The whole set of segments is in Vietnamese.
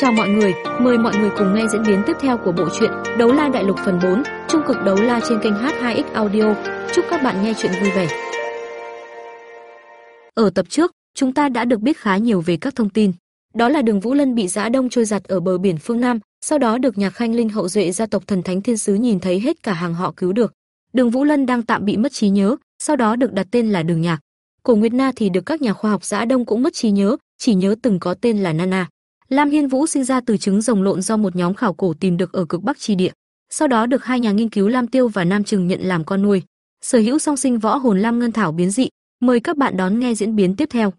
Chào mọi người, mời mọi người cùng nghe diễn biến tiếp theo của bộ truyện Đấu La Đại Lục phần 4, trung cực đấu la trên kênh H2X Audio. Chúc các bạn nghe truyện vui vẻ. Ở tập trước, chúng ta đã được biết khá nhiều về các thông tin. Đó là Đường Vũ Lân bị Giã Đông trôi giặt ở bờ biển phương Nam, sau đó được Nhạc Khanh Linh hậu duệ gia tộc Thần Thánh Thiên Sứ nhìn thấy hết cả hàng họ cứu được. Đường Vũ Lân đang tạm bị mất trí nhớ, sau đó được đặt tên là Đường Nhạc. Cổ Nguyệt Na thì được các nhà khoa học Giã Đông cũng mất trí nhớ, chỉ nhớ từng có tên là Nana. Lam Hiên Vũ sinh ra từ trứng rồng lộn do một nhóm khảo cổ tìm được ở cực Bắc chi địa, sau đó được hai nhà nghiên cứu Lam Tiêu và Nam Trừng nhận làm con nuôi. Sở hữu song sinh võ hồn Lam Ngân Thảo biến dị, mời các bạn đón nghe diễn biến tiếp theo.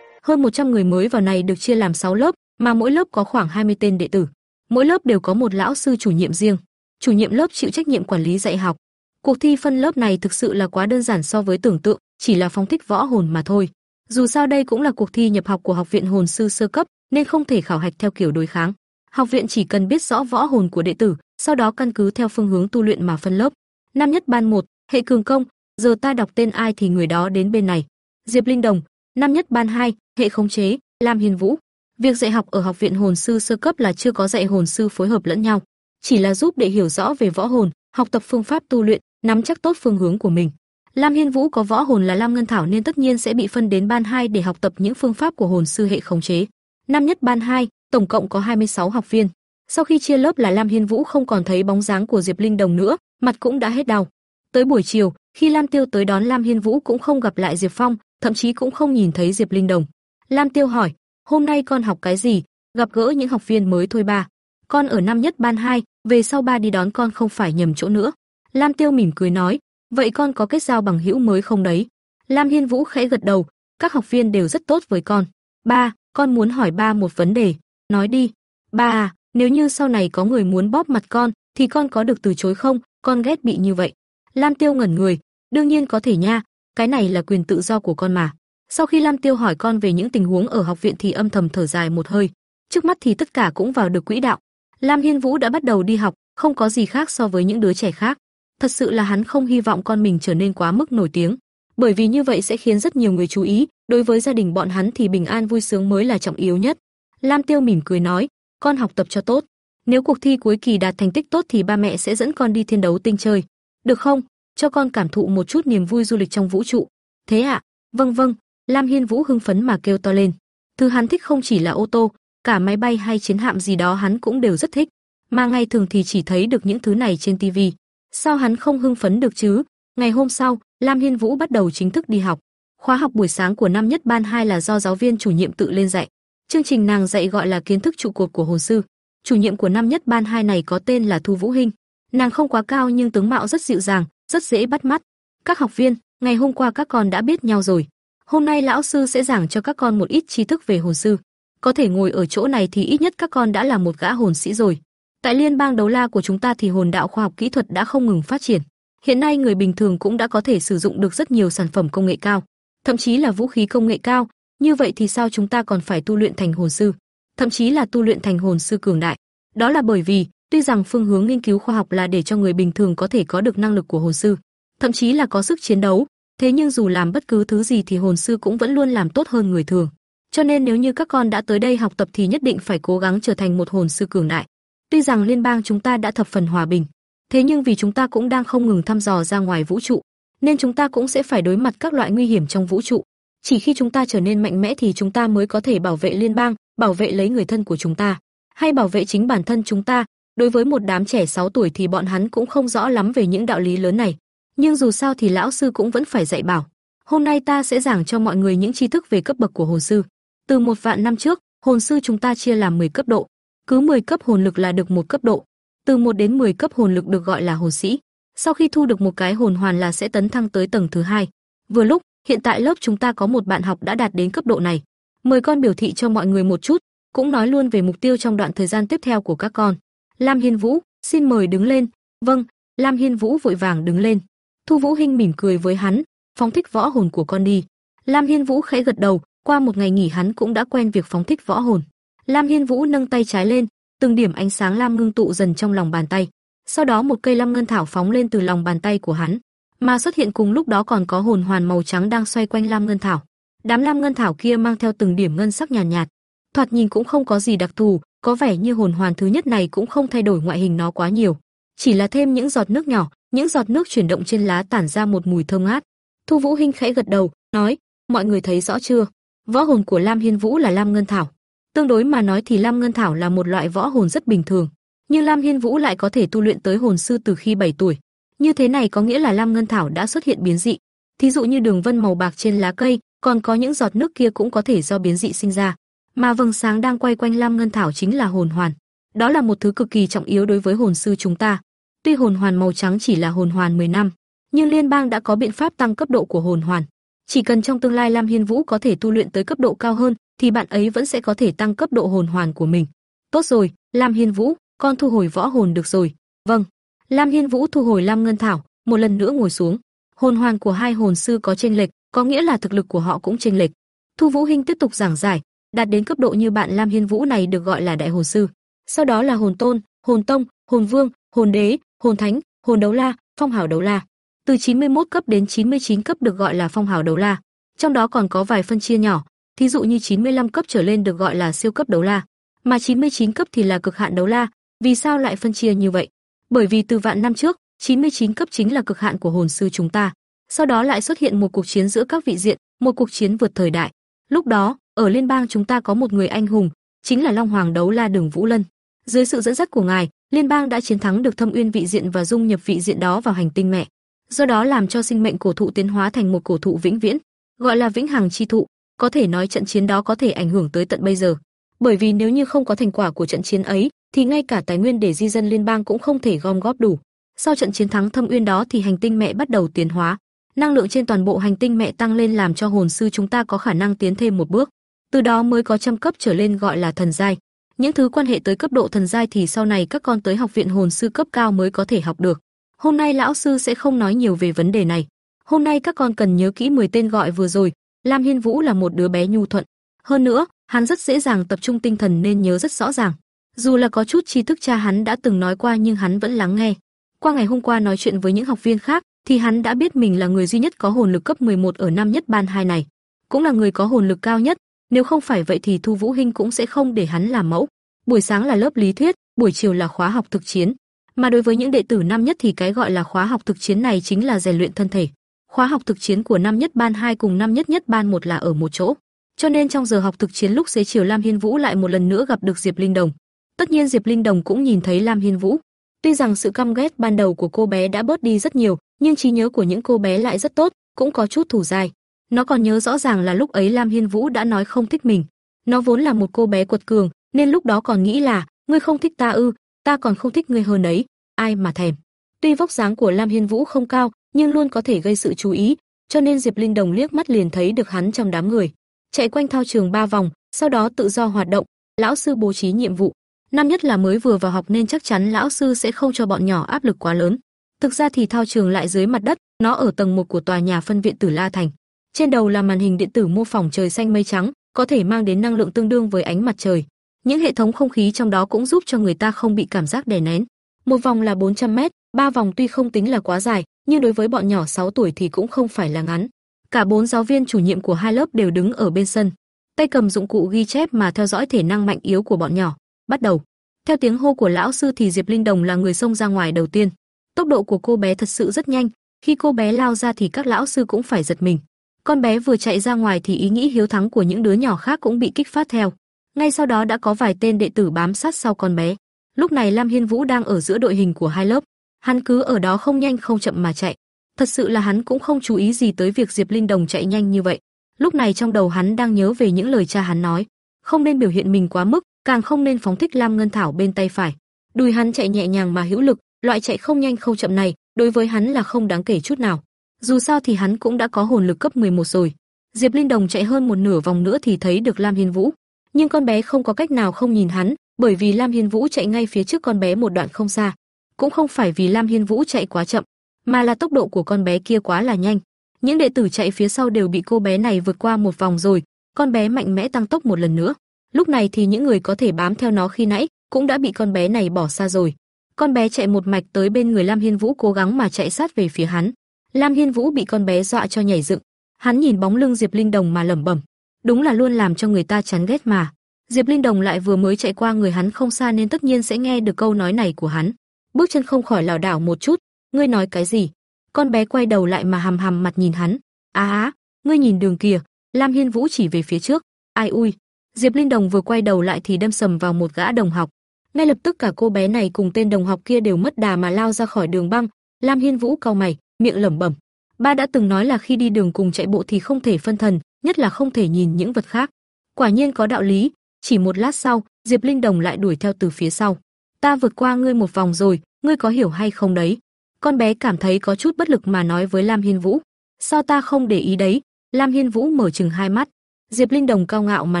Hơn 100 người mới vào này được chia làm 6 lớp, mà mỗi lớp có khoảng 20 tên đệ tử. Mỗi lớp đều có một lão sư chủ nhiệm riêng. Chủ nhiệm lớp chịu trách nhiệm quản lý dạy học, Cuộc thi phân lớp này thực sự là quá đơn giản so với tưởng tượng, chỉ là phóng thích võ hồn mà thôi. Dù sao đây cũng là cuộc thi nhập học của học viện hồn sư sơ cấp, nên không thể khảo hạch theo kiểu đối kháng. Học viện chỉ cần biết rõ võ hồn của đệ tử, sau đó căn cứ theo phương hướng tu luyện mà phân lớp. Năm nhất ban 1, hệ cường công, giờ ta đọc tên ai thì người đó đến bên này. Diệp Linh Đồng, năm nhất ban 2, hệ khống chế, Lam hiền Vũ. Việc dạy học ở học viện hồn sư sơ cấp là chưa có dạy hồn sư phối hợp lẫn nhau, chỉ là giúp để hiểu rõ về võ hồn, học tập phương pháp tu luyện, nắm chắc tốt phương hướng của mình. Lam Hiên Vũ có võ hồn là Lam Ngân Thảo nên tất nhiên sẽ bị phân đến ban 2 để học tập những phương pháp của hồn sư hệ khống chế. Năm nhất ban 2, tổng cộng có 26 học viên. Sau khi chia lớp là Lam Hiên Vũ không còn thấy bóng dáng của Diệp Linh Đồng nữa, mặt cũng đã hết đau. Tới buổi chiều, khi Lam Tiêu tới đón Lam Hiên Vũ cũng không gặp lại Diệp Phong, thậm chí cũng không nhìn thấy Diệp Linh Đồng. Lam Tiêu hỏi: "Hôm nay con học cái gì? Gặp gỡ những học viên mới thôi ba. Con ở năm nhất ban 2, về sau ba đi đón con không phải nhầm chỗ nữa." Lam Tiêu mỉm cười nói, vậy con có kết giao bằng hữu mới không đấy? Lam Hiên Vũ khẽ gật đầu, các học viên đều rất tốt với con. Ba, con muốn hỏi ba một vấn đề. Nói đi. Ba à, nếu như sau này có người muốn bóp mặt con, thì con có được từ chối không? Con ghét bị như vậy. Lam Tiêu ngẩn người, đương nhiên có thể nha, cái này là quyền tự do của con mà. Sau khi Lam Tiêu hỏi con về những tình huống ở học viện thì âm thầm thở dài một hơi. Trước mắt thì tất cả cũng vào được quỹ đạo. Lam Hiên Vũ đã bắt đầu đi học, không có gì khác so với những đứa trẻ khác. Thật sự là hắn không hy vọng con mình trở nên quá mức nổi tiếng, bởi vì như vậy sẽ khiến rất nhiều người chú ý, đối với gia đình bọn hắn thì bình an vui sướng mới là trọng yếu nhất. Lam Tiêu mỉm cười nói, con học tập cho tốt, nếu cuộc thi cuối kỳ đạt thành tích tốt thì ba mẹ sẽ dẫn con đi thiên đấu tinh chơi, được không? Cho con cảm thụ một chút niềm vui du lịch trong vũ trụ. Thế ạ? À? Vâng vâng, Lam Hiên Vũ hưng phấn mà kêu to lên. Thứ hắn thích không chỉ là ô tô, cả máy bay hay chiến hạm gì đó hắn cũng đều rất thích, mà ngày thường thì chỉ thấy được những thứ này trên tivi. Sao hắn không hưng phấn được chứ? Ngày hôm sau, Lam Hiên Vũ bắt đầu chính thức đi học. Khóa học buổi sáng của năm nhất ban 2 là do giáo viên chủ nhiệm tự lên dạy. Chương trình nàng dạy gọi là kiến thức trụ cột của hồ sư. Chủ nhiệm của năm nhất ban 2 này có tên là Thu Vũ Hinh. Nàng không quá cao nhưng tướng mạo rất dịu dàng, rất dễ bắt mắt. Các học viên, ngày hôm qua các con đã biết nhau rồi. Hôm nay lão sư sẽ giảng cho các con một ít tri thức về hồn sư. Có thể ngồi ở chỗ này thì ít nhất các con đã là một gã hồn sĩ rồi. Tại liên bang đấu la của chúng ta thì hồn đạo khoa học kỹ thuật đã không ngừng phát triển. Hiện nay người bình thường cũng đã có thể sử dụng được rất nhiều sản phẩm công nghệ cao, thậm chí là vũ khí công nghệ cao, như vậy thì sao chúng ta còn phải tu luyện thành hồn sư, thậm chí là tu luyện thành hồn sư cường đại. Đó là bởi vì, tuy rằng phương hướng nghiên cứu khoa học là để cho người bình thường có thể có được năng lực của hồn sư, thậm chí là có sức chiến đấu, thế nhưng dù làm bất cứ thứ gì thì hồn sư cũng vẫn luôn làm tốt hơn người thường. Cho nên nếu như các con đã tới đây học tập thì nhất định phải cố gắng trở thành một hồn sư cường đại. Tuy rằng liên bang chúng ta đã thập phần hòa bình, thế nhưng vì chúng ta cũng đang không ngừng thăm dò ra ngoài vũ trụ, nên chúng ta cũng sẽ phải đối mặt các loại nguy hiểm trong vũ trụ. Chỉ khi chúng ta trở nên mạnh mẽ thì chúng ta mới có thể bảo vệ liên bang, bảo vệ lấy người thân của chúng ta, hay bảo vệ chính bản thân chúng ta. Đối với một đám trẻ 6 tuổi thì bọn hắn cũng không rõ lắm về những đạo lý lớn này, nhưng dù sao thì lão sư cũng vẫn phải dạy bảo. Hôm nay ta sẽ giảng cho mọi người những tri thức về cấp bậc của hồn sư. Từ một vạn năm trước, hồn sư chúng ta chia làm 10 cấp độ, cứ 10 cấp hồn lực là được một cấp độ. Từ 1 đến 10 cấp hồn lực được gọi là hồn sĩ. Sau khi thu được một cái hồn hoàn là sẽ tấn thăng tới tầng thứ hai. Vừa lúc, hiện tại lớp chúng ta có một bạn học đã đạt đến cấp độ này. Mời con biểu thị cho mọi người một chút, cũng nói luôn về mục tiêu trong đoạn thời gian tiếp theo của các con. Lam Hiên Vũ, xin mời đứng lên. Vâng, Lam Hiên Vũ vội vàng đứng lên. Thu Vũ Hinh mỉm cười với hắn, phóng thích võ hồn của con đi. Lam Hiên Vũ khẽ gật đầu, qua một ngày nghỉ hắn cũng đã quen việc phóng thích võ hồn. Lam Hiên Vũ nâng tay trái lên, từng điểm ánh sáng lam ngưng tụ dần trong lòng bàn tay. Sau đó một cây lam ngân thảo phóng lên từ lòng bàn tay của hắn. mà xuất hiện cùng lúc đó còn có hồn hoàn màu trắng đang xoay quanh lam ngân thảo. Đám lam ngân thảo kia mang theo từng điểm ngân sắc nhàn nhạt, nhạt, thoạt nhìn cũng không có gì đặc thù, có vẻ như hồn hoàn thứ nhất này cũng không thay đổi ngoại hình nó quá nhiều, chỉ là thêm những giọt nước nhỏ, những giọt nước chuyển động trên lá tản ra một mùi thơm ngát. Thu Vũ Hinh khẽ gật đầu, nói: "Mọi người thấy rõ chưa? Võ hồn của Lam Hiên Vũ là Lam Ngân Thảo. Tương đối mà nói thì Lam Ngân Thảo là một loại võ hồn rất bình thường, nhưng Lam Hiên Vũ lại có thể tu luyện tới hồn sư từ khi 7 tuổi. Như thế này có nghĩa là Lam Ngân Thảo đã xuất hiện biến dị. Thí dụ như đường vân màu bạc trên lá cây, còn có những giọt nước kia cũng có thể do biến dị sinh ra. Mà vầng sáng đang quay quanh Lam Ngân Thảo chính là hồn hoàn. Đó là một thứ cực kỳ trọng yếu đối với hồn sư chúng ta. Tuy hồn hoàn màu trắng chỉ là hồn hoàn 10 năm, nhưng liên bang đã có biện pháp tăng cấp độ của hồn hoàn. Chỉ cần trong tương lai Lam Hiên Vũ có thể tu luyện tới cấp độ cao hơn, thì bạn ấy vẫn sẽ có thể tăng cấp độ hồn hoàn của mình. Tốt rồi, Lam Hiên Vũ, con thu hồi võ hồn được rồi. Vâng. Lam Hiên Vũ thu hồi Lam Ngân Thảo, một lần nữa ngồi xuống. Hồn hoàn của hai hồn sư có chênh lệch, có nghĩa là thực lực của họ cũng chênh lệch. Thu Vũ Hinh tiếp tục giảng giải, đạt đến cấp độ như bạn Lam Hiên Vũ này được gọi là đại hồn sư. Sau đó là hồn tôn, hồn tông, hồn vương, hồn đế, hồn thánh, hồn đấu la, phong hào đấu la. Từ 91 cấp đến 99 cấp được gọi là phong hào đấu la. Trong đó còn có vài phân chia nhỏ, thí dụ như 95 cấp trở lên được gọi là siêu cấp đấu la, mà 99 cấp thì là cực hạn đấu la. Vì sao lại phân chia như vậy? Bởi vì từ vạn năm trước, 99 cấp chính là cực hạn của hồn sư chúng ta. Sau đó lại xuất hiện một cuộc chiến giữa các vị diện, một cuộc chiến vượt thời đại. Lúc đó, ở liên bang chúng ta có một người anh hùng, chính là Long Hoàng đấu la Đường Vũ Lân. Dưới sự dẫn dắt của ngài, liên bang đã chiến thắng được Thâm Uyên vị diện và dung nhập vị diện đó vào hành tinh mẹ. Do đó làm cho sinh mệnh cổ thụ tiến hóa thành một cổ thụ vĩnh viễn, gọi là vĩnh hằng chi thụ, có thể nói trận chiến đó có thể ảnh hưởng tới tận bây giờ. Bởi vì nếu như không có thành quả của trận chiến ấy, thì ngay cả tài nguyên để di dân liên bang cũng không thể gom góp đủ. Sau trận chiến thắng Thâm Uyên đó thì hành tinh mẹ bắt đầu tiến hóa, năng lượng trên toàn bộ hành tinh mẹ tăng lên làm cho hồn sư chúng ta có khả năng tiến thêm một bước. Từ đó mới có trăm cấp trở lên gọi là thần giai. Những thứ quan hệ tới cấp độ thần giai thì sau này các con tới học viện hồn sư cấp cao mới có thể học được. Hôm nay lão sư sẽ không nói nhiều về vấn đề này. Hôm nay các con cần nhớ kỹ 10 tên gọi vừa rồi, Lam Hiên Vũ là một đứa bé nhu thuận. Hơn nữa, hắn rất dễ dàng tập trung tinh thần nên nhớ rất rõ ràng. Dù là có chút tri thức cha hắn đã từng nói qua nhưng hắn vẫn lắng nghe. Qua ngày hôm qua nói chuyện với những học viên khác, thì hắn đã biết mình là người duy nhất có hồn lực cấp 11 ở năm nhất ban 2 này, cũng là người có hồn lực cao nhất, nếu không phải vậy thì Thu Vũ Hinh cũng sẽ không để hắn làm mẫu. Buổi sáng là lớp lý thuyết, buổi chiều là khóa học thực chiến. Mà đối với những đệ tử năm nhất thì cái gọi là khóa học thực chiến này chính là rèn luyện thân thể. Khóa học thực chiến của năm nhất ban 2 cùng năm nhất nhất ban 1 là ở một chỗ. Cho nên trong giờ học thực chiến lúc xế chiều Lam Hiên Vũ lại một lần nữa gặp được Diệp Linh Đồng. Tất nhiên Diệp Linh Đồng cũng nhìn thấy Lam Hiên Vũ. Tuy rằng sự căm ghét ban đầu của cô bé đã bớt đi rất nhiều, nhưng trí nhớ của những cô bé lại rất tốt, cũng có chút thủ dài. Nó còn nhớ rõ ràng là lúc ấy Lam Hiên Vũ đã nói không thích mình. Nó vốn là một cô bé quật cường, nên lúc đó còn nghĩ là, ngươi không thích ta ư, ta còn không thích ngươi hơn ấy, ai mà thèm. Tuy vóc dáng của Lam Hiên Vũ không cao, nhưng luôn có thể gây sự chú ý, cho nên Diệp Linh Đồng liếc mắt liền thấy được hắn trong đám người. Chạy quanh thao trường ba vòng, sau đó tự do hoạt động, lão sư bố trí nhiệm vụ. Năm nhất là mới vừa vào học nên chắc chắn lão sư sẽ không cho bọn nhỏ áp lực quá lớn. Thực ra thì thao trường lại dưới mặt đất, nó ở tầng 1 của tòa nhà phân viện Tử La Thành. Trên đầu là màn hình điện tử mô phỏng trời xanh mây trắng, có thể mang đến năng lượng tương đương với ánh mặt trời. Những hệ thống không khí trong đó cũng giúp cho người ta không bị cảm giác đè nén. Một vòng là 400 mét, ba vòng tuy không tính là quá dài, nhưng đối với bọn nhỏ 6 tuổi thì cũng không phải là ngắn. Cả bốn giáo viên chủ nhiệm của hai lớp đều đứng ở bên sân, tay cầm dụng cụ ghi chép mà theo dõi thể năng mạnh yếu của bọn nhỏ. Bắt đầu. Theo tiếng hô của lão sư thì Diệp Linh Đồng là người xông ra ngoài đầu tiên. Tốc độ của cô bé thật sự rất nhanh, khi cô bé lao ra thì các lão sư cũng phải giật mình. Con bé vừa chạy ra ngoài thì ý nghĩ hiếu thắng của những đứa nhỏ khác cũng bị kích phát theo. Ngay sau đó đã có vài tên đệ tử bám sát sau con bé. Lúc này Lam Hiên Vũ đang ở giữa đội hình của hai lớp, hắn cứ ở đó không nhanh không chậm mà chạy. Thật sự là hắn cũng không chú ý gì tới việc Diệp Linh Đồng chạy nhanh như vậy. Lúc này trong đầu hắn đang nhớ về những lời cha hắn nói, không nên biểu hiện mình quá mức, càng không nên phóng thích Lam Ngân Thảo bên tay phải. Đùi hắn chạy nhẹ nhàng mà hữu lực, loại chạy không nhanh không chậm này, đối với hắn là không đáng kể chút nào. Dù sao thì hắn cũng đã có hồn lực cấp 11 rồi. Diệp Linh Đồng chạy hơn một nửa vòng nữa thì thấy được Lam Hiên Vũ, nhưng con bé không có cách nào không nhìn hắn, bởi vì Lam Hiên Vũ chạy ngay phía trước con bé một đoạn không xa. Cũng không phải vì Lam Hiên Vũ chạy quá chậm, mà là tốc độ của con bé kia quá là nhanh. Những đệ tử chạy phía sau đều bị cô bé này vượt qua một vòng rồi, con bé mạnh mẽ tăng tốc một lần nữa. Lúc này thì những người có thể bám theo nó khi nãy cũng đã bị con bé này bỏ xa rồi. Con bé chạy một mạch tới bên người Lam Hiên Vũ cố gắng mà chạy sát về phía hắn. Lam Hiên Vũ bị con bé dọa cho nhảy dựng. Hắn nhìn bóng lưng Diệp Linh Đồng mà lẩm bẩm, đúng là luôn làm cho người ta chán ghét mà. Diệp Linh Đồng lại vừa mới chạy qua người hắn không xa nên tất nhiên sẽ nghe được câu nói này của hắn. Bước chân không khỏi lảo đảo một chút, ngươi nói cái gì? Con bé quay đầu lại mà hầm hầm mặt nhìn hắn. Á á, ngươi nhìn đường kìa, Lam Hiên Vũ chỉ về phía trước. Ai ui. Diệp Linh Đồng vừa quay đầu lại thì đâm sầm vào một gã đồng học. Ngay lập tức cả cô bé này cùng tên đồng học kia đều mất đà mà lao ra khỏi đường băng. Lam Hiên Vũ cau mày, miệng lẩm bẩm. Ba đã từng nói là khi đi đường cùng chạy bộ thì không thể phân thần, nhất là không thể nhìn những vật khác. Quả nhiên có đạo lý, chỉ một lát sau, Diệp Linh Đồng lại đuổi theo từ phía sau. Ta vượt qua ngươi một vòng rồi, ngươi có hiểu hay không đấy? Con bé cảm thấy có chút bất lực mà nói với Lam Hiên Vũ. Sao ta không để ý đấy? Lam Hiên Vũ mở trừng hai mắt. Diệp Linh Đồng cao ngạo mà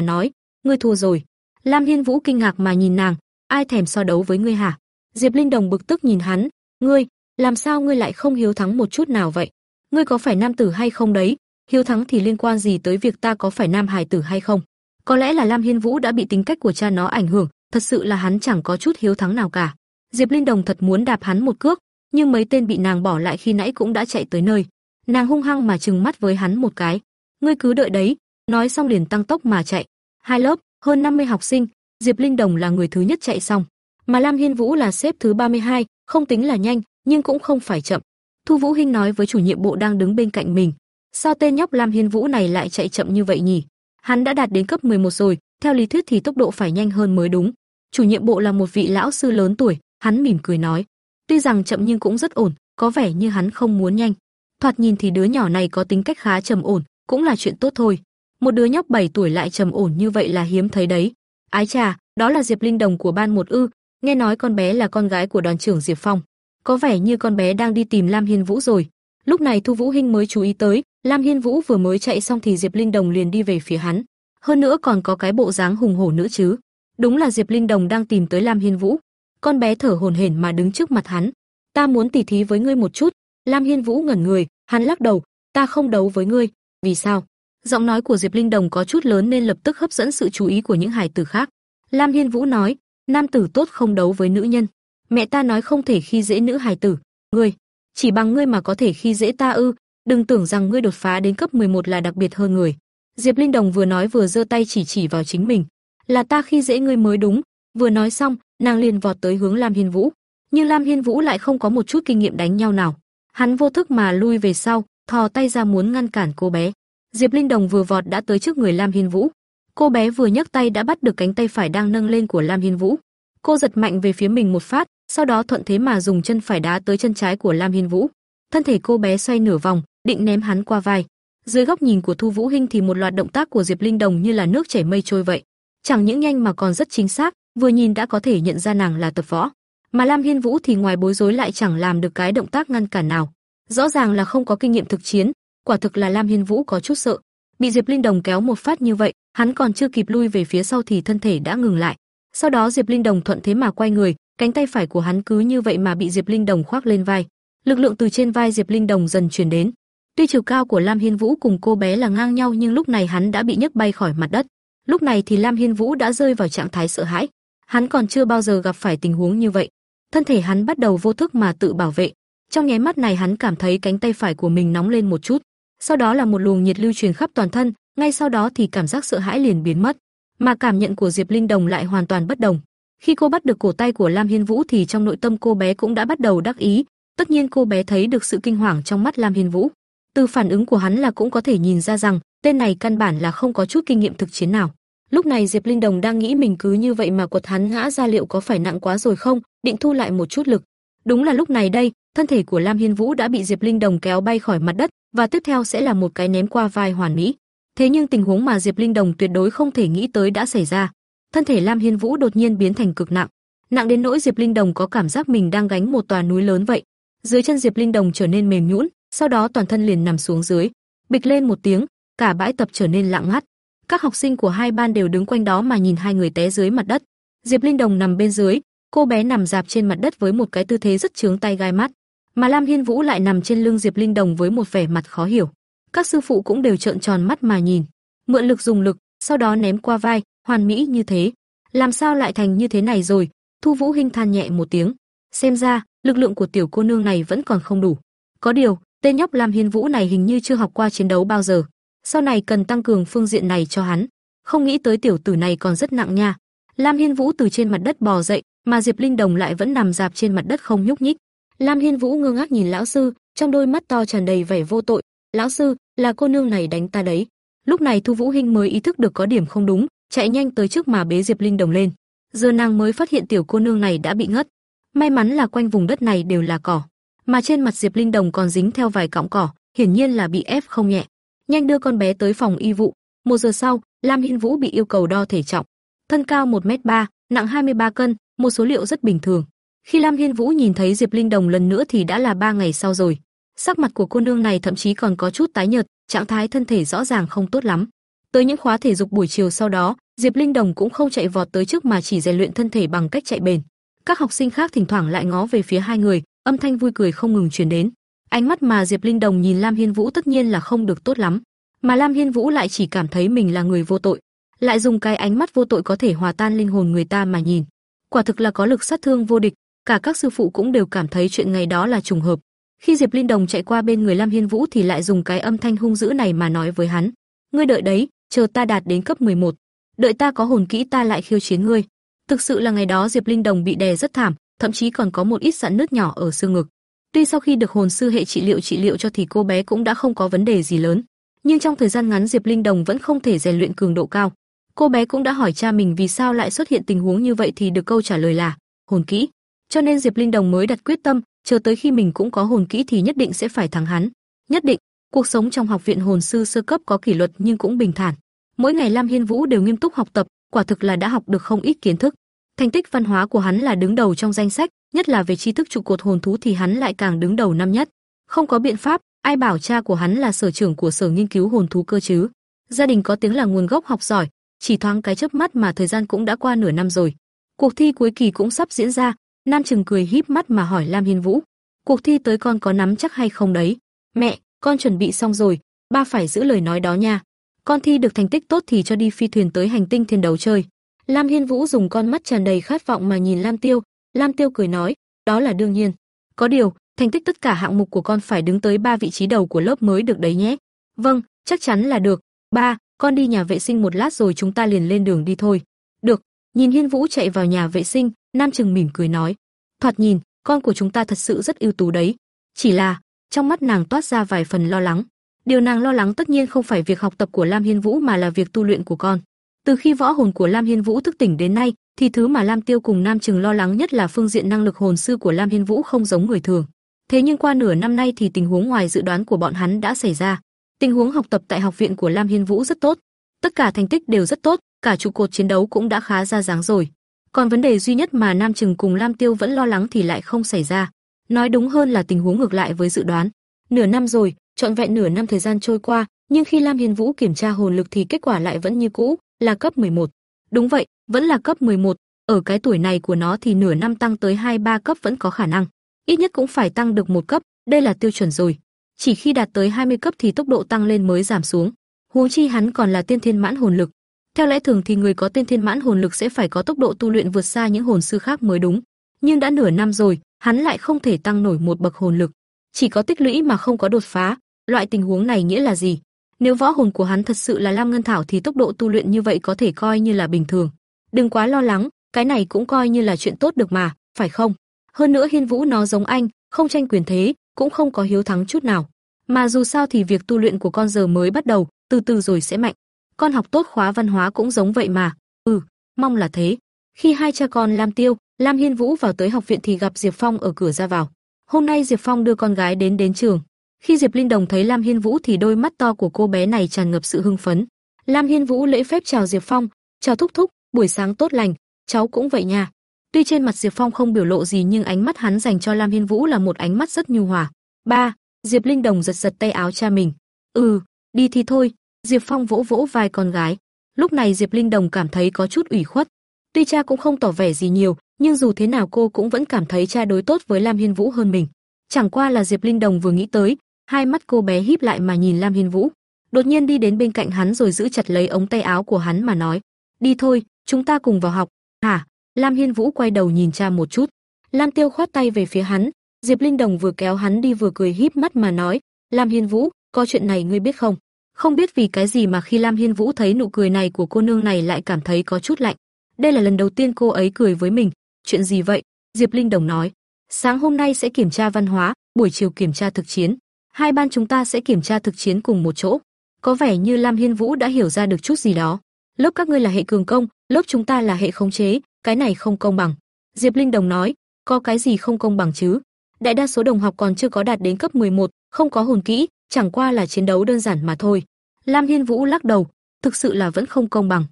nói, ngươi thua rồi. Lam Hiên Vũ kinh ngạc mà nhìn nàng, ai thèm so đấu với ngươi hả? Diệp Linh Đồng bực tức nhìn hắn, ngươi, làm sao ngươi lại không hiếu thắng một chút nào vậy? Ngươi có phải nam tử hay không đấy? Hiếu thắng thì liên quan gì tới việc ta có phải nam hài tử hay không? Có lẽ là Lam Hiên Vũ đã bị tính cách của cha nó ảnh hưởng, thật sự là hắn chẳng có chút hiếu thắng nào cả. Diệp Linh Đồng thật muốn đạp hắn một cước, nhưng mấy tên bị nàng bỏ lại khi nãy cũng đã chạy tới nơi. Nàng hung hăng mà trừng mắt với hắn một cái. Ngươi cứ đợi đấy, nói xong liền tăng tốc mà chạy. Hai lớp, hơn 50 học sinh, Diệp Linh Đồng là người thứ nhất chạy xong, mà Lam Hiên Vũ là xếp thứ 32, không tính là nhanh, nhưng cũng không phải chậm. Thu Vũ Hinh nói với chủ nhiệm bộ đang đứng bên cạnh mình, sao tên nhóc Lam Hiên Vũ này lại chạy chậm như vậy nhỉ? Hắn đã đạt đến cấp 11 rồi, theo lý thuyết thì tốc độ phải nhanh hơn mới đúng. Chủ nhiệm bộ là một vị lão sư lớn tuổi, hắn mỉm cười nói, tuy rằng chậm nhưng cũng rất ổn, có vẻ như hắn không muốn nhanh. Thoạt nhìn thì đứa nhỏ này có tính cách khá trầm ổn, cũng là chuyện tốt thôi. Một đứa nhóc 7 tuổi lại trầm ổn như vậy là hiếm thấy đấy. Ái chà, đó là Diệp Linh Đồng của ban một ư? Nghe nói con bé là con gái của đoàn trưởng Diệp Phong. Có vẻ như con bé đang đi tìm Lam Hiên Vũ rồi. Lúc này Thu Vũ Hinh mới chú ý tới, Lam Hiên Vũ vừa mới chạy xong thì Diệp Linh Đồng liền đi về phía hắn. Hơn nữa còn có cái bộ dáng hùng hổ nữa chứ. Đúng là Diệp Linh Đồng đang tìm tới Lam Hiên Vũ. Con bé thở hổn hển mà đứng trước mặt hắn. "Ta muốn tỉ thí với ngươi một chút." Lam Hiên Vũ ngẩn người, hắn lắc đầu, "Ta không đấu với ngươi." "Vì sao?" Giọng nói của Diệp Linh Đồng có chút lớn nên lập tức hấp dẫn sự chú ý của những hài tử khác. Lam Hiên Vũ nói, "Nam tử tốt không đấu với nữ nhân. Mẹ ta nói không thể khi dễ nữ hài tử, ngươi, chỉ bằng ngươi mà có thể khi dễ ta ư? Đừng tưởng rằng ngươi đột phá đến cấp 11 là đặc biệt hơn người." Diệp Linh Đồng vừa nói vừa giơ tay chỉ chỉ vào chính mình, "Là ta khi dễ ngươi mới đúng." Vừa nói xong, nàng liền vọt tới hướng Lam Hiên Vũ, nhưng Lam Hiên Vũ lại không có một chút kinh nghiệm đánh nhau nào. Hắn vô thức mà lui về sau, thò tay ra muốn ngăn cản cô bé. Diệp Linh Đồng vừa vọt đã tới trước người Lam Hiên Vũ. Cô bé vừa nhấc tay đã bắt được cánh tay phải đang nâng lên của Lam Hiên Vũ. Cô giật mạnh về phía mình một phát, sau đó thuận thế mà dùng chân phải đá tới chân trái của Lam Hiên Vũ. Thân thể cô bé xoay nửa vòng, định ném hắn qua vai. Dưới góc nhìn của Thu Vũ Hinh thì một loạt động tác của Diệp Linh Đồng như là nước chảy mây trôi vậy, chẳng những nhanh mà còn rất chính xác, vừa nhìn đã có thể nhận ra nàng là tập võ. Mà Lam Hiên Vũ thì ngoài bối rối lại chẳng làm được cái động tác ngăn cản nào. Rõ ràng là không có kinh nghiệm thực chiến, quả thực là Lam Hiên Vũ có chút sợ. Bị Diệp Linh Đồng kéo một phát như vậy, hắn còn chưa kịp lui về phía sau thì thân thể đã ngừng lại. Sau đó Diệp Linh Đồng thuận thế mà quay người, cánh tay phải của hắn cứ như vậy mà bị Diệp Linh Đồng khoác lên vai. Lực lượng từ trên vai Diệp Linh Đồng dần truyền đến. Tuy chiều cao của Lam Hiên Vũ cùng cô bé là ngang nhau nhưng lúc này hắn đã bị nhấc bay khỏi mặt đất. Lúc này thì Lam Hiên Vũ đã rơi vào trạng thái sợ hãi. Hắn còn chưa bao giờ gặp phải tình huống như vậy. Thân thể hắn bắt đầu vô thức mà tự bảo vệ. Trong nháy mắt này hắn cảm thấy cánh tay phải của mình nóng lên một chút sau đó là một luồng nhiệt lưu truyền khắp toàn thân, ngay sau đó thì cảm giác sợ hãi liền biến mất. Mà cảm nhận của Diệp Linh Đồng lại hoàn toàn bất đồng. Khi cô bắt được cổ tay của Lam Hiên Vũ thì trong nội tâm cô bé cũng đã bắt đầu đắc ý, tất nhiên cô bé thấy được sự kinh hoàng trong mắt Lam Hiên Vũ. Từ phản ứng của hắn là cũng có thể nhìn ra rằng, tên này căn bản là không có chút kinh nghiệm thực chiến nào. Lúc này Diệp Linh Đồng đang nghĩ mình cứ như vậy mà quật hắn ngã ra liệu có phải nặng quá rồi không, định thu lại một chút lực. Đúng là lúc này đây, thân thể của Lam Hiên Vũ đã bị Diệp Linh Đồng kéo bay khỏi mặt đất, và tiếp theo sẽ là một cái ném qua vai hoàn mỹ. Thế nhưng tình huống mà Diệp Linh Đồng tuyệt đối không thể nghĩ tới đã xảy ra. Thân thể Lam Hiên Vũ đột nhiên biến thành cực nặng, nặng đến nỗi Diệp Linh Đồng có cảm giác mình đang gánh một tòa núi lớn vậy. Dưới chân Diệp Linh Đồng trở nên mềm nhũn, sau đó toàn thân liền nằm xuống dưới. Bịch lên một tiếng, cả bãi tập trở nên lặng ngắt. Các học sinh của hai ban đều đứng quanh đó mà nhìn hai người té dưới mặt đất. Diệp Linh Đồng nằm bên dưới, cô bé nằm dạp trên mặt đất với một cái tư thế rất chướng tay gai mắt mà Lam Hiên Vũ lại nằm trên lưng Diệp Linh Đồng với một vẻ mặt khó hiểu. Các sư phụ cũng đều trợn tròn mắt mà nhìn, mượn lực dùng lực, sau đó ném qua vai, hoàn mỹ như thế. Làm sao lại thành như thế này rồi? Thu Vũ Hinh than nhẹ một tiếng. Xem ra, lực lượng của tiểu cô nương này vẫn còn không đủ. Có điều, Tên nhóc Lam Hiên Vũ này hình như chưa học qua chiến đấu bao giờ, sau này cần tăng cường phương diện này cho hắn. Không nghĩ tới tiểu tử này còn rất nặng nha. Lam Hiên Vũ từ trên mặt đất bò dậy, mà Diệp Linh Đồng lại vẫn nằm dạp trên mặt đất không nhúc nhích. Lam Hiên Vũ ngơ ngác nhìn lão sư, trong đôi mắt to tràn đầy vẻ vô tội. "Lão sư, là cô nương này đánh ta đấy." Lúc này Thu Vũ Hinh mới ý thức được có điểm không đúng, chạy nhanh tới trước mà bế Diệp Linh Đồng lên. Giờ nàng mới phát hiện tiểu cô nương này đã bị ngất. May mắn là quanh vùng đất này đều là cỏ, mà trên mặt Diệp Linh Đồng còn dính theo vài cọng cỏ, hiển nhiên là bị ép không nhẹ. Nhanh đưa con bé tới phòng y vụ. Một giờ sau, Lam Hiên Vũ bị yêu cầu đo thể trọng. Thân cao 1m3, nặng 23 cân, một số liệu rất bình thường. Khi Lam Hiên Vũ nhìn thấy Diệp Linh Đồng lần nữa thì đã là ba ngày sau rồi. Sắc mặt của cô nương này thậm chí còn có chút tái nhợt, trạng thái thân thể rõ ràng không tốt lắm. Tới những khóa thể dục buổi chiều sau đó, Diệp Linh Đồng cũng không chạy vọt tới trước mà chỉ rèn luyện thân thể bằng cách chạy bền. Các học sinh khác thỉnh thoảng lại ngó về phía hai người, âm thanh vui cười không ngừng truyền đến. Ánh mắt mà Diệp Linh Đồng nhìn Lam Hiên Vũ tất nhiên là không được tốt lắm, mà Lam Hiên Vũ lại chỉ cảm thấy mình là người vô tội, lại dùng cái ánh mắt vô tội có thể hòa tan linh hồn người ta mà nhìn. Quả thực là có lực sát thương vô địch, cả các sư phụ cũng đều cảm thấy chuyện ngày đó là trùng hợp. Khi Diệp Linh Đồng chạy qua bên người Lam Hiên Vũ thì lại dùng cái âm thanh hung dữ này mà nói với hắn: "Ngươi đợi đấy, chờ ta đạt đến cấp 11, đợi ta có hồn kỹ ta lại khiêu chiến ngươi." Thực sự là ngày đó Diệp Linh Đồng bị đè rất thảm, thậm chí còn có một ít sạn nứt nhỏ ở xương ngực. Tuy sau khi được hồn sư hệ trị liệu trị liệu cho thì cô bé cũng đã không có vấn đề gì lớn, nhưng trong thời gian ngắn Diệp Linh Đồng vẫn không thể rèn luyện cường độ cao. Cô bé cũng đã hỏi cha mình vì sao lại xuất hiện tình huống như vậy thì được câu trả lời là hồn kỹ. Cho nên Diệp Linh Đồng mới đặt quyết tâm, chờ tới khi mình cũng có hồn kỹ thì nhất định sẽ phải thắng hắn. Nhất định, cuộc sống trong học viện hồn sư sơ cấp có kỷ luật nhưng cũng bình thản. Mỗi ngày Lam Hiên Vũ đều nghiêm túc học tập, quả thực là đã học được không ít kiến thức. Thành tích văn hóa của hắn là đứng đầu trong danh sách, nhất là về tri thức trụ cột hồn thú thì hắn lại càng đứng đầu năm nhất. Không có biện pháp, ai bảo cha của hắn là sở trưởng của sở nghiên cứu hồn thú cơ chứ? Gia đình có tiếng là nguồn gốc học giỏi, chỉ thoáng cái chớp mắt mà thời gian cũng đã qua nửa năm rồi. Cuộc thi cuối kỳ cũng sắp diễn ra, Nam Trừng cười híp mắt mà hỏi Lam Hiên Vũ, "Cuộc thi tới con có nắm chắc hay không đấy?" "Mẹ, con chuẩn bị xong rồi, ba phải giữ lời nói đó nha. Con thi được thành tích tốt thì cho đi phi thuyền tới hành tinh thiên đấu chơi." Lam Hiên Vũ dùng con mắt tràn đầy khát vọng mà nhìn Lam Tiêu, Lam Tiêu cười nói, "Đó là đương nhiên. Có điều, thành tích tất cả hạng mục của con phải đứng tới ba vị trí đầu của lớp mới được đấy nhé." "Vâng, chắc chắn là được. Ba, con đi nhà vệ sinh một lát rồi chúng ta liền lên đường đi thôi." "Được." Nhìn Hiên Vũ chạy vào nhà vệ sinh, Nam Trừng mỉm cười nói, "Thoạt nhìn, con của chúng ta thật sự rất ưu tú đấy." Chỉ là, trong mắt nàng toát ra vài phần lo lắng. Điều nàng lo lắng tất nhiên không phải việc học tập của Lam Hiên Vũ mà là việc tu luyện của con. Từ khi võ hồn của Lam Hiên Vũ thức tỉnh đến nay, thì thứ mà Lam Tiêu cùng Nam Trừng lo lắng nhất là phương diện năng lực hồn sư của Lam Hiên Vũ không giống người thường. Thế nhưng qua nửa năm nay thì tình huống ngoài dự đoán của bọn hắn đã xảy ra. Tình huống học tập tại học viện của Lam Hiên Vũ rất tốt, tất cả thành tích đều rất tốt, cả trụ cột chiến đấu cũng đã khá ra dáng rồi. Còn vấn đề duy nhất mà Nam Trừng cùng Lam Tiêu vẫn lo lắng thì lại không xảy ra. Nói đúng hơn là tình huống ngược lại với dự đoán. Nửa năm rồi, trọn vẹn nửa năm thời gian trôi qua, nhưng khi Lam Hiên Vũ kiểm tra hồn lực thì kết quả lại vẫn như cũ, là cấp 11. Đúng vậy, vẫn là cấp 11, ở cái tuổi này của nó thì nửa năm tăng tới 2 3 cấp vẫn có khả năng. Ít nhất cũng phải tăng được một cấp, đây là tiêu chuẩn rồi. Chỉ khi đạt tới 20 cấp thì tốc độ tăng lên mới giảm xuống. Huống chi hắn còn là tiên thiên mãn hồn lực. Theo lẽ thường thì người có tiên thiên mãn hồn lực sẽ phải có tốc độ tu luyện vượt xa những hồn sư khác mới đúng. Nhưng đã nửa năm rồi, hắn lại không thể tăng nổi một bậc hồn lực, chỉ có tích lũy mà không có đột phá. Loại tình huống này nghĩa là gì? Nếu võ hồn của hắn thật sự là Lam Ngân Thảo thì tốc độ tu luyện như vậy có thể coi như là bình thường. Đừng quá lo lắng, cái này cũng coi như là chuyện tốt được mà, phải không? Hơn nữa Hiên Vũ nó giống anh, không tranh quyền thế, cũng không có hiếu thắng chút nào. Mà dù sao thì việc tu luyện của con giờ mới bắt đầu, từ từ rồi sẽ mạnh. Con học tốt khóa văn hóa cũng giống vậy mà. Ừ, mong là thế. Khi hai cha con Lam Tiêu, Lam Hiên Vũ vào tới học viện thì gặp Diệp Phong ở cửa ra vào. Hôm nay Diệp Phong đưa con gái đến đến trường, khi Diệp Linh Đồng thấy Lam Hiên Vũ thì đôi mắt to của cô bé này tràn ngập sự hưng phấn. Lam Hiên Vũ lễ phép chào Diệp Phong, "Chào thúc thúc, buổi sáng tốt lành, cháu cũng vậy nha." Tuy trên mặt Diệp Phong không biểu lộ gì nhưng ánh mắt hắn dành cho Lam Hiên Vũ là một ánh mắt rất nhu hòa. "Ba." Diệp Linh Đồng giật giật tay áo cha mình. "Ừ, đi thì thôi." Diệp Phong vỗ vỗ vai con gái. Lúc này Diệp Linh Đồng cảm thấy có chút ủy khuất. Tuy cha cũng không tỏ vẻ gì nhiều, nhưng dù thế nào cô cũng vẫn cảm thấy cha đối tốt với Lam Hiên Vũ hơn mình. Chẳng qua là Diệp Linh Đồng vừa nghĩ tới, hai mắt cô bé híp lại mà nhìn Lam Hiên Vũ, đột nhiên đi đến bên cạnh hắn rồi giữ chặt lấy ống tay áo của hắn mà nói: "Đi thôi, chúng ta cùng vào học." "Hả?" Lam Hiên Vũ quay đầu nhìn cha một chút. Lam Tiêu khoát tay về phía hắn, Diệp Linh Đồng vừa kéo hắn đi vừa cười híp mắt mà nói: Lam Hiên Vũ, có chuyện này ngươi biết không? Không biết vì cái gì mà khi Lam Hiên Vũ thấy nụ cười này của cô nương này lại cảm thấy có chút lạnh. Đây là lần đầu tiên cô ấy cười với mình. Chuyện gì vậy? Diệp Linh Đồng nói. Sáng hôm nay sẽ kiểm tra văn hóa, buổi chiều kiểm tra thực chiến. Hai ban chúng ta sẽ kiểm tra thực chiến cùng một chỗ. Có vẻ như Lam Hiên Vũ đã hiểu ra được chút gì đó. Lớp các ngươi là hệ cường công, lớp chúng ta là hệ khống chế, cái này không công bằng. Diệp Linh Đồng nói, có cái gì không công bằng chứ? Đại đa số đồng học còn chưa có đạt đến cấp 11, không có hồn kỹ, chẳng qua là chiến đấu đơn giản mà thôi. Lam Hiên Vũ lắc đầu, thực sự là vẫn không công bằng.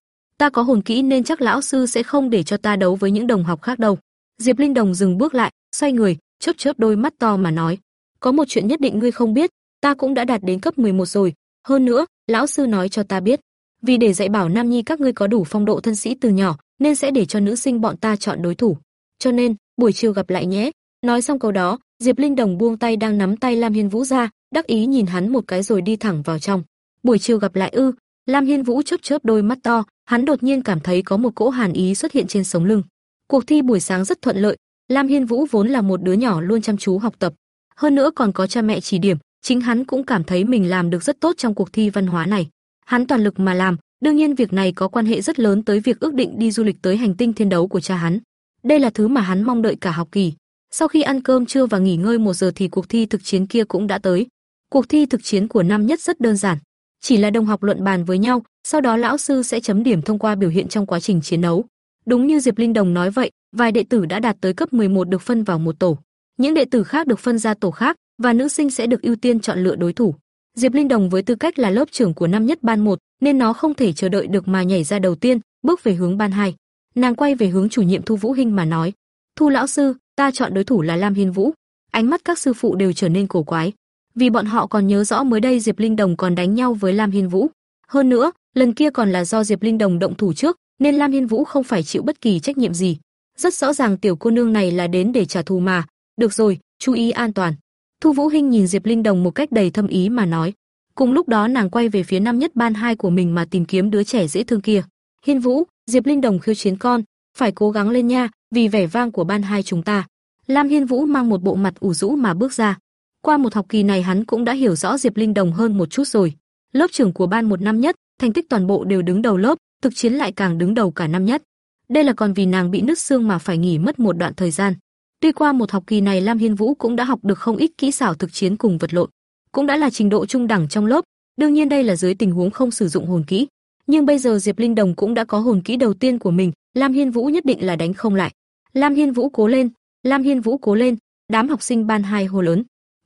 Ta có hồn kỹ nên chắc lão sư sẽ không để cho ta đấu với những đồng học khác đâu. Diệp Linh Đồng dừng bước lại, xoay người, chớp chớp đôi mắt to mà nói, có một chuyện nhất định ngươi không biết, ta cũng đã đạt đến cấp 11 rồi, hơn nữa, lão sư nói cho ta biết, vì để dạy bảo nam nhi các ngươi có đủ phong độ thân sĩ từ nhỏ, nên sẽ để cho nữ sinh bọn ta chọn đối thủ. Cho nên, buổi chiều gặp lại nhé. Nói xong câu đó, Diệp Linh Đồng buông tay đang nắm tay Lam Hiên Vũ ra, đắc ý nhìn hắn một cái rồi đi thẳng vào trong. Buổi chiều gặp lại ư? Lam Hiên Vũ chớp chớp đôi mắt to, hắn đột nhiên cảm thấy có một cỗ hàn ý xuất hiện trên sống lưng. Cuộc thi buổi sáng rất thuận lợi, Lam Hiên Vũ vốn là một đứa nhỏ luôn chăm chú học tập, hơn nữa còn có cha mẹ chỉ điểm, chính hắn cũng cảm thấy mình làm được rất tốt trong cuộc thi văn hóa này. Hắn toàn lực mà làm, đương nhiên việc này có quan hệ rất lớn tới việc ước định đi du lịch tới hành tinh thiên đấu của cha hắn. Đây là thứ mà hắn mong đợi cả học kỳ. Sau khi ăn cơm trưa và nghỉ ngơi một giờ thì cuộc thi thực chiến kia cũng đã tới. Cuộc thi thực chiến của năm nhất rất đơn giản, chỉ là đồng học luận bàn với nhau, sau đó lão sư sẽ chấm điểm thông qua biểu hiện trong quá trình chiến đấu. Đúng như Diệp Linh Đồng nói vậy, vài đệ tử đã đạt tới cấp 11 được phân vào một tổ. Những đệ tử khác được phân ra tổ khác và nữ sinh sẽ được ưu tiên chọn lựa đối thủ. Diệp Linh Đồng với tư cách là lớp trưởng của năm nhất ban 1, nên nó không thể chờ đợi được mà nhảy ra đầu tiên, bước về hướng ban 2. Nàng quay về hướng chủ nhiệm Thu Vũ Hinh mà nói: "Thu lão sư, ta chọn đối thủ là Lam Hiên Vũ." Ánh mắt các sư phụ đều trở nên cổ quái, vì bọn họ còn nhớ rõ mới đây Diệp Linh Đồng còn đánh nhau với Lam Hiên Vũ. Hơn nữa, lần kia còn là do Diệp Linh Đồng động thủ trước, nên Lam Hiên Vũ không phải chịu bất kỳ trách nhiệm gì. Rất rõ ràng tiểu cô nương này là đến để trả thù mà. Được rồi, chú ý an toàn. Thu Vũ Hinh nhìn Diệp Linh Đồng một cách đầy thâm ý mà nói. Cùng lúc đó nàng quay về phía năm nhất ban hai của mình mà tìm kiếm đứa trẻ dễ thương kia. Hiên Vũ, Diệp Linh Đồng khiêu chiến con, phải cố gắng lên nha, vì vẻ vang của ban hai chúng ta. Lam Hiên Vũ mang một bộ mặt ủ rũ mà bước ra. Qua một học kỳ này hắn cũng đã hiểu rõ Diệp Linh Đồng hơn một chút rồi. Lớp trưởng của ban một năm nhất, thành tích toàn bộ đều đứng đầu lớp, thực chiến lại càng đứng đầu cả năm nhất. Đây là còn vì nàng bị nứt xương mà phải nghỉ mất một đoạn thời gian. Tuy qua một học kỳ này Lam Hiên Vũ cũng đã học được không ít kỹ xảo thực chiến cùng vật lộn, cũng đã là trình độ trung đẳng trong lớp, đương nhiên đây là dưới tình huống không sử dụng hồn kỹ. Nhưng bây giờ Diệp Linh Đồng cũng đã có hồn kỹ đầu tiên của mình, Lam Hiên Vũ nhất định là đánh không lại. Lam Hiên Vũ cố lên, Lam Hiên Vũ cố lên, đám học sinh ban hai hô lớn.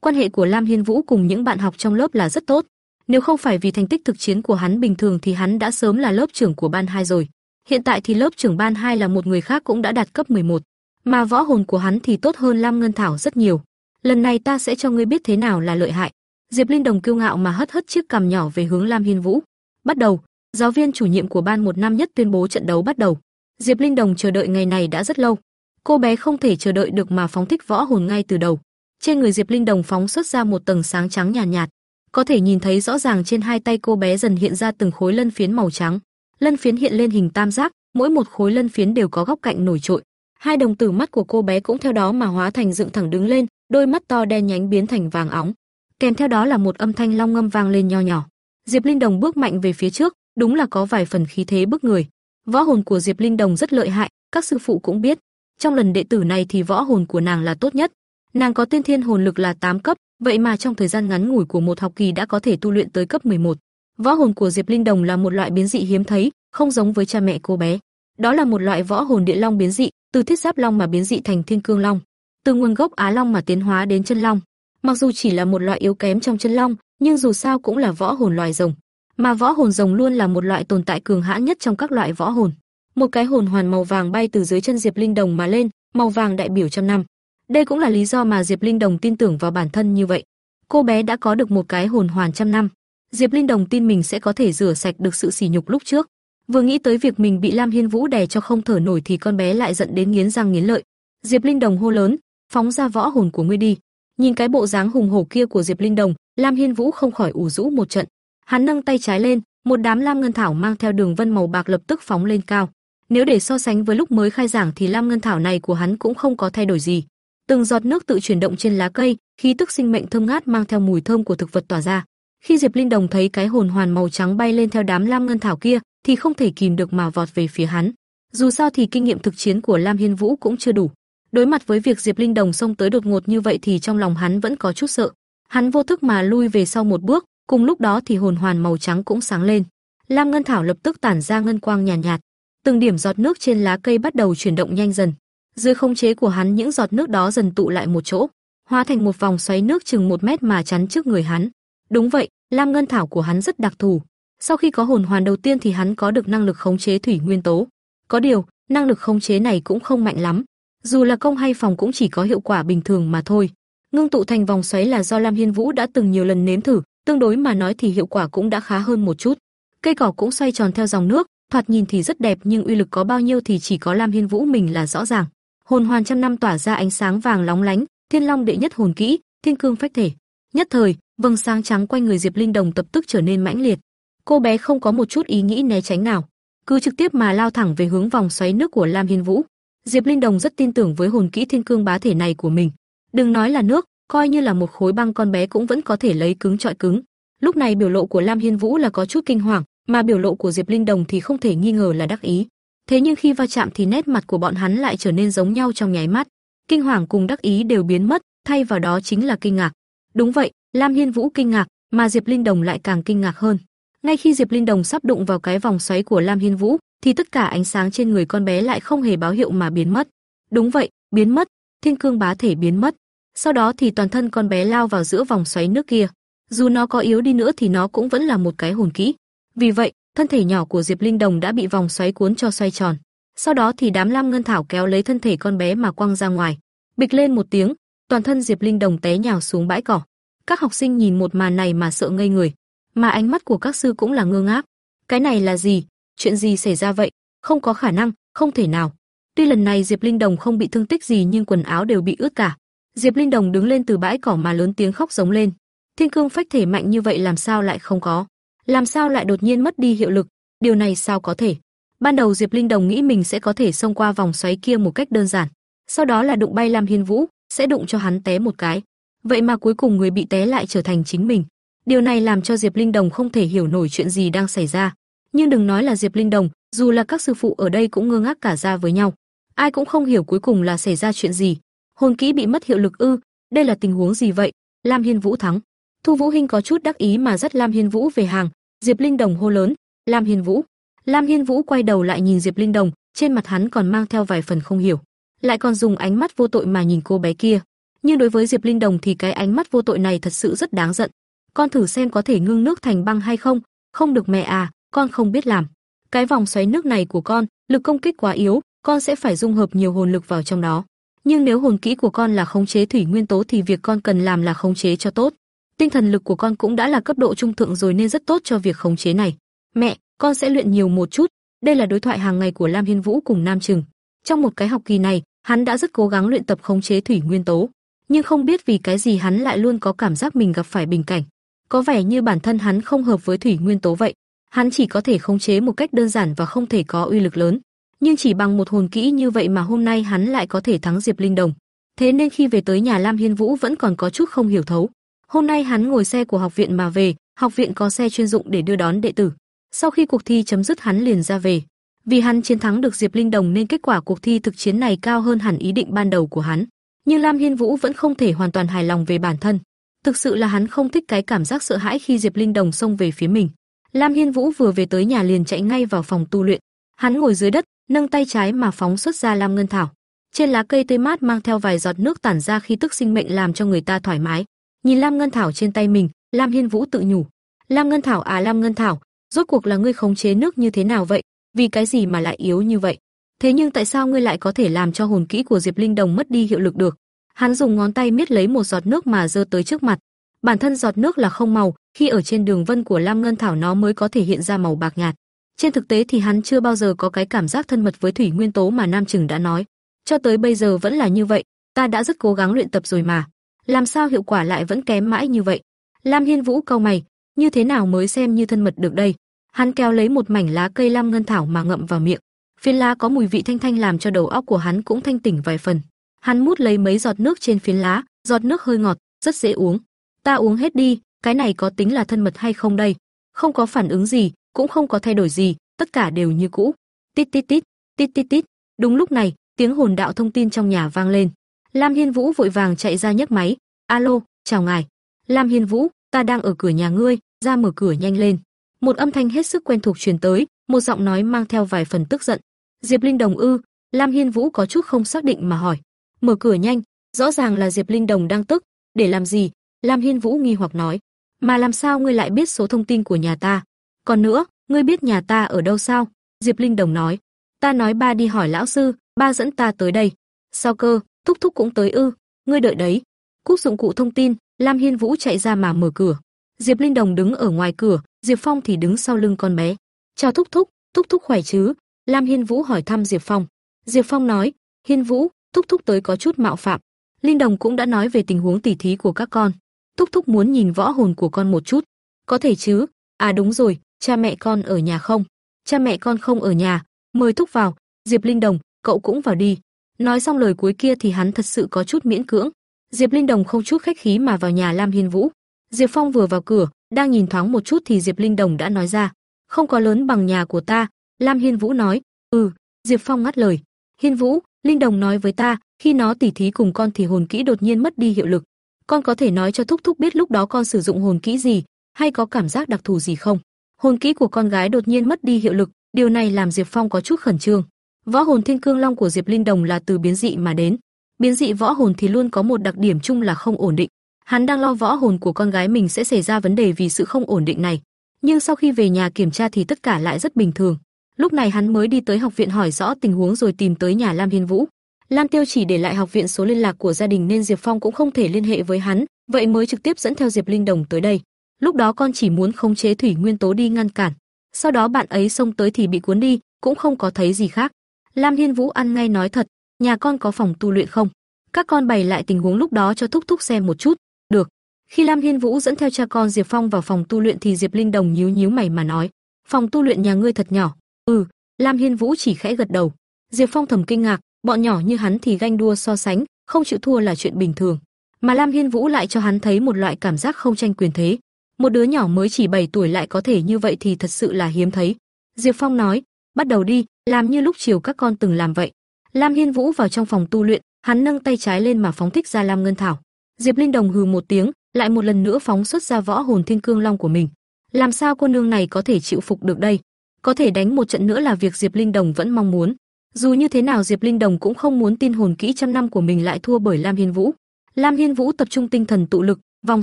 Quan hệ của Lam Hiên Vũ cùng những bạn học trong lớp là rất tốt. Nếu không phải vì thành tích thực chiến của hắn bình thường thì hắn đã sớm là lớp trưởng của ban 2 rồi. Hiện tại thì lớp trưởng ban 2 là một người khác cũng đã đạt cấp 11, mà võ hồn của hắn thì tốt hơn Lam Ngân Thảo rất nhiều. Lần này ta sẽ cho ngươi biết thế nào là lợi hại. Diệp Linh Đồng kiêu ngạo mà hất hất chiếc cằm nhỏ về hướng Lam Hiên Vũ. Bắt đầu, giáo viên chủ nhiệm của ban một năm nhất tuyên bố trận đấu bắt đầu. Diệp Linh Đồng chờ đợi ngày này đã rất lâu. Cô bé không thể chờ đợi được mà phóng thích võ hồn ngay từ đầu. Trên người Diệp Linh Đồng phóng xuất ra một tầng sáng trắng nhàn nhạt, nhạt, có thể nhìn thấy rõ ràng trên hai tay cô bé dần hiện ra từng khối lân phiến màu trắng. Lân phiến hiện lên hình tam giác, mỗi một khối lân phiến đều có góc cạnh nổi trội. Hai đồng tử mắt của cô bé cũng theo đó mà hóa thành dựng thẳng đứng lên, đôi mắt to đen nhánh biến thành vàng óng. Kèm theo đó là một âm thanh long ngâm vang lên nho nhỏ. Diệp Linh Đồng bước mạnh về phía trước, đúng là có vài phần khí thế bức người. Võ hồn của Diệp Linh Đồng rất lợi hại, các sư phụ cũng biết. Trong lần đệ tử này thì võ hồn của nàng là tốt nhất, Nàng có tiên thiên hồn lực là 8 cấp, vậy mà trong thời gian ngắn ngủi của một học kỳ đã có thể tu luyện tới cấp 11. Võ hồn của Diệp Linh Đồng là một loại biến dị hiếm thấy, không giống với cha mẹ cô bé. Đó là một loại võ hồn địa long biến dị, từ thiết giáp long mà biến dị thành thiên cương long, từ nguồn gốc á long mà tiến hóa đến chân long. Mặc dù chỉ là một loại yếu kém trong chân long, nhưng dù sao cũng là võ hồn loài rồng, mà võ hồn rồng luôn là một loại tồn tại cường hãn nhất trong các loại võ hồn. Một cái hồn hoàn màu vàng bay từ dưới chân Diệp Linh Đồng mà lên, màu vàng đại biểu trăm năm. Đây cũng là lý do mà Diệp Linh Đồng tin tưởng vào bản thân như vậy. Cô bé đã có được một cái hồn hoàn trăm năm. Diệp Linh Đồng tin mình sẽ có thể rửa sạch được sự sỉ nhục lúc trước. Vừa nghĩ tới việc mình bị Lam Hiên Vũ đè cho không thở nổi thì con bé lại giận đến nghiến răng nghiến lợi. Diệp Linh Đồng hô lớn, phóng ra võ hồn của ngươi đi. Nhìn cái bộ dáng hùng hổ kia của Diệp Linh Đồng, Lam Hiên Vũ không khỏi ủ rũ một trận. Hắn nâng tay trái lên, một đám lam ngân thảo mang theo đường vân màu bạc lập tức phóng lên cao. Nếu để so sánh với lúc mới khai giảng thì lam ngân thảo này của hắn cũng không có thay đổi gì. Từng giọt nước tự chuyển động trên lá cây, khí tức sinh mệnh thơm ngát mang theo mùi thơm của thực vật tỏa ra. Khi Diệp Linh Đồng thấy cái hồn hoàn màu trắng bay lên theo đám lam ngân thảo kia, thì không thể kìm được mà vọt về phía hắn. Dù sao thì kinh nghiệm thực chiến của Lam Hiên Vũ cũng chưa đủ. Đối mặt với việc Diệp Linh Đồng xông tới đột ngột như vậy thì trong lòng hắn vẫn có chút sợ. Hắn vô thức mà lui về sau một bước, cùng lúc đó thì hồn hoàn màu trắng cũng sáng lên. Lam ngân thảo lập tức tản ra ngân quang nhàn nhạt, nhạt. Từng điểm giọt nước trên lá cây bắt đầu chuyển động nhanh dần. Dưới không chế của hắn những giọt nước đó dần tụ lại một chỗ, hóa thành một vòng xoáy nước chừng một mét mà chắn trước người hắn. Đúng vậy, Lam ngân thảo của hắn rất đặc thù. Sau khi có hồn hoàn đầu tiên thì hắn có được năng lực khống chế thủy nguyên tố. Có điều, năng lực khống chế này cũng không mạnh lắm, dù là công hay phòng cũng chỉ có hiệu quả bình thường mà thôi. Ngưng tụ thành vòng xoáy là do Lam Hiên Vũ đã từng nhiều lần nếm thử, tương đối mà nói thì hiệu quả cũng đã khá hơn một chút. Cây cỏ cũng xoay tròn theo dòng nước, thoạt nhìn thì rất đẹp nhưng uy lực có bao nhiêu thì chỉ có Lam Hiên Vũ mình là rõ ràng. Hồn hoàn trăm năm tỏa ra ánh sáng vàng lóng lánh, Thiên Long đệ nhất hồn kỹ, Thiên Cương phách thể. Nhất thời, vầng sáng trắng quanh người Diệp Linh Đồng tập tức trở nên mãnh liệt. Cô bé không có một chút ý nghĩ né tránh nào, cứ trực tiếp mà lao thẳng về hướng vòng xoáy nước của Lam Hiên Vũ. Diệp Linh Đồng rất tin tưởng với hồn kỹ Thiên Cương bá thể này của mình. Đừng nói là nước, coi như là một khối băng con bé cũng vẫn có thể lấy cứng trọi cứng. Lúc này biểu lộ của Lam Hiên Vũ là có chút kinh hoàng, mà biểu lộ của Diệp Linh Đồng thì không thể nghi ngờ là đắc ý. Thế nhưng khi va chạm thì nét mặt của bọn hắn lại trở nên giống nhau trong nháy mắt. Kinh hoàng cùng đắc ý đều biến mất, thay vào đó chính là kinh ngạc. Đúng vậy, Lam Hiên Vũ kinh ngạc, mà Diệp Linh Đồng lại càng kinh ngạc hơn. Ngay khi Diệp Linh Đồng sắp đụng vào cái vòng xoáy của Lam Hiên Vũ, thì tất cả ánh sáng trên người con bé lại không hề báo hiệu mà biến mất. Đúng vậy, biến mất, Thiên Cương bá thể biến mất. Sau đó thì toàn thân con bé lao vào giữa vòng xoáy nước kia. Dù nó có yếu đi nữa thì nó cũng vẫn là một cái hồn kỹ. Vì vậy, thân thể nhỏ của Diệp Linh Đồng đã bị vòng xoáy cuốn cho xoay tròn. Sau đó thì đám lam ngân thảo kéo lấy thân thể con bé mà quăng ra ngoài. Bịch lên một tiếng, toàn thân Diệp Linh Đồng té nhào xuống bãi cỏ. Các học sinh nhìn một màn này mà sợ ngây người, mà ánh mắt của các sư cũng là ngơ ngác. Cái này là gì? Chuyện gì xảy ra vậy? Không có khả năng, không thể nào. Tuy lần này Diệp Linh Đồng không bị thương tích gì nhưng quần áo đều bị ướt cả. Diệp Linh Đồng đứng lên từ bãi cỏ mà lớn tiếng khóc giống lên. Thiên cương phách thể mạnh như vậy làm sao lại không có? Làm sao lại đột nhiên mất đi hiệu lực? Điều này sao có thể? Ban đầu Diệp Linh Đồng nghĩ mình sẽ có thể xông qua vòng xoáy kia một cách đơn giản, sau đó là đụng bay Lam Hiên Vũ, sẽ đụng cho hắn té một cái. Vậy mà cuối cùng người bị té lại trở thành chính mình. Điều này làm cho Diệp Linh Đồng không thể hiểu nổi chuyện gì đang xảy ra. Nhưng đừng nói là Diệp Linh Đồng, dù là các sư phụ ở đây cũng ngơ ngác cả ra với nhau. Ai cũng không hiểu cuối cùng là xảy ra chuyện gì. Hồn kỹ bị mất hiệu lực ư? Đây là tình huống gì vậy? Lam Hiên Vũ thắng. Thu Vũ Hinh có chút đắc ý mà dắt Lam Hiên Vũ về hàng. Diệp Linh Đồng hô lớn, "Lam Hiên Vũ!" Lam Hiên Vũ quay đầu lại nhìn Diệp Linh Đồng, trên mặt hắn còn mang theo vài phần không hiểu, lại còn dùng ánh mắt vô tội mà nhìn cô bé kia. Nhưng đối với Diệp Linh Đồng thì cái ánh mắt vô tội này thật sự rất đáng giận. Con thử xem có thể ngưng nước thành băng hay không? Không được mẹ à, con không biết làm. Cái vòng xoáy nước này của con, lực công kích quá yếu, con sẽ phải dung hợp nhiều hồn lực vào trong đó. Nhưng nếu hồn kỹ của con là khống chế thủy nguyên tố thì việc con cần làm là khống chế cho tốt. Tinh thần lực của con cũng đã là cấp độ trung thượng rồi nên rất tốt cho việc khống chế này. Mẹ, con sẽ luyện nhiều một chút. Đây là đối thoại hàng ngày của Lam Hiên Vũ cùng Nam Trừng. Trong một cái học kỳ này, hắn đã rất cố gắng luyện tập khống chế thủy nguyên tố, nhưng không biết vì cái gì hắn lại luôn có cảm giác mình gặp phải bình cảnh. Có vẻ như bản thân hắn không hợp với thủy nguyên tố vậy. Hắn chỉ có thể khống chế một cách đơn giản và không thể có uy lực lớn, nhưng chỉ bằng một hồn kỹ như vậy mà hôm nay hắn lại có thể thắng Diệp Linh Đồng. Thế nên khi về tới nhà Lam Hiên Vũ vẫn còn có chút không hiểu thấu. Hôm nay hắn ngồi xe của học viện mà về, học viện có xe chuyên dụng để đưa đón đệ tử. Sau khi cuộc thi chấm dứt hắn liền ra về. Vì hắn chiến thắng được Diệp Linh Đồng nên kết quả cuộc thi thực chiến này cao hơn hẳn ý định ban đầu của hắn. Nhưng Lam Hiên Vũ vẫn không thể hoàn toàn hài lòng về bản thân. Thực sự là hắn không thích cái cảm giác sợ hãi khi Diệp Linh Đồng xông về phía mình. Lam Hiên Vũ vừa về tới nhà liền chạy ngay vào phòng tu luyện. Hắn ngồi dưới đất, nâng tay trái mà phóng xuất ra lam ngân thảo. Trên lá cây tươi mát mang theo vài giọt nước tản ra khi tức sinh mệnh làm cho người ta thoải mái. Nhìn lam ngân thảo trên tay mình, Lam Hiên Vũ tự nhủ, "Lam ngân thảo à Lam ngân thảo, rốt cuộc là ngươi khống chế nước như thế nào vậy? Vì cái gì mà lại yếu như vậy? Thế nhưng tại sao ngươi lại có thể làm cho hồn kỹ của Diệp Linh Đồng mất đi hiệu lực được?" Hắn dùng ngón tay miết lấy một giọt nước mà giơ tới trước mặt. Bản thân giọt nước là không màu, khi ở trên đường vân của Lam Ngân Thảo nó mới có thể hiện ra màu bạc nhạt. Trên thực tế thì hắn chưa bao giờ có cái cảm giác thân mật với thủy nguyên tố mà Nam Trừng đã nói. Cho tới bây giờ vẫn là như vậy, ta đã rất cố gắng luyện tập rồi mà. Làm sao hiệu quả lại vẫn kém mãi như vậy? Lam Hiên Vũ cau mày, như thế nào mới xem như thân mật được đây? Hắn kéo lấy một mảnh lá cây lam ngân thảo mà ngậm vào miệng. Phiến lá có mùi vị thanh thanh làm cho đầu óc của hắn cũng thanh tỉnh vài phần. Hắn mút lấy mấy giọt nước trên phiến lá, giọt nước hơi ngọt, rất dễ uống. Ta uống hết đi, cái này có tính là thân mật hay không đây? Không có phản ứng gì, cũng không có thay đổi gì, tất cả đều như cũ. Tít tít tít, tít tít tít. Đúng lúc này, tiếng hồn đạo thông tin trong nhà vang lên. Lam Hiên Vũ vội vàng chạy ra nhấc máy. "Alo, chào ngài." "Lam Hiên Vũ, ta đang ở cửa nhà ngươi, ra mở cửa nhanh lên." Một âm thanh hết sức quen thuộc truyền tới, một giọng nói mang theo vài phần tức giận. "Diệp Linh Đồng ư?" Lam Hiên Vũ có chút không xác định mà hỏi. "Mở cửa nhanh." Rõ ràng là Diệp Linh Đồng đang tức, "Để làm gì?" Lam Hiên Vũ nghi hoặc nói. "Mà làm sao ngươi lại biết số thông tin của nhà ta? Còn nữa, ngươi biết nhà ta ở đâu sao?" Diệp Linh Đồng nói. "Ta nói ba đi hỏi lão sư, ba dẫn ta tới đây." "Sao cơ? Thúc thúc cũng tới ư? Ngươi đợi đấy." Cúp dụng cụ thông tin, Lam Hiên Vũ chạy ra mà mở cửa. Diệp Linh Đồng đứng ở ngoài cửa, Diệp Phong thì đứng sau lưng con bé. "Chào thúc thúc, thúc thúc khỏe chứ?" Lam Hiên Vũ hỏi thăm Diệp Phong. Diệp Phong nói, "Hiên Vũ, thúc thúc tới có chút mạo phạm. Linh Đồng cũng đã nói về tình huống tỉ thí của các con. Thúc thúc muốn nhìn võ hồn của con một chút. Có thể chứ? À đúng rồi, cha mẹ con ở nhà không? Cha mẹ con không ở nhà, mời thúc vào. Diệp Linh Đồng, cậu cũng vào đi." Nói xong lời cuối kia thì hắn thật sự có chút miễn cưỡng. Diệp Linh Đồng không chút khách khí mà vào nhà Lam Hiên Vũ. Diệp Phong vừa vào cửa, đang nhìn thoáng một chút thì Diệp Linh Đồng đã nói ra, "Không có lớn bằng nhà của ta." Lam Hiên Vũ nói, "Ừ." Diệp Phong ngắt lời, "Hiên Vũ, Linh Đồng nói với ta, khi nó tỉ thí cùng con thì hồn kỹ đột nhiên mất đi hiệu lực. Con có thể nói cho thúc thúc biết lúc đó con sử dụng hồn kỹ gì, hay có cảm giác đặc thù gì không?" Hồn kỹ của con gái đột nhiên mất đi hiệu lực, điều này làm Diệp Phong có chút khẩn trương. Võ hồn Thiên Cương Long của Diệp Linh Đồng là từ biến dị mà đến. Biến dị võ hồn thì luôn có một đặc điểm chung là không ổn định. Hắn đang lo võ hồn của con gái mình sẽ xảy ra vấn đề vì sự không ổn định này. Nhưng sau khi về nhà kiểm tra thì tất cả lại rất bình thường. Lúc này hắn mới đi tới học viện hỏi rõ tình huống rồi tìm tới nhà Lam Hiên Vũ. Lam Tiêu chỉ để lại học viện số liên lạc của gia đình nên Diệp Phong cũng không thể liên hệ với hắn, vậy mới trực tiếp dẫn theo Diệp Linh Đồng tới đây. Lúc đó con chỉ muốn khống chế thủy nguyên tố đi ngăn cản. Sau đó bạn ấy xông tới thì bị cuốn đi, cũng không có thấy gì khác. Lam Hiên Vũ ăn ngay nói thật, nhà con có phòng tu luyện không? Các con bày lại tình huống lúc đó cho thúc thúc xem một chút. Được. Khi Lam Hiên Vũ dẫn theo cha con Diệp Phong vào phòng tu luyện thì Diệp Linh Đồng nhíu nhíu mày mà nói, "Phòng tu luyện nhà ngươi thật nhỏ." "Ừ." Lam Hiên Vũ chỉ khẽ gật đầu. Diệp Phong thầm kinh ngạc, bọn nhỏ như hắn thì ganh đua so sánh, không chịu thua là chuyện bình thường, mà Lam Hiên Vũ lại cho hắn thấy một loại cảm giác không tranh quyền thế. Một đứa nhỏ mới chỉ 7 tuổi lại có thể như vậy thì thật sự là hiếm thấy. Diệp Phong nói, "Bắt đầu đi, làm như lúc chiều các con từng làm vậy." Lam Hiên Vũ vào trong phòng tu luyện, hắn nâng tay trái lên mà phóng thích ra Lam Ngân Thảo. Diệp Linh Đồng hừ một tiếng, lại một lần nữa phóng xuất ra võ hồn Thiên Cương Long của mình. Làm sao cô nương này có thể chịu phục được đây? Có thể đánh một trận nữa là việc Diệp Linh Đồng vẫn mong muốn. Dù như thế nào Diệp Linh Đồng cũng không muốn tin hồn kỹ trăm năm của mình lại thua bởi Lam Hiên Vũ. Lam Hiên Vũ tập trung tinh thần tụ lực, vòng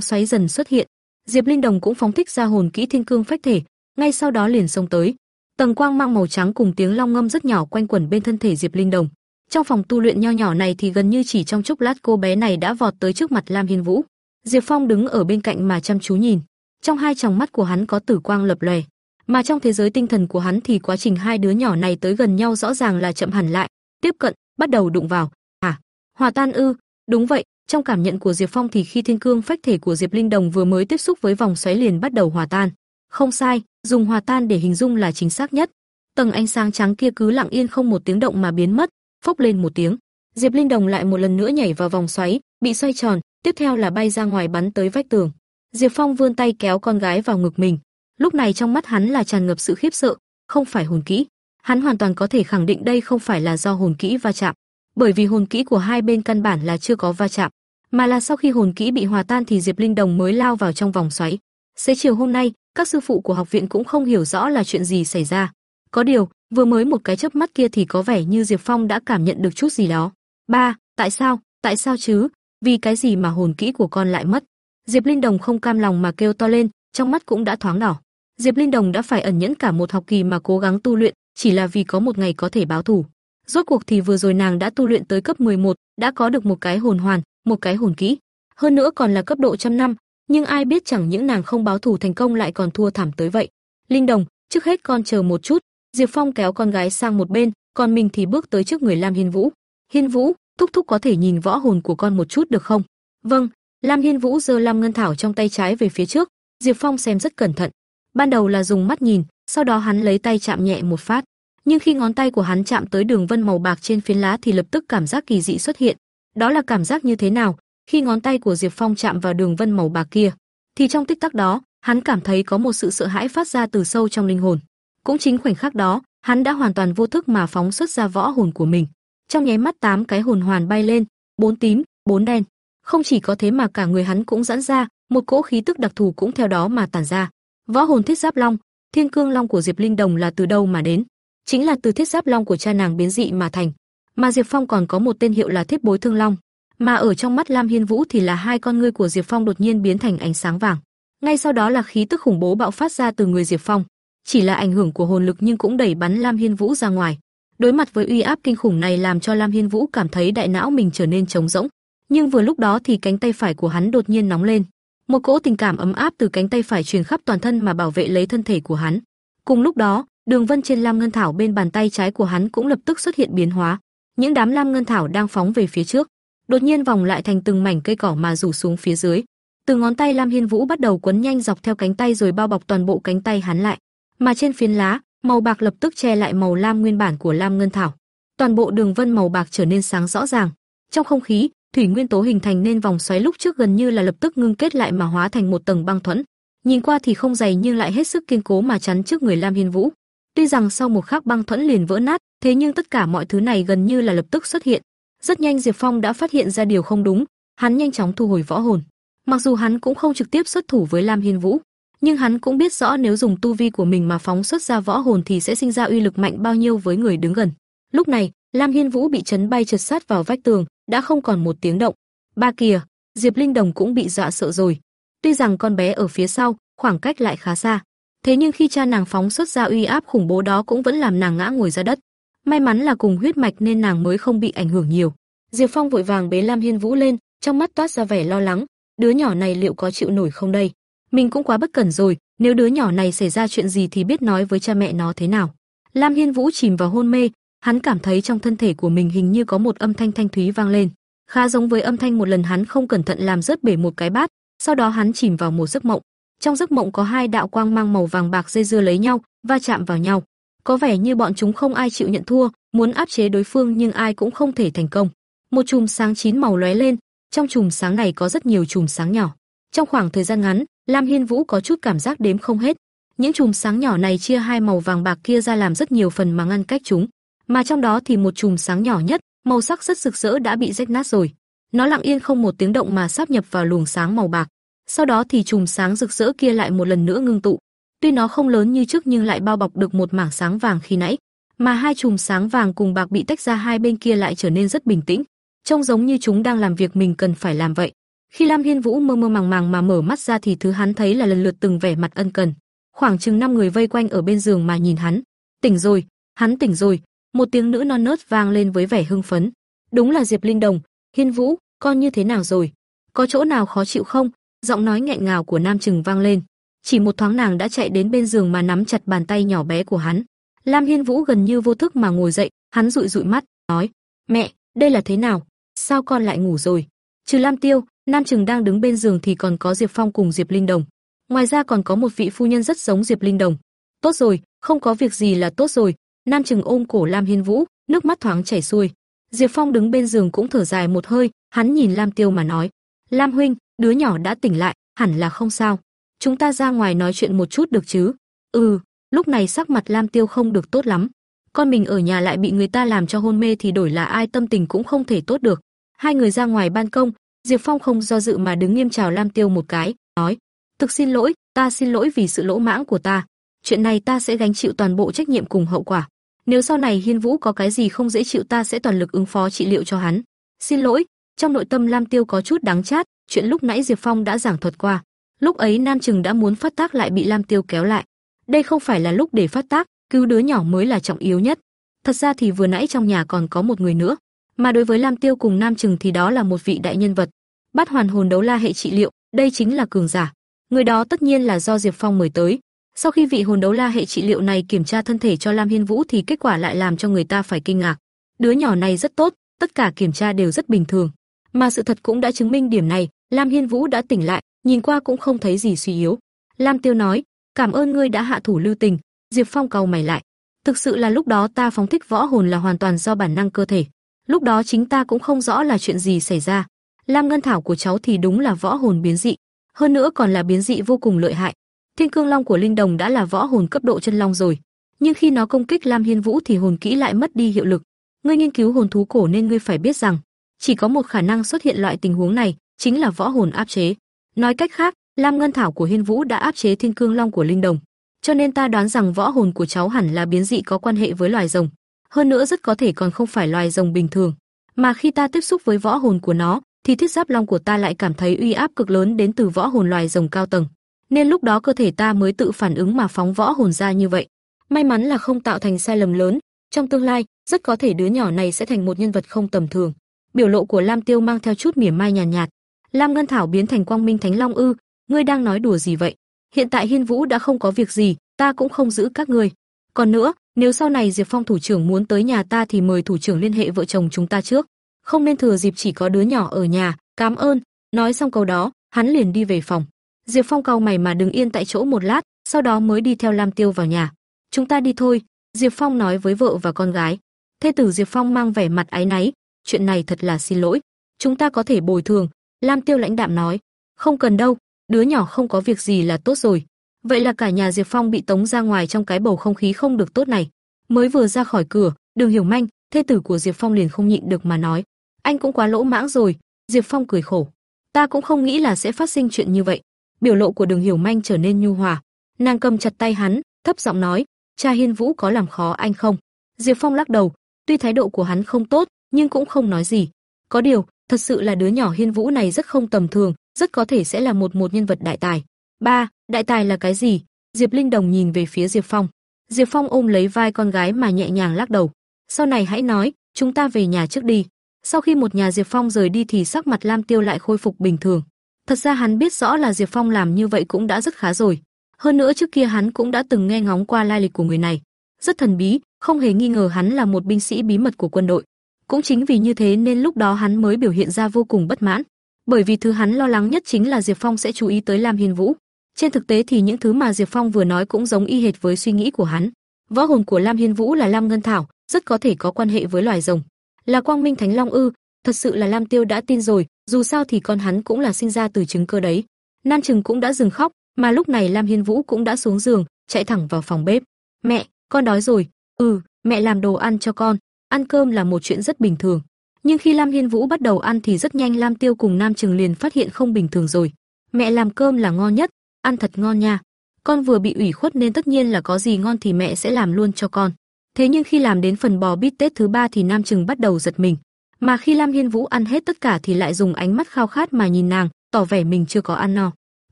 xoáy dần xuất hiện. Diệp Linh Đồng cũng phóng thích ra hồn kỹ Thiên Cương Phách Thể, ngay sau đó liền xông tới. Tầng quang mang màu trắng cùng tiếng long ngâm rất nhỏ quanh quẩn bên thân thể Diệp Linh Đồng. Trong phòng tu luyện nho nhỏ này thì gần như chỉ trong chốc lát cô bé này đã vọt tới trước mặt Lam Hiên Vũ. Diệp Phong đứng ở bên cạnh mà chăm chú nhìn. Trong hai tròng mắt của hắn có tử quang lập lòe, mà trong thế giới tinh thần của hắn thì quá trình hai đứa nhỏ này tới gần nhau rõ ràng là chậm hẳn lại, tiếp cận, bắt đầu đụng vào. À, hòa tan ư? Đúng vậy, trong cảm nhận của Diệp Phong thì khi thiên cương phách thể của Diệp Linh Đồng vừa mới tiếp xúc với vòng xoáy liền bắt đầu hòa tan. Không sai, dùng hòa tan để hình dung là chính xác nhất. Tầng ánh sáng trắng kia cứ lặng yên không một tiếng động mà biến mất, phốc lên một tiếng. Diệp Linh Đồng lại một lần nữa nhảy vào vòng xoáy, bị xoay tròn, tiếp theo là bay ra ngoài bắn tới vách tường. Diệp Phong vươn tay kéo con gái vào ngực mình. Lúc này trong mắt hắn là tràn ngập sự khiếp sợ, không phải hồn kỹ. Hắn hoàn toàn có thể khẳng định đây không phải là do hồn kỹ va chạm, bởi vì hồn kỹ của hai bên căn bản là chưa có va chạm, mà là sau khi hồn kỹ bị hòa tan thì Diệp Linh Đồng mới lao vào trong vòng xoáy. Xế chiều hôm nay, các sư phụ của học viện cũng không hiểu rõ là chuyện gì xảy ra. Có điều, vừa mới một cái chớp mắt kia thì có vẻ như Diệp Phong đã cảm nhận được chút gì đó. Ba, tại sao? Tại sao chứ? Vì cái gì mà hồn kỹ của con lại mất? Diệp Linh Đồng không cam lòng mà kêu to lên, trong mắt cũng đã thoáng đỏ. Diệp Linh Đồng đã phải ẩn nhẫn cả một học kỳ mà cố gắng tu luyện, chỉ là vì có một ngày có thể báo thù. Rốt cuộc thì vừa rồi nàng đã tu luyện tới cấp 11, đã có được một cái hồn hoàn, một cái hồn kỹ, hơn nữa còn là cấp độ trăm năm, nhưng ai biết chẳng những nàng không báo thù thành công lại còn thua thảm tới vậy. Linh Đồng, trước hết con chờ một chút, Diệp Phong kéo con gái sang một bên, còn mình thì bước tới trước người Lam Hiên Vũ. Hiên Vũ, thúc thúc có thể nhìn võ hồn của con một chút được không? Vâng, Lam Hiên Vũ giơ Lam Ngân Thảo trong tay trái về phía trước, Diệp Phong xem rất cẩn thận. Ban đầu là dùng mắt nhìn, sau đó hắn lấy tay chạm nhẹ một phát, nhưng khi ngón tay của hắn chạm tới đường vân màu bạc trên phiến lá thì lập tức cảm giác kỳ dị xuất hiện. Đó là cảm giác như thế nào? Khi ngón tay của Diệp Phong chạm vào đường vân màu bạc kia, thì trong tích tắc đó, hắn cảm thấy có một sự sợ hãi phát ra từ sâu trong linh hồn. Cũng chính khoảnh khắc đó, hắn đã hoàn toàn vô thức mà phóng xuất ra võ hồn của mình. Trong nháy mắt tám cái hồn hoàn bay lên, bốn tím, bốn đen. Không chỉ có thế mà cả người hắn cũng giãn ra, một cỗ khí tức đặc thù cũng theo đó mà tản ra. Võ hồn thiết giáp long, thiên cương long của Diệp Linh Đồng là từ đâu mà đến? Chính là từ thiết giáp long của cha nàng biến dị mà thành. Mà Diệp Phong còn có một tên hiệu là thiết bối thương long, mà ở trong mắt Lam Hiên Vũ thì là hai con ngươi của Diệp Phong đột nhiên biến thành ánh sáng vàng. Ngay sau đó là khí tức khủng bố bạo phát ra từ người Diệp Phong, chỉ là ảnh hưởng của hồn lực nhưng cũng đẩy bắn Lam Hiên Vũ ra ngoài. Đối mặt với uy áp kinh khủng này làm cho Lam Hiên Vũ cảm thấy đại não mình trở nên trống rỗng, nhưng vừa lúc đó thì cánh tay phải của hắn đột nhiên nóng lên. Một cỗ tình cảm ấm áp từ cánh tay phải truyền khắp toàn thân mà bảo vệ lấy thân thể của hắn. Cùng lúc đó, đường vân trên lam ngân thảo bên bàn tay trái của hắn cũng lập tức xuất hiện biến hóa. Những đám lam ngân thảo đang phóng về phía trước, đột nhiên vòng lại thành từng mảnh cây cỏ mà rủ xuống phía dưới. Từ ngón tay Lam Hiên Vũ bắt đầu quấn nhanh dọc theo cánh tay rồi bao bọc toàn bộ cánh tay hắn lại, mà trên phiến lá, màu bạc lập tức che lại màu lam nguyên bản của lam ngân thảo. Toàn bộ đường vân màu bạc trở nên sáng rõ ràng. Trong không khí, thủy nguyên tố hình thành nên vòng xoáy lúc trước gần như là lập tức ngưng kết lại mà hóa thành một tầng băng thuẫn. Nhìn qua thì không dày nhưng lại hết sức kiên cố mà chắn trước người Lam Hiên Vũ. Tuy rằng sau một khắc băng thuẫn liền vỡ nát, thế nhưng tất cả mọi thứ này gần như là lập tức xuất hiện. Rất nhanh Diệp Phong đã phát hiện ra điều không đúng, hắn nhanh chóng thu hồi võ hồn. Mặc dù hắn cũng không trực tiếp xuất thủ với Lam Hiên Vũ, nhưng hắn cũng biết rõ nếu dùng tu vi của mình mà phóng xuất ra võ hồn thì sẽ sinh ra uy lực mạnh bao nhiêu với người đứng gần. Lúc này, Lam Hiên Vũ bị chấn bay trượt sát vào vách tường, đã không còn một tiếng động. Ba kìa, Diệp Linh Đồng cũng bị dọa sợ rồi. Tuy rằng con bé ở phía sau, khoảng cách lại khá xa, thế nhưng khi cha nàng phóng xuất ra uy áp khủng bố đó cũng vẫn làm nàng ngã ngồi ra đất. May mắn là cùng huyết mạch nên nàng mới không bị ảnh hưởng nhiều. Diệp Phong vội vàng bế Lam Hiên Vũ lên, trong mắt toát ra vẻ lo lắng, đứa nhỏ này liệu có chịu nổi không đây? Mình cũng quá bất cẩn rồi, nếu đứa nhỏ này xảy ra chuyện gì thì biết nói với cha mẹ nó thế nào. Lam Hiên Vũ chìm vào hôn mê, hắn cảm thấy trong thân thể của mình hình như có một âm thanh thanh thúy vang lên, khá giống với âm thanh một lần hắn không cẩn thận làm rớt bể một cái bát, sau đó hắn chìm vào một giấc mộng. Trong giấc mộng có hai đạo quang mang màu vàng bạc dây dưa lấy nhau, va chạm vào nhau. Có vẻ như bọn chúng không ai chịu nhận thua, muốn áp chế đối phương nhưng ai cũng không thể thành công. Một chùm sáng chín màu lóe lên, trong chùm sáng này có rất nhiều chùm sáng nhỏ. Trong khoảng thời gian ngắn, Lam Hiên Vũ có chút cảm giác đếm không hết. Những chùm sáng nhỏ này chia hai màu vàng bạc kia ra làm rất nhiều phần mà ngăn cách chúng, mà trong đó thì một chùm sáng nhỏ nhất, màu sắc rất rực rỡ đã bị rách nát rồi. Nó lặng yên không một tiếng động mà sáp nhập vào luồng sáng màu bạc. Sau đó thì chùm sáng rực rỡ kia lại một lần nữa ngưng tụ. Tuy nó không lớn như trước nhưng lại bao bọc được một mảng sáng vàng khi nãy, mà hai chùm sáng vàng cùng bạc bị tách ra hai bên kia lại trở nên rất bình tĩnh, trông giống như chúng đang làm việc mình cần phải làm vậy. Khi Lam Hiên Vũ mơ mơ màng màng mà mở mắt ra thì thứ hắn thấy là lần lượt từng vẻ mặt ân cần. Khoảng chừng năm người vây quanh ở bên giường mà nhìn hắn. Tỉnh rồi, hắn tỉnh rồi, một tiếng nữ non nớt vang lên với vẻ hưng phấn. Đúng là Diệp Linh Đồng, Hiên Vũ, con như thế nào rồi? Có chỗ nào khó chịu không? Giọng nói nghẹn ngào của Nam Trừng vang lên. Chỉ một thoáng nàng đã chạy đến bên giường mà nắm chặt bàn tay nhỏ bé của hắn. Lam Hiên Vũ gần như vô thức mà ngồi dậy, hắn dụi dụi mắt, nói: "Mẹ, đây là thế nào? Sao con lại ngủ rồi?" Trừ Lam Tiêu, Nam Trừng đang đứng bên giường thì còn có Diệp Phong cùng Diệp Linh Đồng. Ngoài ra còn có một vị phu nhân rất giống Diệp Linh Đồng. Tốt rồi, không có việc gì là tốt rồi. Nam Trừng ôm cổ Lam Hiên Vũ, nước mắt thoáng chảy xuôi. Diệp Phong đứng bên giường cũng thở dài một hơi, hắn nhìn Lam Tiêu mà nói: "Lam huynh, đứa nhỏ đã tỉnh lại, hẳn là không sao. Chúng ta ra ngoài nói chuyện một chút được chứ?" "Ừ." Lúc này sắc mặt Lam Tiêu không được tốt lắm. Con mình ở nhà lại bị người ta làm cho hôn mê thì đổi là ai tâm tình cũng không thể tốt được. Hai người ra ngoài ban công, Diệp Phong không do dự mà đứng nghiêm chào Lam Tiêu một cái, nói: "Thực xin lỗi, ta xin lỗi vì sự lỗ mãng của ta. Chuyện này ta sẽ gánh chịu toàn bộ trách nhiệm cùng hậu quả. Nếu sau này Hiên Vũ có cái gì không dễ chịu ta sẽ toàn lực ứng phó trị liệu cho hắn. Xin lỗi." Trong nội tâm Lam Tiêu có chút đáng chát, chuyện lúc nãy Diệp Phong đã giảng thuật qua. Lúc ấy Nam Trừng đã muốn phát tác lại bị Lam Tiêu kéo lại. Đây không phải là lúc để phát tác, cứu đứa nhỏ mới là trọng yếu nhất. Thật ra thì vừa nãy trong nhà còn có một người nữa, mà đối với Lam Tiêu cùng Nam Trừng thì đó là một vị đại nhân vật. Bát hoàn hồn đấu la hệ trị liệu, đây chính là cường giả. Người đó tất nhiên là do Diệp Phong mời tới. Sau khi vị hồn đấu la hệ trị liệu này kiểm tra thân thể cho Lam Hiên Vũ thì kết quả lại làm cho người ta phải kinh ngạc. Đứa nhỏ này rất tốt, tất cả kiểm tra đều rất bình thường. Mà sự thật cũng đã chứng minh điểm này, Lam Hiên Vũ đã tỉnh lại, nhìn qua cũng không thấy gì suy yếu. Lam Tiêu nói, cảm ơn ngươi đã hạ thủ lưu tình. Diệp Phong cau mày lại. Thực sự là lúc đó ta phóng thích võ hồn là hoàn toàn do bản năng cơ thể. Lúc đó chính ta cũng không rõ là chuyện gì xảy ra. Lam ngân thảo của cháu thì đúng là võ hồn biến dị, hơn nữa còn là biến dị vô cùng lợi hại. Thiên cương long của linh đồng đã là võ hồn cấp độ chân long rồi, nhưng khi nó công kích Lam Hiên Vũ thì hồn kỹ lại mất đi hiệu lực. Ngươi nghiên cứu hồn thú cổ nên ngươi phải biết rằng, chỉ có một khả năng xuất hiện loại tình huống này, chính là võ hồn áp chế. Nói cách khác, Lam Ngân Thảo của Hiên Vũ đã áp chế Thiên Cương Long của Linh Đồng, cho nên ta đoán rằng võ hồn của cháu hẳn là biến dị có quan hệ với loài rồng, hơn nữa rất có thể còn không phải loài rồng bình thường. Mà khi ta tiếp xúc với võ hồn của nó, thì thiết giáp long của ta lại cảm thấy uy áp cực lớn đến từ võ hồn loài rồng cao tầng, nên lúc đó cơ thể ta mới tự phản ứng mà phóng võ hồn ra như vậy. May mắn là không tạo thành sai lầm lớn, trong tương lai, rất có thể đứa nhỏ này sẽ thành một nhân vật không tầm thường. Biểu lộ của Lam Tiêu mang theo chút mỉa mai nhàn nhạt, nhạt. Lam Ngân Thảo biến thành Quang Minh Thánh Long ư? Ngươi đang nói đùa gì vậy? Hiện tại Hiên Vũ đã không có việc gì, ta cũng không giữ các ngươi. Còn nữa, nếu sau này Diệp Phong thủ trưởng muốn tới nhà ta thì mời thủ trưởng liên hệ vợ chồng chúng ta trước, không nên thừa dịp chỉ có đứa nhỏ ở nhà. Cảm ơn. Nói xong câu đó, hắn liền đi về phòng. Diệp Phong cau mày mà đứng yên tại chỗ một lát, sau đó mới đi theo Lam Tiêu vào nhà. "Chúng ta đi thôi." Diệp Phong nói với vợ và con gái. Thê tử Diệp Phong mang vẻ mặt áy náy, "Chuyện này thật là xin lỗi, chúng ta có thể bồi thường." Lam Tiêu lãnh đạm nói, "Không cần đâu, đứa nhỏ không có việc gì là tốt rồi." Vậy là cả nhà Diệp Phong bị tống ra ngoài trong cái bầu không khí không được tốt này. Mới vừa ra khỏi cửa, Đường Hiểu Manh, thê tử của Diệp Phong liền không nhịn được mà nói, "Anh cũng quá lỗ mãng rồi." Diệp Phong cười khổ, "Ta cũng không nghĩ là sẽ phát sinh chuyện như vậy." Biểu lộ của Đường Hiểu Manh trở nên nhu hòa, nàng cầm chặt tay hắn, thấp giọng nói, "Cha Hiên Vũ có làm khó anh không?" Diệp Phong lắc đầu, tuy thái độ của hắn không tốt, nhưng cũng không nói gì. Có điều, thật sự là đứa nhỏ Hiên Vũ này rất không tầm thường, rất có thể sẽ là một một nhân vật đại tài. Ba, đại tài là cái gì? Diệp Linh Đồng nhìn về phía Diệp Phong. Diệp Phong ôm lấy vai con gái mà nhẹ nhàng lắc đầu. Sau này hãy nói, chúng ta về nhà trước đi. Sau khi một nhà Diệp Phong rời đi thì sắc mặt Lam Tiêu lại khôi phục bình thường. Thật ra hắn biết rõ là Diệp Phong làm như vậy cũng đã rất khá rồi. Hơn nữa trước kia hắn cũng đã từng nghe ngóng qua lai lịch của người này, rất thần bí, không hề nghi ngờ hắn là một binh sĩ bí mật của quân đội. Cũng chính vì như thế nên lúc đó hắn mới biểu hiện ra vô cùng bất mãn, bởi vì thứ hắn lo lắng nhất chính là Diệp Phong sẽ chú ý tới Lam Hiên Vũ. Trên thực tế thì những thứ mà Diệp Phong vừa nói cũng giống y hệt với suy nghĩ của hắn. Võ hồn của Lam Hiên Vũ là Lam Ngân Thảo, rất có thể có quan hệ với loài rồng. Là Quang Minh Thánh Long ư? Thật sự là Lam Tiêu đã tin rồi, dù sao thì con hắn cũng là sinh ra từ trứng cơ đấy. Nan Trừng cũng đã dừng khóc, mà lúc này Lam Hiên Vũ cũng đã xuống giường, chạy thẳng vào phòng bếp. "Mẹ, con đói rồi." "Ừ, mẹ làm đồ ăn cho con." Ăn cơm là một chuyện rất bình thường. Nhưng khi Lam Hiên Vũ bắt đầu ăn thì rất nhanh Lam Tiêu cùng Nam Trừng liền phát hiện không bình thường rồi. "Mẹ làm cơm là ngon nhất, ăn thật ngon nha. Con vừa bị ủy khuất nên tất nhiên là có gì ngon thì mẹ sẽ làm luôn cho con." Thế nhưng khi làm đến phần bò bít tết thứ ba thì Nam Trừng bắt đầu giật mình. Mà khi Lam Hiên Vũ ăn hết tất cả thì lại dùng ánh mắt khao khát mà nhìn nàng, tỏ vẻ mình chưa có ăn no.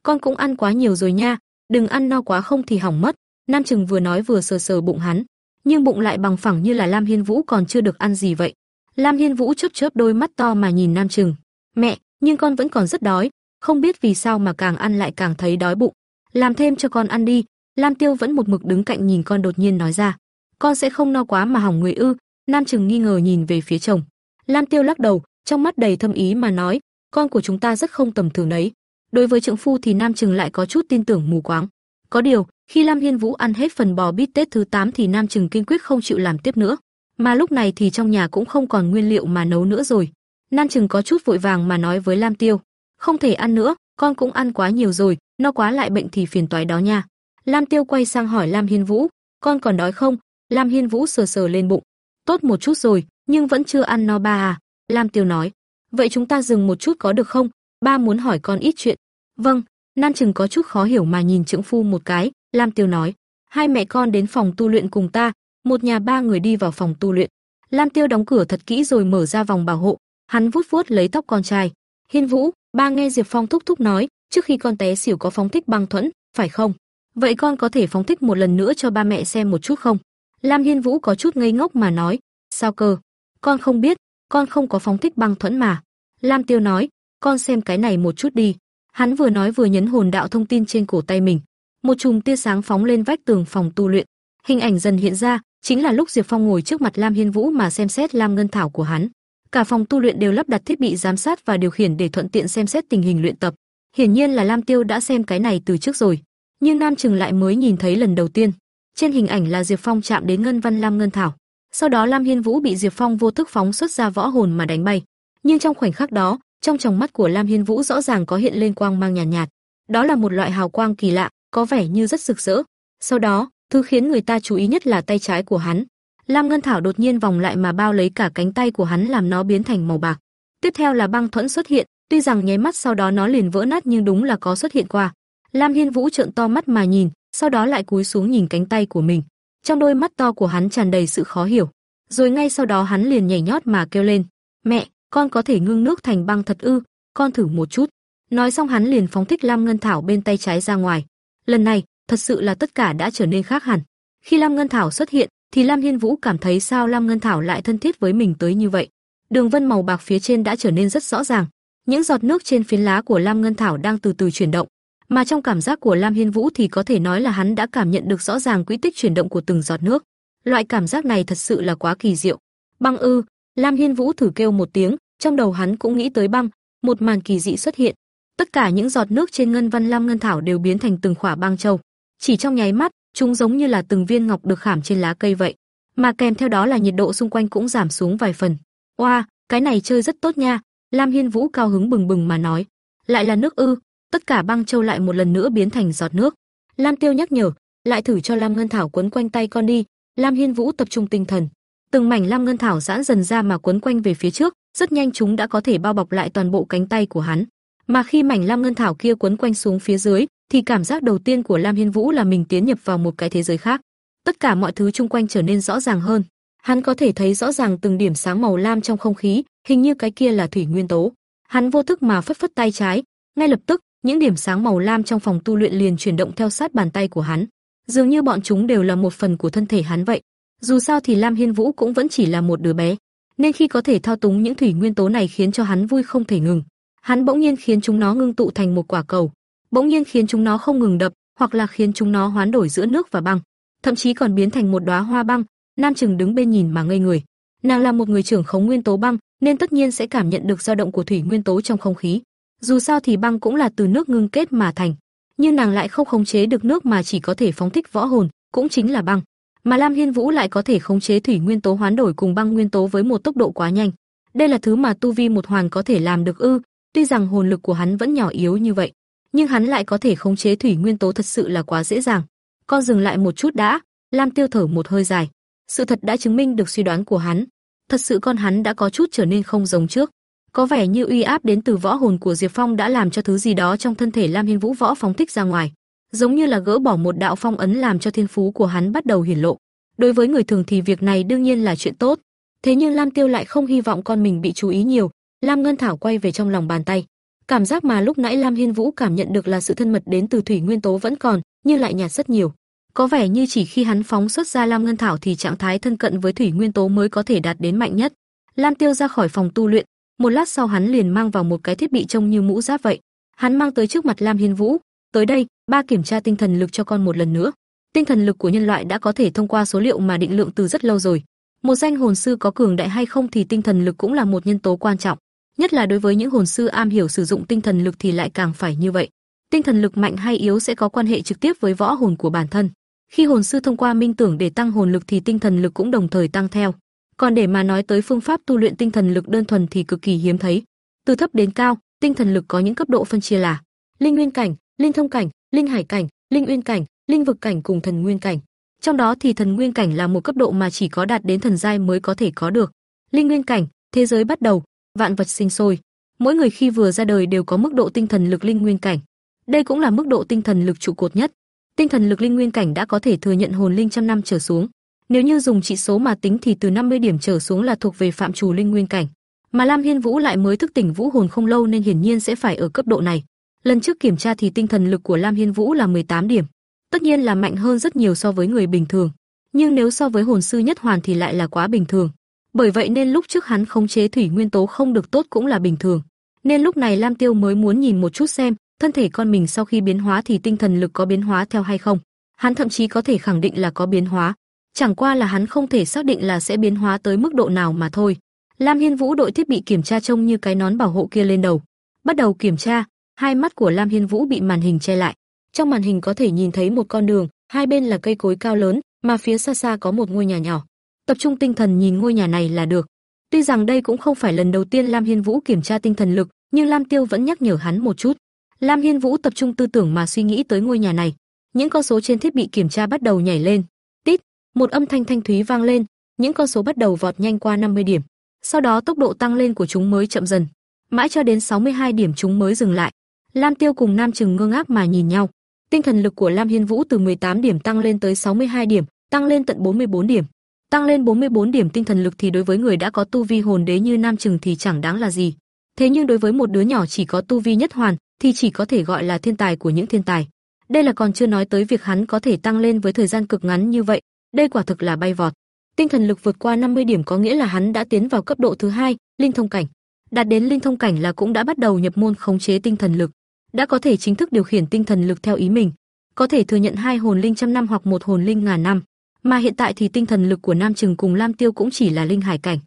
Con cũng ăn quá nhiều rồi nha, đừng ăn no quá không thì hỏng mất. Nam Trừng vừa nói vừa sờ sờ bụng hắn, nhưng bụng lại bằng phẳng như là Lam Hiên Vũ còn chưa được ăn gì vậy. Lam Hiên Vũ chớp chớp đôi mắt to mà nhìn Nam Trừng. "Mẹ, nhưng con vẫn còn rất đói, không biết vì sao mà càng ăn lại càng thấy đói bụng. Làm thêm cho con ăn đi." Lam Tiêu vẫn một mực đứng cạnh nhìn con đột nhiên nói ra. "Con sẽ không no quá mà hỏng người ư?" Nam Trừng nghi ngờ nhìn về phía chồng. Lam Tiêu lắc đầu, trong mắt đầy thâm ý mà nói, "Con của chúng ta rất không tầm thường đấy." Đối với trượng phu thì Nam Trừng lại có chút tin tưởng mù quáng. Có điều, khi Lam Hiên Vũ ăn hết phần bò bít tết thứ 8 thì Nam Trừng kiên quyết không chịu làm tiếp nữa, mà lúc này thì trong nhà cũng không còn nguyên liệu mà nấu nữa rồi. Nam Trừng có chút vội vàng mà nói với Lam Tiêu, "Không thể ăn nữa, con cũng ăn quá nhiều rồi, no quá lại bệnh thì phiền toái đó nha." Lam Tiêu quay sang hỏi Lam Hiên Vũ, "Con còn đói không?" Lam Hiên Vũ sờ sờ lên bụng, "Tốt một chút rồi, nhưng vẫn chưa ăn no ba à?" Lam Tiêu nói, "Vậy chúng ta dừng một chút có được không? Ba muốn hỏi con ít chuyện." "Vâng." Nam Trừng có chút khó hiểu mà nhìn trưởng phu một cái, Lam Tiêu nói, "Hai mẹ con đến phòng tu luyện cùng ta." Một nhà ba người đi vào phòng tu luyện. Lam Tiêu đóng cửa thật kỹ rồi mở ra vòng bảo hộ, hắn vuốt vuốt lấy tóc con trai. "Hiên Vũ, ba nghe Diệp Phong thúc thúc nói, trước khi con té xỉu có phóng thích băng thuẫn, phải không? Vậy con có thể phóng thích một lần nữa cho ba mẹ xem một chút không?" Lam Hiên Vũ có chút ngây ngốc mà nói, "Sao cơ? Con không biết, con không có phóng thích băng thuẫn mà." Lam Tiêu nói, "Con xem cái này một chút đi." Hắn vừa nói vừa nhấn hồn đạo thông tin trên cổ tay mình. Một chùm tia sáng phóng lên vách tường phòng tu luyện. Hình ảnh dần hiện ra, chính là lúc Diệp Phong ngồi trước mặt Lam Hiên Vũ mà xem xét Lam Ngân Thảo của hắn. Cả phòng tu luyện đều lắp đặt thiết bị giám sát và điều khiển để thuận tiện xem xét tình hình luyện tập. Hiển nhiên là Lam Tiêu đã xem cái này từ trước rồi, nhưng Nam Trừng lại mới nhìn thấy lần đầu tiên. Trên hình ảnh là Diệp Phong chạm đến ngân văn Lam Ngân Thảo. Sau đó Lam Hiên Vũ bị Diệp Phong vô thức phóng xuất ra võ hồn mà đánh bay. Nhưng trong khoảnh khắc đó, trong tròng mắt của Lam Hiên Vũ rõ ràng có hiện lên quang mang nhàn nhạt, nhạt. Đó là một loại hào quang kỳ lạ, có vẻ như rất rực rỡ. Sau đó, thứ khiến người ta chú ý nhất là tay trái của hắn. Lam Ngân Thảo đột nhiên vòng lại mà bao lấy cả cánh tay của hắn làm nó biến thành màu bạc. Tiếp theo là băng thuẫn xuất hiện, tuy rằng nháy mắt sau đó nó liền vỡ nát nhưng đúng là có xuất hiện qua. Lam Hiên Vũ trợn to mắt mà nhìn, sau đó lại cúi xuống nhìn cánh tay của mình. Trong đôi mắt to của hắn tràn đầy sự khó hiểu. Rồi ngay sau đó hắn liền nhảy nhót mà kêu lên, "Mẹ, con có thể ngưng nước thành băng thật ư? Con thử một chút." Nói xong hắn liền phóng thích Lam Ngân Thảo bên tay trái ra ngoài. Lần này, thật sự là tất cả đã trở nên khác hẳn. Khi Lam Ngân Thảo xuất hiện, thì Lam Hiên Vũ cảm thấy sao Lam Ngân Thảo lại thân thiết với mình tới như vậy. Đường vân màu bạc phía trên đã trở nên rất rõ ràng, những giọt nước trên phiến lá của Lam Ngân Thảo đang từ từ chuyển động, mà trong cảm giác của Lam Hiên Vũ thì có thể nói là hắn đã cảm nhận được rõ ràng quỹ tích chuyển động của từng giọt nước. Loại cảm giác này thật sự là quá kỳ diệu. Băng ư? Lam Hiên Vũ thử kêu một tiếng, trong đầu hắn cũng nghĩ tới băng, một màn kỳ dị xuất hiện. Tất cả những giọt nước trên ngân văn lam ngân thảo đều biến thành từng khỏa băng châu. Chỉ trong nháy mắt, chúng giống như là từng viên ngọc được khảm trên lá cây vậy, mà kèm theo đó là nhiệt độ xung quanh cũng giảm xuống vài phần. Oa, cái này chơi rất tốt nha, Lam Hiên Vũ cao hứng bừng bừng mà nói. Lại là nước ư? Tất cả băng châu lại một lần nữa biến thành giọt nước. Lam Tiêu nhắc nhở, lại thử cho Lam Ngân Thảo quấn quanh tay con đi. Lam Hiên Vũ tập trung tinh thần, từng mảnh Lam Ngân Thảo giãn dần ra mà quấn quanh về phía trước, rất nhanh chúng đã có thể bao bọc lại toàn bộ cánh tay của hắn. Mà khi mảnh Lam Ngân Thảo kia quấn quanh xuống phía dưới, thì cảm giác đầu tiên của Lam Hiên Vũ là mình tiến nhập vào một cái thế giới khác. Tất cả mọi thứ xung quanh trở nên rõ ràng hơn. Hắn có thể thấy rõ ràng từng điểm sáng màu lam trong không khí, hình như cái kia là thủy nguyên tố. Hắn vô thức mà phất phất tay trái, ngay lập tức, những điểm sáng màu lam trong phòng tu luyện liền chuyển động theo sát bàn tay của hắn. Dường như bọn chúng đều là một phần của thân thể hắn vậy. Dù sao thì Lam Hiên Vũ cũng vẫn chỉ là một đứa bé, nên khi có thể thao túng những thủy nguyên tố này khiến cho hắn vui không thể ngừng. Hắn bỗng nhiên khiến chúng nó ngưng tụ thành một quả cầu, bỗng nhiên khiến chúng nó không ngừng đập, hoặc là khiến chúng nó hoán đổi giữa nước và băng, thậm chí còn biến thành một đóa hoa băng. Nam Trừng đứng bên nhìn mà ngây người. Nàng là một người trưởng khống nguyên tố băng, nên tất nhiên sẽ cảm nhận được dao động của thủy nguyên tố trong không khí. Dù sao thì băng cũng là từ nước ngưng kết mà thành, nhưng nàng lại không khống chế được nước mà chỉ có thể phóng thích võ hồn, cũng chính là băng. Mà Lam Hiên Vũ lại có thể khống chế thủy nguyên tố hoán đổi cùng băng nguyên tố với một tốc độ quá nhanh. Đây là thứ mà tu vi một hoàn có thể làm được ư? Tuy rằng hồn lực của hắn vẫn nhỏ yếu như vậy, nhưng hắn lại có thể khống chế thủy nguyên tố thật sự là quá dễ dàng. Con dừng lại một chút đã, Lam Tiêu thở một hơi dài. Sự thật đã chứng minh được suy đoán của hắn, thật sự con hắn đã có chút trở nên không giống trước. Có vẻ như uy áp đến từ võ hồn của Diệp Phong đã làm cho thứ gì đó trong thân thể Lam Hiên Vũ võ phóng thích ra ngoài, giống như là gỡ bỏ một đạo phong ấn làm cho thiên phú của hắn bắt đầu hiển lộ. Đối với người thường thì việc này đương nhiên là chuyện tốt, thế nhưng Lam Tiêu lại không hy vọng con mình bị chú ý nhiều. Lam Ngân Thảo quay về trong lòng bàn tay, cảm giác mà lúc nãy Lam Hiên Vũ cảm nhận được là sự thân mật đến từ thủy nguyên tố vẫn còn, nhưng lại nhạt rất nhiều. Có vẻ như chỉ khi hắn phóng xuất ra Lam Ngân Thảo thì trạng thái thân cận với thủy nguyên tố mới có thể đạt đến mạnh nhất. Lam Tiêu ra khỏi phòng tu luyện, một lát sau hắn liền mang vào một cái thiết bị trông như mũ giáp vậy. Hắn mang tới trước mặt Lam Hiên Vũ, "Tới đây, ba kiểm tra tinh thần lực cho con một lần nữa." Tinh thần lực của nhân loại đã có thể thông qua số liệu mà định lượng từ rất lâu rồi. Một danh hồn sư có cường đại hay không thì tinh thần lực cũng là một nhân tố quan trọng, nhất là đối với những hồn sư am hiểu sử dụng tinh thần lực thì lại càng phải như vậy. Tinh thần lực mạnh hay yếu sẽ có quan hệ trực tiếp với võ hồn của bản thân. Khi hồn sư thông qua minh tưởng để tăng hồn lực thì tinh thần lực cũng đồng thời tăng theo. Còn để mà nói tới phương pháp tu luyện tinh thần lực đơn thuần thì cực kỳ hiếm thấy. Từ thấp đến cao, tinh thần lực có những cấp độ phân chia là linh nguyên cảnh, linh thông cảnh, linh hải cảnh, linh uyên cảnh, linh vực cảnh cùng thần nguyên cảnh. Trong đó thì thần nguyên cảnh là một cấp độ mà chỉ có đạt đến thần giai mới có thể có được. Linh nguyên cảnh, thế giới bắt đầu, vạn vật sinh sôi. Mỗi người khi vừa ra đời đều có mức độ tinh thần lực linh nguyên cảnh. Đây cũng là mức độ tinh thần lực trụ cột nhất. Tinh thần lực linh nguyên cảnh đã có thể thừa nhận hồn linh trăm năm trở xuống. Nếu như dùng trị số mà tính thì từ 50 điểm trở xuống là thuộc về phạm trù linh nguyên cảnh. Mà Lam Hiên Vũ lại mới thức tỉnh vũ hồn không lâu nên hiển nhiên sẽ phải ở cấp độ này. Lần trước kiểm tra thì tinh thần lực của Lam Hiên Vũ là 18 điểm, tất nhiên là mạnh hơn rất nhiều so với người bình thường. Nhưng nếu so với hồn sư nhất hoàn thì lại là quá bình thường. Bởi vậy nên lúc trước hắn khống chế thủy nguyên tố không được tốt cũng là bình thường. Nên lúc này Lam Tiêu mới muốn nhìn một chút xem, thân thể con mình sau khi biến hóa thì tinh thần lực có biến hóa theo hay không. Hắn thậm chí có thể khẳng định là có biến hóa, chẳng qua là hắn không thể xác định là sẽ biến hóa tới mức độ nào mà thôi. Lam Hiên Vũ đội thiết bị kiểm tra trông như cái nón bảo hộ kia lên đầu. Bắt đầu kiểm tra, hai mắt của Lam Hiên Vũ bị màn hình che lại. Trong màn hình có thể nhìn thấy một con đường, hai bên là cây cối cao lớn, mà phía xa xa có một ngôi nhà nhỏ. Tập trung tinh thần nhìn ngôi nhà này là được. Tuy rằng đây cũng không phải lần đầu tiên Lam Hiên Vũ kiểm tra tinh thần lực, nhưng Lam Tiêu vẫn nhắc nhở hắn một chút. Lam Hiên Vũ tập trung tư tưởng mà suy nghĩ tới ngôi nhà này. Những con số trên thiết bị kiểm tra bắt đầu nhảy lên. Tít, một âm thanh thanh thúy vang lên, những con số bắt đầu vọt nhanh qua 50 điểm. Sau đó tốc độ tăng lên của chúng mới chậm dần, mãi cho đến 62 điểm chúng mới dừng lại. Lam Tiêu cùng Nam Trừng ngơ ngác mà nhìn nhau. Tinh thần lực của Lam Hiên Vũ từ 18 điểm tăng lên tới 62 điểm, tăng lên tận 44 điểm. Tăng lên 44 điểm tinh thần lực thì đối với người đã có tu vi hồn đế như Nam Trừng thì chẳng đáng là gì. Thế nhưng đối với một đứa nhỏ chỉ có tu vi nhất hoàn thì chỉ có thể gọi là thiên tài của những thiên tài. Đây là còn chưa nói tới việc hắn có thể tăng lên với thời gian cực ngắn như vậy, đây quả thực là bay vọt. Tinh thần lực vượt qua 50 điểm có nghĩa là hắn đã tiến vào cấp độ thứ hai, linh thông cảnh. Đạt đến linh thông cảnh là cũng đã bắt đầu nhập môn khống chế tinh thần lực, đã có thể chính thức điều khiển tinh thần lực theo ý mình, có thể thừa nhận hai hồn linh trăm năm hoặc một hồn linh ngàn năm. Mà hiện tại thì tinh thần lực của Nam Trừng cùng Lam Tiêu cũng chỉ là linh hải cảnh,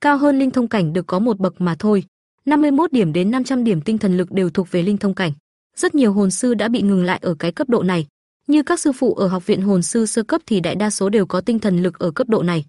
cao hơn linh thông cảnh được có một bậc mà thôi. 51 điểm đến 500 điểm tinh thần lực đều thuộc về linh thông cảnh. Rất nhiều hồn sư đã bị ngừng lại ở cái cấp độ này. Như các sư phụ ở học viện hồn sư sơ cấp thì đại đa số đều có tinh thần lực ở cấp độ này.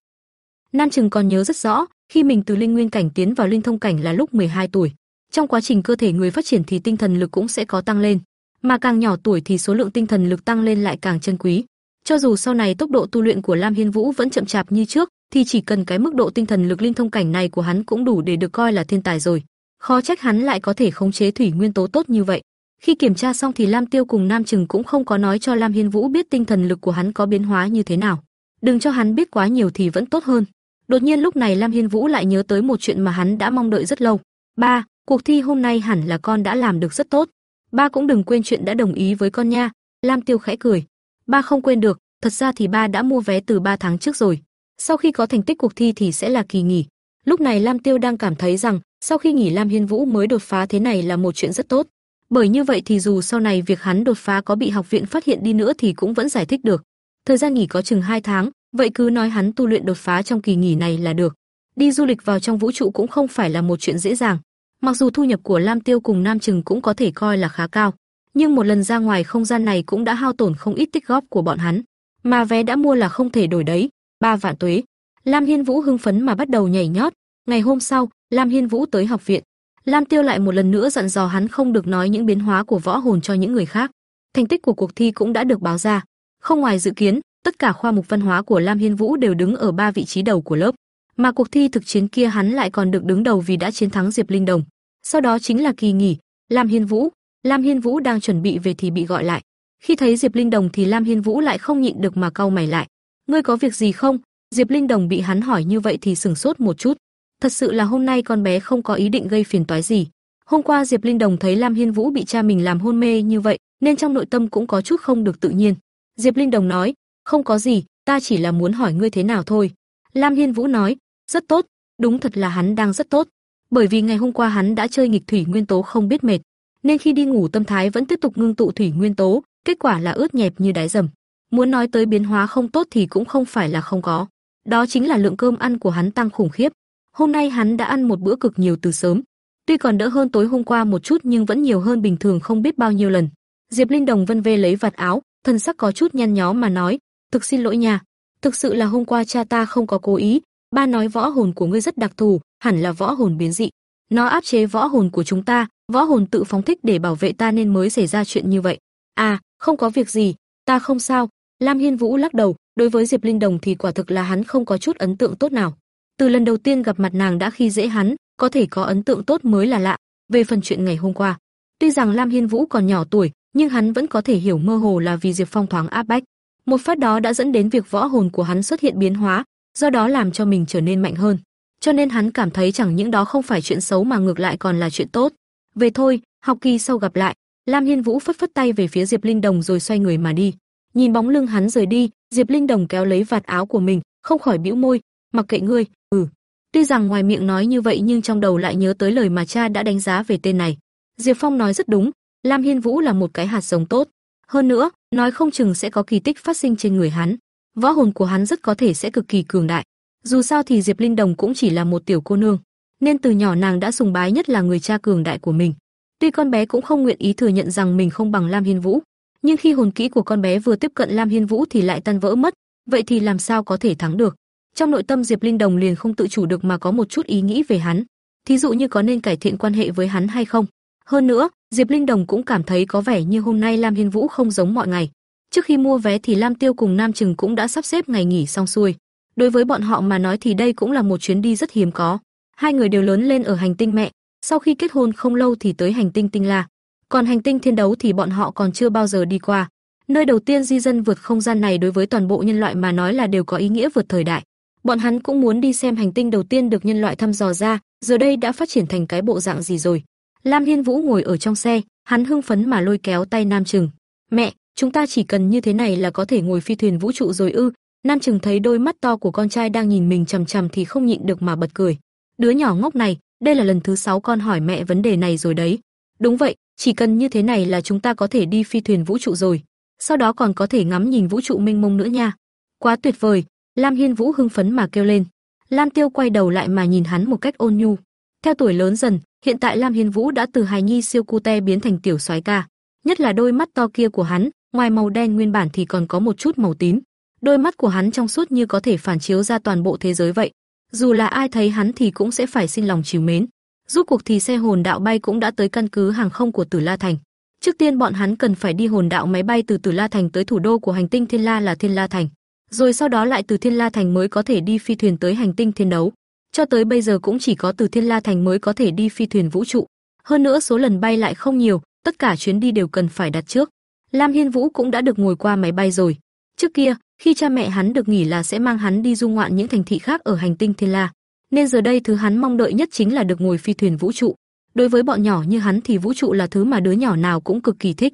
Nam Trừng còn nhớ rất rõ, khi mình từ linh nguyên cảnh tiến vào linh thông cảnh là lúc 12 tuổi. Trong quá trình cơ thể người phát triển thì tinh thần lực cũng sẽ có tăng lên, mà càng nhỏ tuổi thì số lượng tinh thần lực tăng lên lại càng chân quý. Cho dù sau này tốc độ tu luyện của Lam Hiên Vũ vẫn chậm chạp như trước, thì chỉ cần cái mức độ tinh thần lực linh thông cảnh này của hắn cũng đủ để được coi là thiên tài rồi. Khó trách hắn lại có thể khống chế thủy nguyên tố tốt như vậy. Khi kiểm tra xong thì Lam Tiêu cùng Nam Trừng cũng không có nói cho Lam Hiên Vũ biết tinh thần lực của hắn có biến hóa như thế nào. Đừng cho hắn biết quá nhiều thì vẫn tốt hơn. Đột nhiên lúc này Lam Hiên Vũ lại nhớ tới một chuyện mà hắn đã mong đợi rất lâu. Ba, cuộc thi hôm nay hẳn là con đã làm được rất tốt. Ba cũng đừng quên chuyện đã đồng ý với con nha. Lam Tiêu khẽ cười. Ba không quên được, thật ra thì ba đã mua vé từ 3 tháng trước rồi. Sau khi có thành tích cuộc thi thì sẽ là kỳ nghỉ. Lúc này Lam Tiêu đang cảm thấy rằng, sau khi nghỉ Lam Hiên Vũ mới đột phá thế này là một chuyện rất tốt. Bởi như vậy thì dù sau này việc hắn đột phá có bị học viện phát hiện đi nữa thì cũng vẫn giải thích được. Thời gian nghỉ có chừng 2 tháng, vậy cứ nói hắn tu luyện đột phá trong kỳ nghỉ này là được. Đi du lịch vào trong vũ trụ cũng không phải là một chuyện dễ dàng. Mặc dù thu nhập của Lam Tiêu cùng Nam Trừng cũng có thể coi là khá cao, nhưng một lần ra ngoài không gian này cũng đã hao tổn không ít tích góp của bọn hắn, mà vé đã mua là không thể đổi đấy, ba vạn tuế. Lam Hiên Vũ hưng phấn mà bắt đầu nhảy nhót, ngày hôm sau, Lam Hiên Vũ tới học viện. Lam Tiêu lại một lần nữa dặn dò hắn không được nói những biến hóa của võ hồn cho những người khác. Thành tích của cuộc thi cũng đã được báo ra. Không ngoài dự kiến, tất cả khoa mục văn hóa của Lam Hiên Vũ đều đứng ở ba vị trí đầu của lớp, mà cuộc thi thực chiến kia hắn lại còn được đứng đầu vì đã chiến thắng Diệp Linh Đồng. Sau đó chính là kỳ nghỉ, Lam Hiên Vũ, Lam Hiên Vũ đang chuẩn bị về thì bị gọi lại. Khi thấy Diệp Linh Đồng thì Lam Hiên Vũ lại không nhịn được mà cau mày lại. "Ngươi có việc gì không?" Diệp Linh Đồng bị hắn hỏi như vậy thì sững sốt một chút. Thật sự là hôm nay con bé không có ý định gây phiền toái gì. Hôm qua Diệp Linh Đồng thấy Lam Hiên Vũ bị cha mình làm hôn mê như vậy, nên trong nội tâm cũng có chút không được tự nhiên. Diệp Linh Đồng nói, "Không có gì, ta chỉ là muốn hỏi ngươi thế nào thôi." Lam Hiên Vũ nói, "Rất tốt, đúng thật là hắn đang rất tốt, bởi vì ngày hôm qua hắn đã chơi nghịch thủy nguyên tố không biết mệt, nên khi đi ngủ tâm thái vẫn tiếp tục ngưng tụ thủy nguyên tố, kết quả là ướt nhẹp như đáy dầm. Muốn nói tới biến hóa không tốt thì cũng không phải là không có, đó chính là lượng cơm ăn của hắn tăng khủng khiếp. Hôm nay hắn đã ăn một bữa cực nhiều từ sớm, tuy còn đỡ hơn tối hôm qua một chút nhưng vẫn nhiều hơn bình thường không biết bao nhiêu lần. Diệp Linh Đồng vân vê lấy vạt áo, thân sắc có chút nhăn nhó mà nói, "Thực xin lỗi nha, thực sự là hôm qua cha ta không có cố ý, ba nói võ hồn của ngươi rất đặc thù, hẳn là võ hồn biến dị. Nó áp chế võ hồn của chúng ta, võ hồn tự phóng thích để bảo vệ ta nên mới xảy ra chuyện như vậy. À, không có việc gì, ta không sao." Lam Hiên Vũ lắc đầu, đối với Diệp Linh Đồng thì quả thực là hắn không có chút ấn tượng tốt nào. Từ lần đầu tiên gặp mặt nàng đã khi dễ hắn, có thể có ấn tượng tốt mới là lạ. Về phần chuyện ngày hôm qua, tuy rằng Lam Hiên Vũ còn nhỏ tuổi, nhưng hắn vẫn có thể hiểu mơ hồ là vì Diệp Phong thoáng áp bách. Một phát đó đã dẫn đến việc võ hồn của hắn xuất hiện biến hóa, do đó làm cho mình trở nên mạnh hơn. Cho nên hắn cảm thấy chẳng những đó không phải chuyện xấu mà ngược lại còn là chuyện tốt. Về thôi, học kỳ sau gặp lại. Lam Hiên Vũ phất phất tay về phía Diệp Linh Đồng rồi xoay người mà đi. Nhìn bóng lưng hắn rời đi, Diệp Linh Đồng kéo lấy vạt áo của mình, không khỏi bĩu môi, mặc kệ ngươi, ừ. Tuy rằng ngoài miệng nói như vậy nhưng trong đầu lại nhớ tới lời mà cha đã đánh giá về tên này. Diệp Phong nói rất đúng, Lam Hiên Vũ là một cái hạt giống tốt. Hơn nữa, nói không chừng sẽ có kỳ tích phát sinh trên người hắn. Võ hồn của hắn rất có thể sẽ cực kỳ cường đại. Dù sao thì Diệp Linh Đồng cũng chỉ là một tiểu cô nương, nên từ nhỏ nàng đã sùng bái nhất là người cha cường đại của mình. Tuy con bé cũng không nguyện ý thừa nhận rằng mình không bằng Lam Hiên Vũ, nhưng khi hồn kỹ của con bé vừa tiếp cận Lam Hiên Vũ thì lại tan vỡ mất, vậy thì làm sao có thể thắng được? Trong nội tâm Diệp Linh Đồng liền không tự chủ được mà có một chút ý nghĩ về hắn. thí dụ như có nên cải thiện quan hệ với hắn hay không. Hơn nữa, Diệp Linh Đồng cũng cảm thấy có vẻ như hôm nay Lam Hiên Vũ không giống mọi ngày. Trước khi mua vé thì Lam Tiêu cùng Nam Trừng cũng đã sắp xếp ngày nghỉ xong xuôi. Đối với bọn họ mà nói thì đây cũng là một chuyến đi rất hiếm có. Hai người đều lớn lên ở hành tinh mẹ, sau khi kết hôn không lâu thì tới hành tinh Tinh La. Còn hành tinh Thiên Đấu thì bọn họ còn chưa bao giờ đi qua. Nơi đầu tiên di dân vượt không gian này đối với toàn bộ nhân loại mà nói là đều có ý nghĩa vượt thời đại. Bọn hắn cũng muốn đi xem hành tinh đầu tiên được nhân loại thăm dò ra, giờ đây đã phát triển thành cái bộ dạng gì rồi. Lam Hiên Vũ ngồi ở trong xe, hắn hưng phấn mà lôi kéo tay Nam Trừng. "Mẹ, chúng ta chỉ cần như thế này là có thể ngồi phi thuyền vũ trụ rồi ư?" Nam Trừng thấy đôi mắt to của con trai đang nhìn mình chằm chằm thì không nhịn được mà bật cười. Đứa nhỏ ngốc này, đây là lần thứ sáu con hỏi mẹ vấn đề này rồi đấy. Đúng vậy, chỉ cần như thế này là chúng ta có thể đi phi thuyền vũ trụ rồi. Sau đó còn có thể ngắm nhìn vũ trụ mênh mông nữa nha. Quá tuyệt vời, Lam Hiên Vũ hưng phấn mà kêu lên. Lam Tiêu quay đầu lại mà nhìn hắn một cách ôn nhu. Theo tuổi lớn dần, hiện tại Lam Hiên Vũ đã từ hài nhi siêu cute biến thành tiểu soái ca. Nhất là đôi mắt to kia của hắn, ngoài màu đen nguyên bản thì còn có một chút màu tím. Đôi mắt của hắn trong suốt như có thể phản chiếu ra toàn bộ thế giới vậy. Dù là ai thấy hắn thì cũng sẽ phải xin lòng chiều mến. Rút cuộc thì xe hồn đạo bay cũng đã tới căn cứ hàng không của Tử La Thành. Trước tiên bọn hắn cần phải đi hồn đạo máy bay từ Tử La Thành tới thủ đô của hành tinh Thiên La là Thiên La Thành, rồi sau đó lại từ Thiên La Thành mới có thể đi phi thuyền tới hành tinh Thiên Đấu. Cho tới bây giờ cũng chỉ có từ Thiên La Thành mới có thể đi phi thuyền vũ trụ. Hơn nữa số lần bay lại không nhiều, tất cả chuyến đi đều cần phải đặt trước. Lam Hiên Vũ cũng đã được ngồi qua máy bay rồi. Trước kia, khi cha mẹ hắn được nghỉ là sẽ mang hắn đi du ngoạn những thành thị khác ở hành tinh Thiên La, nên giờ đây thứ hắn mong đợi nhất chính là được ngồi phi thuyền vũ trụ. Đối với bọn nhỏ như hắn thì vũ trụ là thứ mà đứa nhỏ nào cũng cực kỳ thích.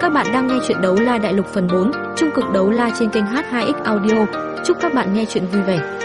Các bạn đang nghe chuyện đấu la đại lục phần 4, trung cực đấu la trên kênh H2X Audio. Chúc các bạn nghe chuyện vui vẻ.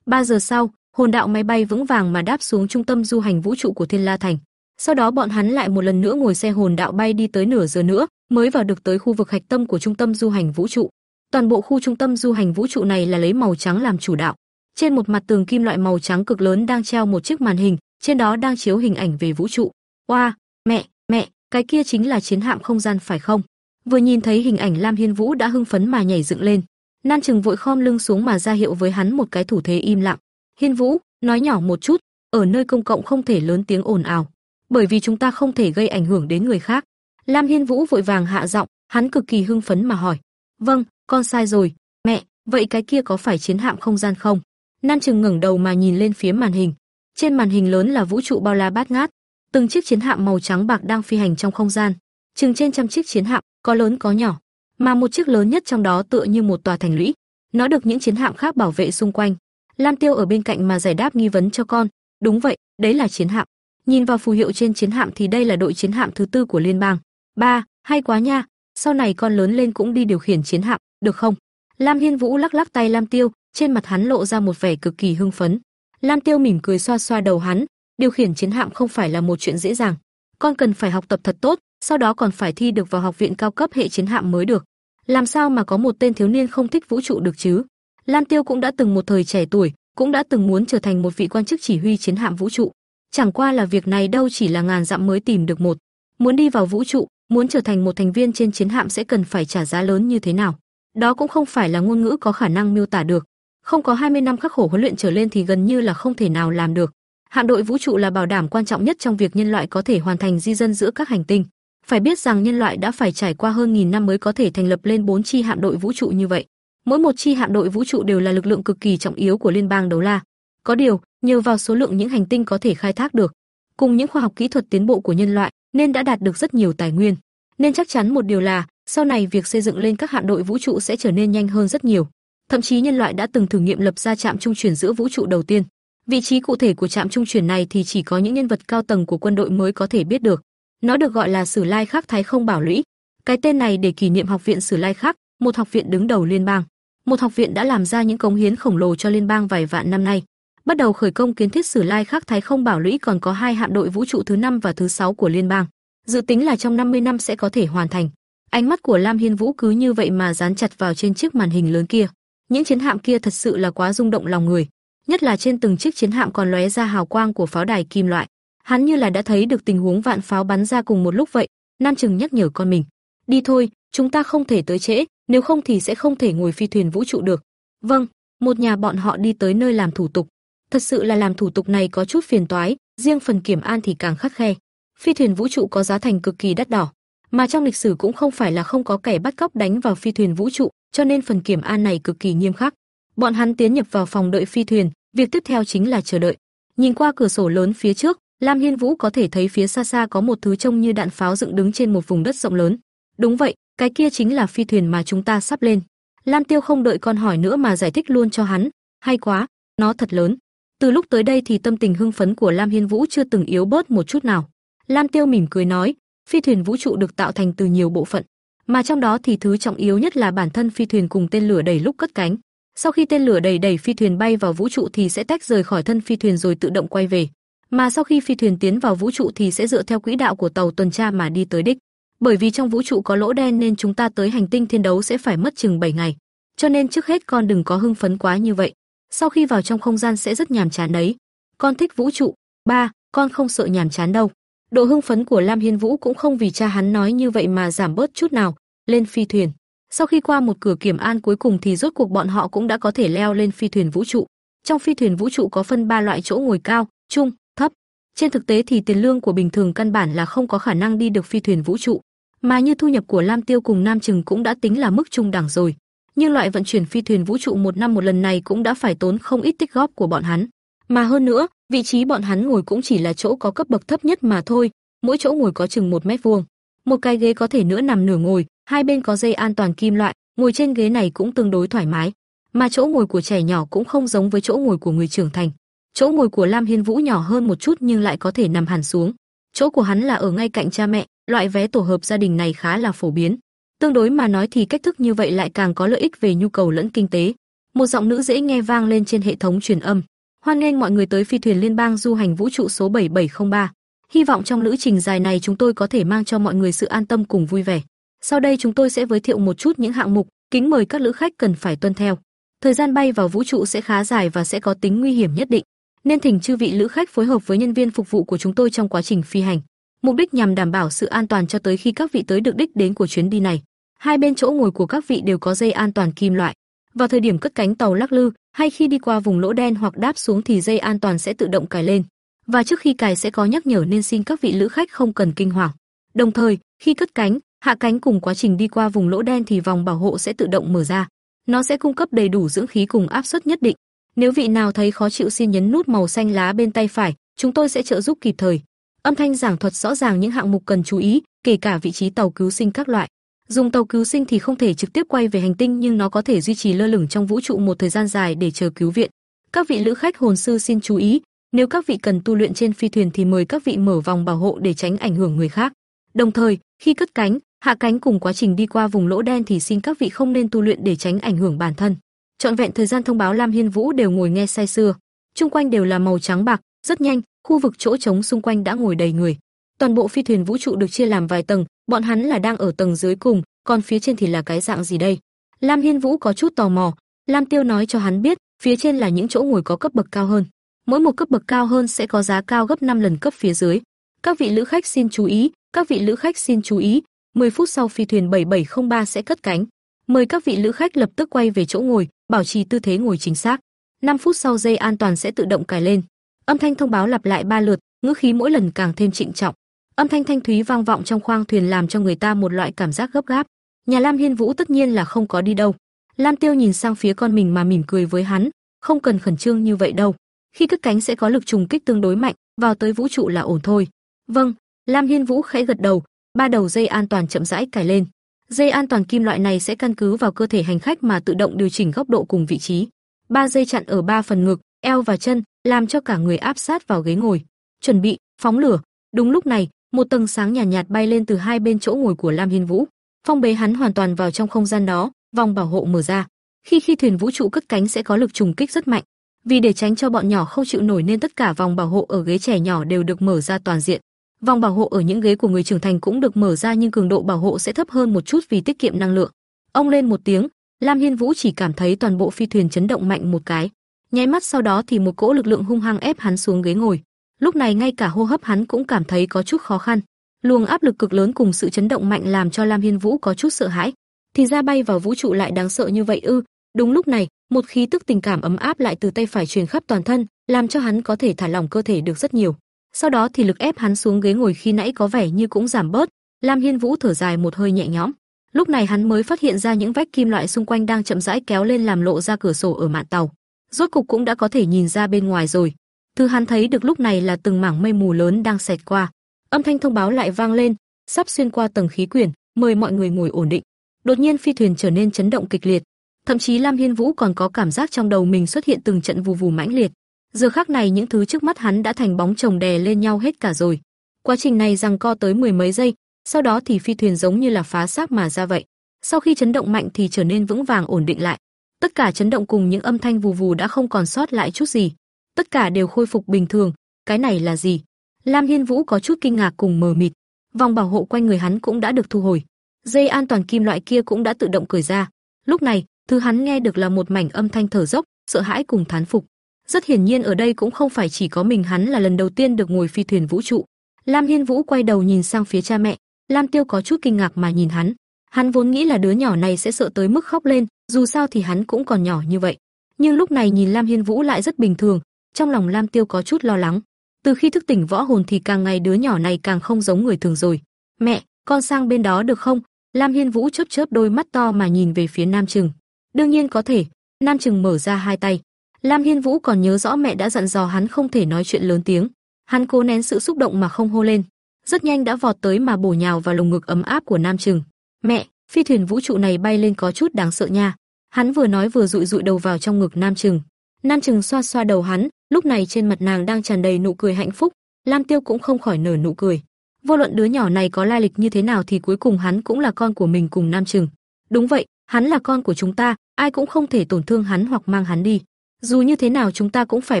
3 giờ sau, hồn đạo máy bay vững vàng mà đáp xuống trung tâm du hành vũ trụ của Thiên La Thành. Sau đó bọn hắn lại một lần nữa ngồi xe hồn đạo bay đi tới nửa giờ nữa, mới vào được tới khu vực hạch tâm của trung tâm du hành vũ trụ. Toàn bộ khu trung tâm du hành vũ trụ này là lấy màu trắng làm chủ đạo. Trên một mặt tường kim loại màu trắng cực lớn đang treo một chiếc màn hình, trên đó đang chiếu hình ảnh về vũ trụ. Oa, wow, mẹ, mẹ, cái kia chính là chiến hạm không gian phải không? Vừa nhìn thấy hình ảnh Lam Hiên Vũ đã hưng phấn mà nhảy dựng lên. Nan Trừng vội khom lưng xuống mà ra hiệu với hắn một cái thủ thế im lặng. Hiên Vũ, nói nhỏ một chút, ở nơi công cộng không thể lớn tiếng ồn ào, bởi vì chúng ta không thể gây ảnh hưởng đến người khác. Lam Hiên Vũ vội vàng hạ giọng, hắn cực kỳ hưng phấn mà hỏi: "Vâng, con sai rồi, mẹ, vậy cái kia có phải chiến hạm không gian không?" Nam Trừng ngẩng đầu mà nhìn lên phía màn hình. Trên màn hình lớn là vũ trụ bao la bát ngát, từng chiếc chiến hạm màu trắng bạc đang phi hành trong không gian, chừng trên trăm chiếc chiến hạm, có lớn có nhỏ, mà một chiếc lớn nhất trong đó tựa như một tòa thành lũy, nó được những chiến hạm khác bảo vệ xung quanh. Lam Tiêu ở bên cạnh mà giải đáp nghi vấn cho con, đúng vậy, đấy là chiến hạm. Nhìn vào phù hiệu trên chiến hạm thì đây là đội chiến hạm thứ tư của liên bang. Ba, hay quá nha, sau này con lớn lên cũng đi điều khiển chiến hạm, được không? Lam Hiên Vũ lắc lắc tay Lam Tiêu, trên mặt hắn lộ ra một vẻ cực kỳ hưng phấn. Lam Tiêu mỉm cười xoa xoa đầu hắn, điều khiển chiến hạm không phải là một chuyện dễ dàng. Con cần phải học tập thật tốt, sau đó còn phải thi được vào học viện cao cấp hệ chiến hạm mới được. Làm sao mà có một tên thiếu niên không thích vũ trụ được chứ? Lam Tiêu cũng đã từng một thời trẻ tuổi, cũng đã từng muốn trở thành một vị quan chức chỉ huy chiến hạm vũ trụ. Chẳng qua là việc này đâu chỉ là ngàn dặm mới tìm được một. Muốn đi vào vũ trụ, muốn trở thành một thành viên trên chiến hạm sẽ cần phải trả giá lớn như thế nào. Đó cũng không phải là ngôn ngữ có khả năng miêu tả được. Không có 20 năm khắc khổ huấn luyện trở lên thì gần như là không thể nào làm được. Hạm đội vũ trụ là bảo đảm quan trọng nhất trong việc nhân loại có thể hoàn thành di dân giữa các hành tinh. Phải biết rằng nhân loại đã phải trải qua hơn nghìn năm mới có thể thành lập lên bốn chi hạm đội vũ trụ như vậy. Mỗi một chi hạm đội vũ trụ đều là lực lượng cực kỳ trọng yếu của liên bang đấu la. Có điều, nhờ vào số lượng những hành tinh có thể khai thác được, cùng những khoa học kỹ thuật tiến bộ của nhân loại, nên đã đạt được rất nhiều tài nguyên. Nên chắc chắn một điều là, sau này việc xây dựng lên các hạm đội vũ trụ sẽ trở nên nhanh hơn rất nhiều. Thậm chí nhân loại đã từng thử nghiệm lập ra trạm trung chuyển giữa vũ trụ đầu tiên. Vị trí cụ thể của trạm trung chuyển này thì chỉ có những nhân vật cao tầng của quân đội mới có thể biết được. Nó được gọi là Sử Lai Khắc Thái Không Bảo Lũy. Cái tên này để kỷ niệm học viện Sử Lai Khắc, một học viện đứng đầu liên bang. Một học viện đã làm ra những cống hiến khổng lồ cho liên bang vài vạn năm nay. Bắt đầu khởi công kiến thiết Sử Lai Khắc Thái Không Bảo Lũy còn có hai hạm đội vũ trụ thứ năm và thứ sáu của liên bang. Dự tính là trong 50 năm sẽ có thể hoàn thành. Ánh mắt của Lam Hiên Vũ cứ như vậy mà dán chặt vào trên chiếc màn hình lớn kia. Những chiến hạm kia thật sự là quá rung động lòng người, nhất là trên từng chiếc chiến hạm còn lóe ra hào quang của pháo đài kim loại. Hắn như là đã thấy được tình huống vạn pháo bắn ra cùng một lúc vậy, Nam Trừng nhắc nhở con mình. "Đi thôi, chúng ta không thể tới trễ, nếu không thì sẽ không thể ngồi phi thuyền vũ trụ được." Vâng, một nhà bọn họ đi tới nơi làm thủ tục. Thật sự là làm thủ tục này có chút phiền toái, riêng phần kiểm an thì càng khắc khe. Phi thuyền vũ trụ có giá thành cực kỳ đắt đỏ, mà trong lịch sử cũng không phải là không có kẻ bắt cóc đánh vào phi thuyền vũ trụ, cho nên phần kiểm an này cực kỳ nghiêm khắc. Bọn hắn tiến nhập vào phòng đợi phi thuyền, việc tiếp theo chính là chờ đợi. Nhìn qua cửa sổ lớn phía trước, Lam Hiên Vũ có thể thấy phía xa xa có một thứ trông như đạn pháo dựng đứng trên một vùng đất rộng lớn. Đúng vậy, cái kia chính là phi thuyền mà chúng ta sắp lên. Lam Tiêu không đợi con hỏi nữa mà giải thích luôn cho hắn, hay quá, nó thật lớn. Từ lúc tới đây thì tâm tình hưng phấn của Lam Hiên Vũ chưa từng yếu bớt một chút nào. Lam Tiêu mỉm cười nói, phi thuyền vũ trụ được tạo thành từ nhiều bộ phận, mà trong đó thì thứ trọng yếu nhất là bản thân phi thuyền cùng tên lửa đẩy lúc cất cánh. Sau khi tên lửa đẩy đẩy phi thuyền bay vào vũ trụ thì sẽ tách rời khỏi thân phi thuyền rồi tự động quay về. Mà sau khi phi thuyền tiến vào vũ trụ thì sẽ dựa theo quỹ đạo của tàu tuần tra mà đi tới đích. Bởi vì trong vũ trụ có lỗ đen nên chúng ta tới hành tinh thiên đấu sẽ phải mất chừng 7 ngày. Cho nên trước hết con đừng có hưng phấn quá như vậy. Sau khi vào trong không gian sẽ rất nhàm chán đấy. Con thích vũ trụ. Ba, con không sợ nhàm chán đâu. Độ hưng phấn của Lam Hiên Vũ cũng không vì cha hắn nói như vậy mà giảm bớt chút nào, lên phi thuyền. Sau khi qua một cửa kiểm an cuối cùng thì rốt cuộc bọn họ cũng đã có thể leo lên phi thuyền vũ trụ. Trong phi thuyền vũ trụ có phân ba loại chỗ ngồi cao, trung, thấp. Trên thực tế thì tiền lương của bình thường căn bản là không có khả năng đi được phi thuyền vũ trụ, mà như thu nhập của Lam Tiêu cùng Nam Trừng cũng đã tính là mức trung đẳng rồi. Nhưng loại vận chuyển phi thuyền vũ trụ một năm một lần này cũng đã phải tốn không ít tích góp của bọn hắn. Mà hơn nữa, vị trí bọn hắn ngồi cũng chỉ là chỗ có cấp bậc thấp nhất mà thôi, mỗi chỗ ngồi có chừng một mét vuông. Một cái ghế có thể nửa nằm nửa ngồi, hai bên có dây an toàn kim loại, ngồi trên ghế này cũng tương đối thoải mái. Mà chỗ ngồi của trẻ nhỏ cũng không giống với chỗ ngồi của người trưởng thành. Chỗ ngồi của Lam Hiên Vũ nhỏ hơn một chút nhưng lại có thể nằm hẳn xuống. Chỗ của hắn là ở ngay cạnh cha mẹ, loại vé tổ hợp gia đình này khá là phổ biến. Tương đối mà nói thì cách thức như vậy lại càng có lợi ích về nhu cầu lẫn kinh tế. Một giọng nữ dễ nghe vang lên trên hệ thống truyền âm. Hoan nghênh mọi người tới phi thuyền liên bang du hành vũ trụ số 7703. Hy vọng trong lữ trình dài này chúng tôi có thể mang cho mọi người sự an tâm cùng vui vẻ. Sau đây chúng tôi sẽ giới thiệu một chút những hạng mục, kính mời các lữ khách cần phải tuân theo. Thời gian bay vào vũ trụ sẽ khá dài và sẽ có tính nguy hiểm nhất định, nên thỉnh chư vị lữ khách phối hợp với nhân viên phục vụ của chúng tôi trong quá trình phi hành. Mục đích nhằm đảm bảo sự an toàn cho tới khi các vị tới được đích đến của chuyến đi này. Hai bên chỗ ngồi của các vị đều có dây an toàn kim loại. Vào thời điểm cất cánh tàu lắc lư, hay khi đi qua vùng lỗ đen hoặc đáp xuống thì dây an toàn sẽ tự động cài lên. Và trước khi cài sẽ có nhắc nhở nên xin các vị lữ khách không cần kinh hoàng. Đồng thời, khi cất cánh, hạ cánh cùng quá trình đi qua vùng lỗ đen thì vòng bảo hộ sẽ tự động mở ra. Nó sẽ cung cấp đầy đủ dưỡng khí cùng áp suất nhất định. Nếu vị nào thấy khó chịu xin nhấn nút màu xanh lá bên tay phải, chúng tôi sẽ trợ giúp kịp thời. Âm thanh giảng thuật rõ ràng những hạng mục cần chú ý, kể cả vị trí tàu cứu sinh các loại. Dùng tàu cứu sinh thì không thể trực tiếp quay về hành tinh nhưng nó có thể duy trì lơ lửng trong vũ trụ một thời gian dài để chờ cứu viện. Các vị lữ khách hồn sư xin chú ý, nếu các vị cần tu luyện trên phi thuyền thì mời các vị mở vòng bảo hộ để tránh ảnh hưởng người khác. Đồng thời, khi cất cánh, hạ cánh cùng quá trình đi qua vùng lỗ đen thì xin các vị không nên tu luyện để tránh ảnh hưởng bản thân. Trọn vẹn thời gian thông báo Lam Hiên Vũ đều ngồi nghe say sưa. chung quanh đều là màu trắng bạc, rất nhanh, khu vực chỗ trống xung quanh đã ngồi đầy người. Toàn bộ phi thuyền vũ trụ được chia làm vài tầng, bọn hắn là đang ở tầng dưới cùng, còn phía trên thì là cái dạng gì đây? Lam Hiên Vũ có chút tò mò, Lam Tiêu nói cho hắn biết, phía trên là những chỗ ngồi có cấp bậc cao hơn. Mỗi một cấp bậc cao hơn sẽ có giá cao gấp 5 lần cấp phía dưới. Các vị lữ khách xin chú ý, các vị lữ khách xin chú ý, 10 phút sau phi thuyền 7703 sẽ cất cánh. Mời các vị lữ khách lập tức quay về chỗ ngồi, bảo trì tư thế ngồi chính xác. 5 phút sau dây an toàn sẽ tự động cài lên. Âm thanh thông báo lặp lại ba lượt, ngữ khí mỗi lần càng thêm trịnh trọng. Âm thanh thanh thúy vang vọng trong khoang thuyền làm cho người ta một loại cảm giác gấp gáp. Nhà Lam Hiên Vũ tất nhiên là không có đi đâu. Lam Tiêu nhìn sang phía con mình mà mỉm cười với hắn, không cần khẩn trương như vậy đâu. Khi cất cánh sẽ có lực trùng kích tương đối mạnh, vào tới vũ trụ là ổn thôi. Vâng, Lam Hiên Vũ khẽ gật đầu, ba đầu dây an toàn chậm rãi cài lên. Dây an toàn kim loại này sẽ căn cứ vào cơ thể hành khách mà tự động điều chỉnh góc độ cùng vị trí. Ba dây chặn ở ba phần ngực, eo và chân, làm cho cả người áp sát vào ghế ngồi. Chuẩn bị, phóng lửa. Đúng lúc này, một tầng sáng nhàn nhạt, nhạt bay lên từ hai bên chỗ ngồi của Lam Hiên Vũ, phong bế hắn hoàn toàn vào trong không gian đó, vòng bảo hộ mở ra. Khi khi thuyền vũ trụ cất cánh sẽ có lực trùng kích rất mạnh, vì để tránh cho bọn nhỏ không chịu nổi nên tất cả vòng bảo hộ ở ghế trẻ nhỏ đều được mở ra toàn diện. Vòng bảo hộ ở những ghế của người trưởng thành cũng được mở ra nhưng cường độ bảo hộ sẽ thấp hơn một chút vì tiết kiệm năng lượng. Ông lên một tiếng, Lam Hiên Vũ chỉ cảm thấy toàn bộ phi thuyền chấn động mạnh một cái. Nháy mắt sau đó thì một cỗ lực lượng hung hăng ép hắn xuống ghế ngồi. Lúc này ngay cả hô hấp hắn cũng cảm thấy có chút khó khăn. Luồng áp lực cực lớn cùng sự chấn động mạnh làm cho Lam Hiên Vũ có chút sợ hãi. Thì ra bay vào vũ trụ lại đáng sợ như vậy ư? Đúng lúc này, một khí tức tình cảm ấm áp lại từ tay phải truyền khắp toàn thân, làm cho hắn có thể thả lỏng cơ thể được rất nhiều. Sau đó thì lực ép hắn xuống ghế ngồi khi nãy có vẻ như cũng giảm bớt, Lam Hiên Vũ thở dài một hơi nhẹ nhõm. Lúc này hắn mới phát hiện ra những vách kim loại xung quanh đang chậm rãi kéo lên làm lộ ra cửa sổ ở mạn tàu. Rốt cục cũng đã có thể nhìn ra bên ngoài rồi. Thứ hắn thấy được lúc này là từng mảng mây mù lớn đang xẹt qua. Âm thanh thông báo lại vang lên, sắp xuyên qua tầng khí quyển, mời mọi người ngồi ổn định. Đột nhiên phi thuyền trở nên chấn động kịch liệt, thậm chí Lam Hiên Vũ còn có cảm giác trong đầu mình xuất hiện từng trận vù vù mãnh liệt. Giờ khắc này những thứ trước mắt hắn đã thành bóng chồng đè lên nhau hết cả rồi. Quá trình này rằng co tới mười mấy giây, sau đó thì phi thuyền giống như là phá xác mà ra vậy. Sau khi chấn động mạnh thì trở nên vững vàng ổn định lại. Tất cả chấn động cùng những âm thanh vù vù đã không còn sót lại chút gì. Tất cả đều khôi phục bình thường. Cái này là gì? Lam Hiên Vũ có chút kinh ngạc cùng mờ mịt. Vòng bảo hộ quanh người hắn cũng đã được thu hồi. Dây an toàn kim loại kia cũng đã tự động cởi ra. Lúc này, thứ hắn nghe được là một mảnh âm thanh thở dốc, sợ hãi cùng thán phục. Rất hiển nhiên ở đây cũng không phải chỉ có mình hắn là lần đầu tiên được ngồi phi thuyền vũ trụ. Lam Hiên Vũ quay đầu nhìn sang phía cha mẹ, Lam Tiêu có chút kinh ngạc mà nhìn hắn. Hắn vốn nghĩ là đứa nhỏ này sẽ sợ tới mức khóc lên, dù sao thì hắn cũng còn nhỏ như vậy. Nhưng lúc này nhìn Lam Hiên Vũ lại rất bình thường, trong lòng Lam Tiêu có chút lo lắng. Từ khi thức tỉnh võ hồn thì càng ngày đứa nhỏ này càng không giống người thường rồi. "Mẹ, con sang bên đó được không?" Lam Hiên Vũ chớp chớp đôi mắt to mà nhìn về phía Nam Trừng. "Đương nhiên có thể." Nam Trừng mở ra hai tay. Lam Hiên Vũ còn nhớ rõ mẹ đã dặn dò hắn không thể nói chuyện lớn tiếng. Hắn cố nén sự xúc động mà không hô lên, rất nhanh đã vọt tới mà bổ nhào vào lồng ngực ấm áp của Nam Trừng. "Mẹ, phi thuyền vũ trụ này bay lên có chút đáng sợ nha." Hắn vừa nói vừa rụi rụi đầu vào trong ngực Nam Trừng. Nam Trừng xoa xoa đầu hắn, lúc này trên mặt nàng đang tràn đầy nụ cười hạnh phúc, Lam Tiêu cũng không khỏi nở nụ cười. Vô luận đứa nhỏ này có lai lịch như thế nào thì cuối cùng hắn cũng là con của mình cùng Nam Trừng. Đúng vậy, hắn là con của chúng ta, ai cũng không thể tổn thương hắn hoặc mang hắn đi. Dù như thế nào chúng ta cũng phải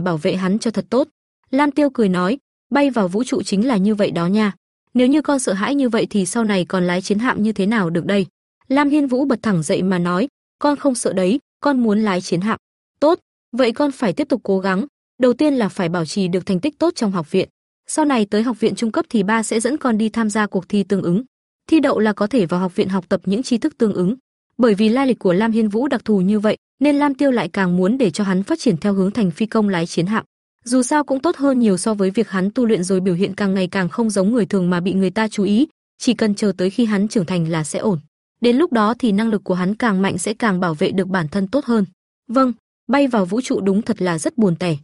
bảo vệ hắn cho thật tốt. Lam Tiêu cười nói, bay vào vũ trụ chính là như vậy đó nha. Nếu như con sợ hãi như vậy thì sau này còn lái chiến hạm như thế nào được đây? Lam Hiên Vũ bật thẳng dậy mà nói, con không sợ đấy, con muốn lái chiến hạm. Tốt, vậy con phải tiếp tục cố gắng, đầu tiên là phải bảo trì được thành tích tốt trong học viện. Sau này tới học viện trung cấp thì ba sẽ dẫn con đi tham gia cuộc thi tương ứng. Thi đậu là có thể vào học viện học tập những tri thức tương ứng. Bởi vì lai lịch của Lam Hiên Vũ đặc thù như vậy, nên Lam Tiêu lại càng muốn để cho hắn phát triển theo hướng thành phi công lái chiến hạm. Dù sao cũng tốt hơn nhiều so với việc hắn tu luyện rồi biểu hiện càng ngày càng không giống người thường mà bị người ta chú ý, chỉ cần chờ tới khi hắn trưởng thành là sẽ ổn. Đến lúc đó thì năng lực của hắn càng mạnh sẽ càng bảo vệ được bản thân tốt hơn. Vâng, bay vào vũ trụ đúng thật là rất buồn tẻ.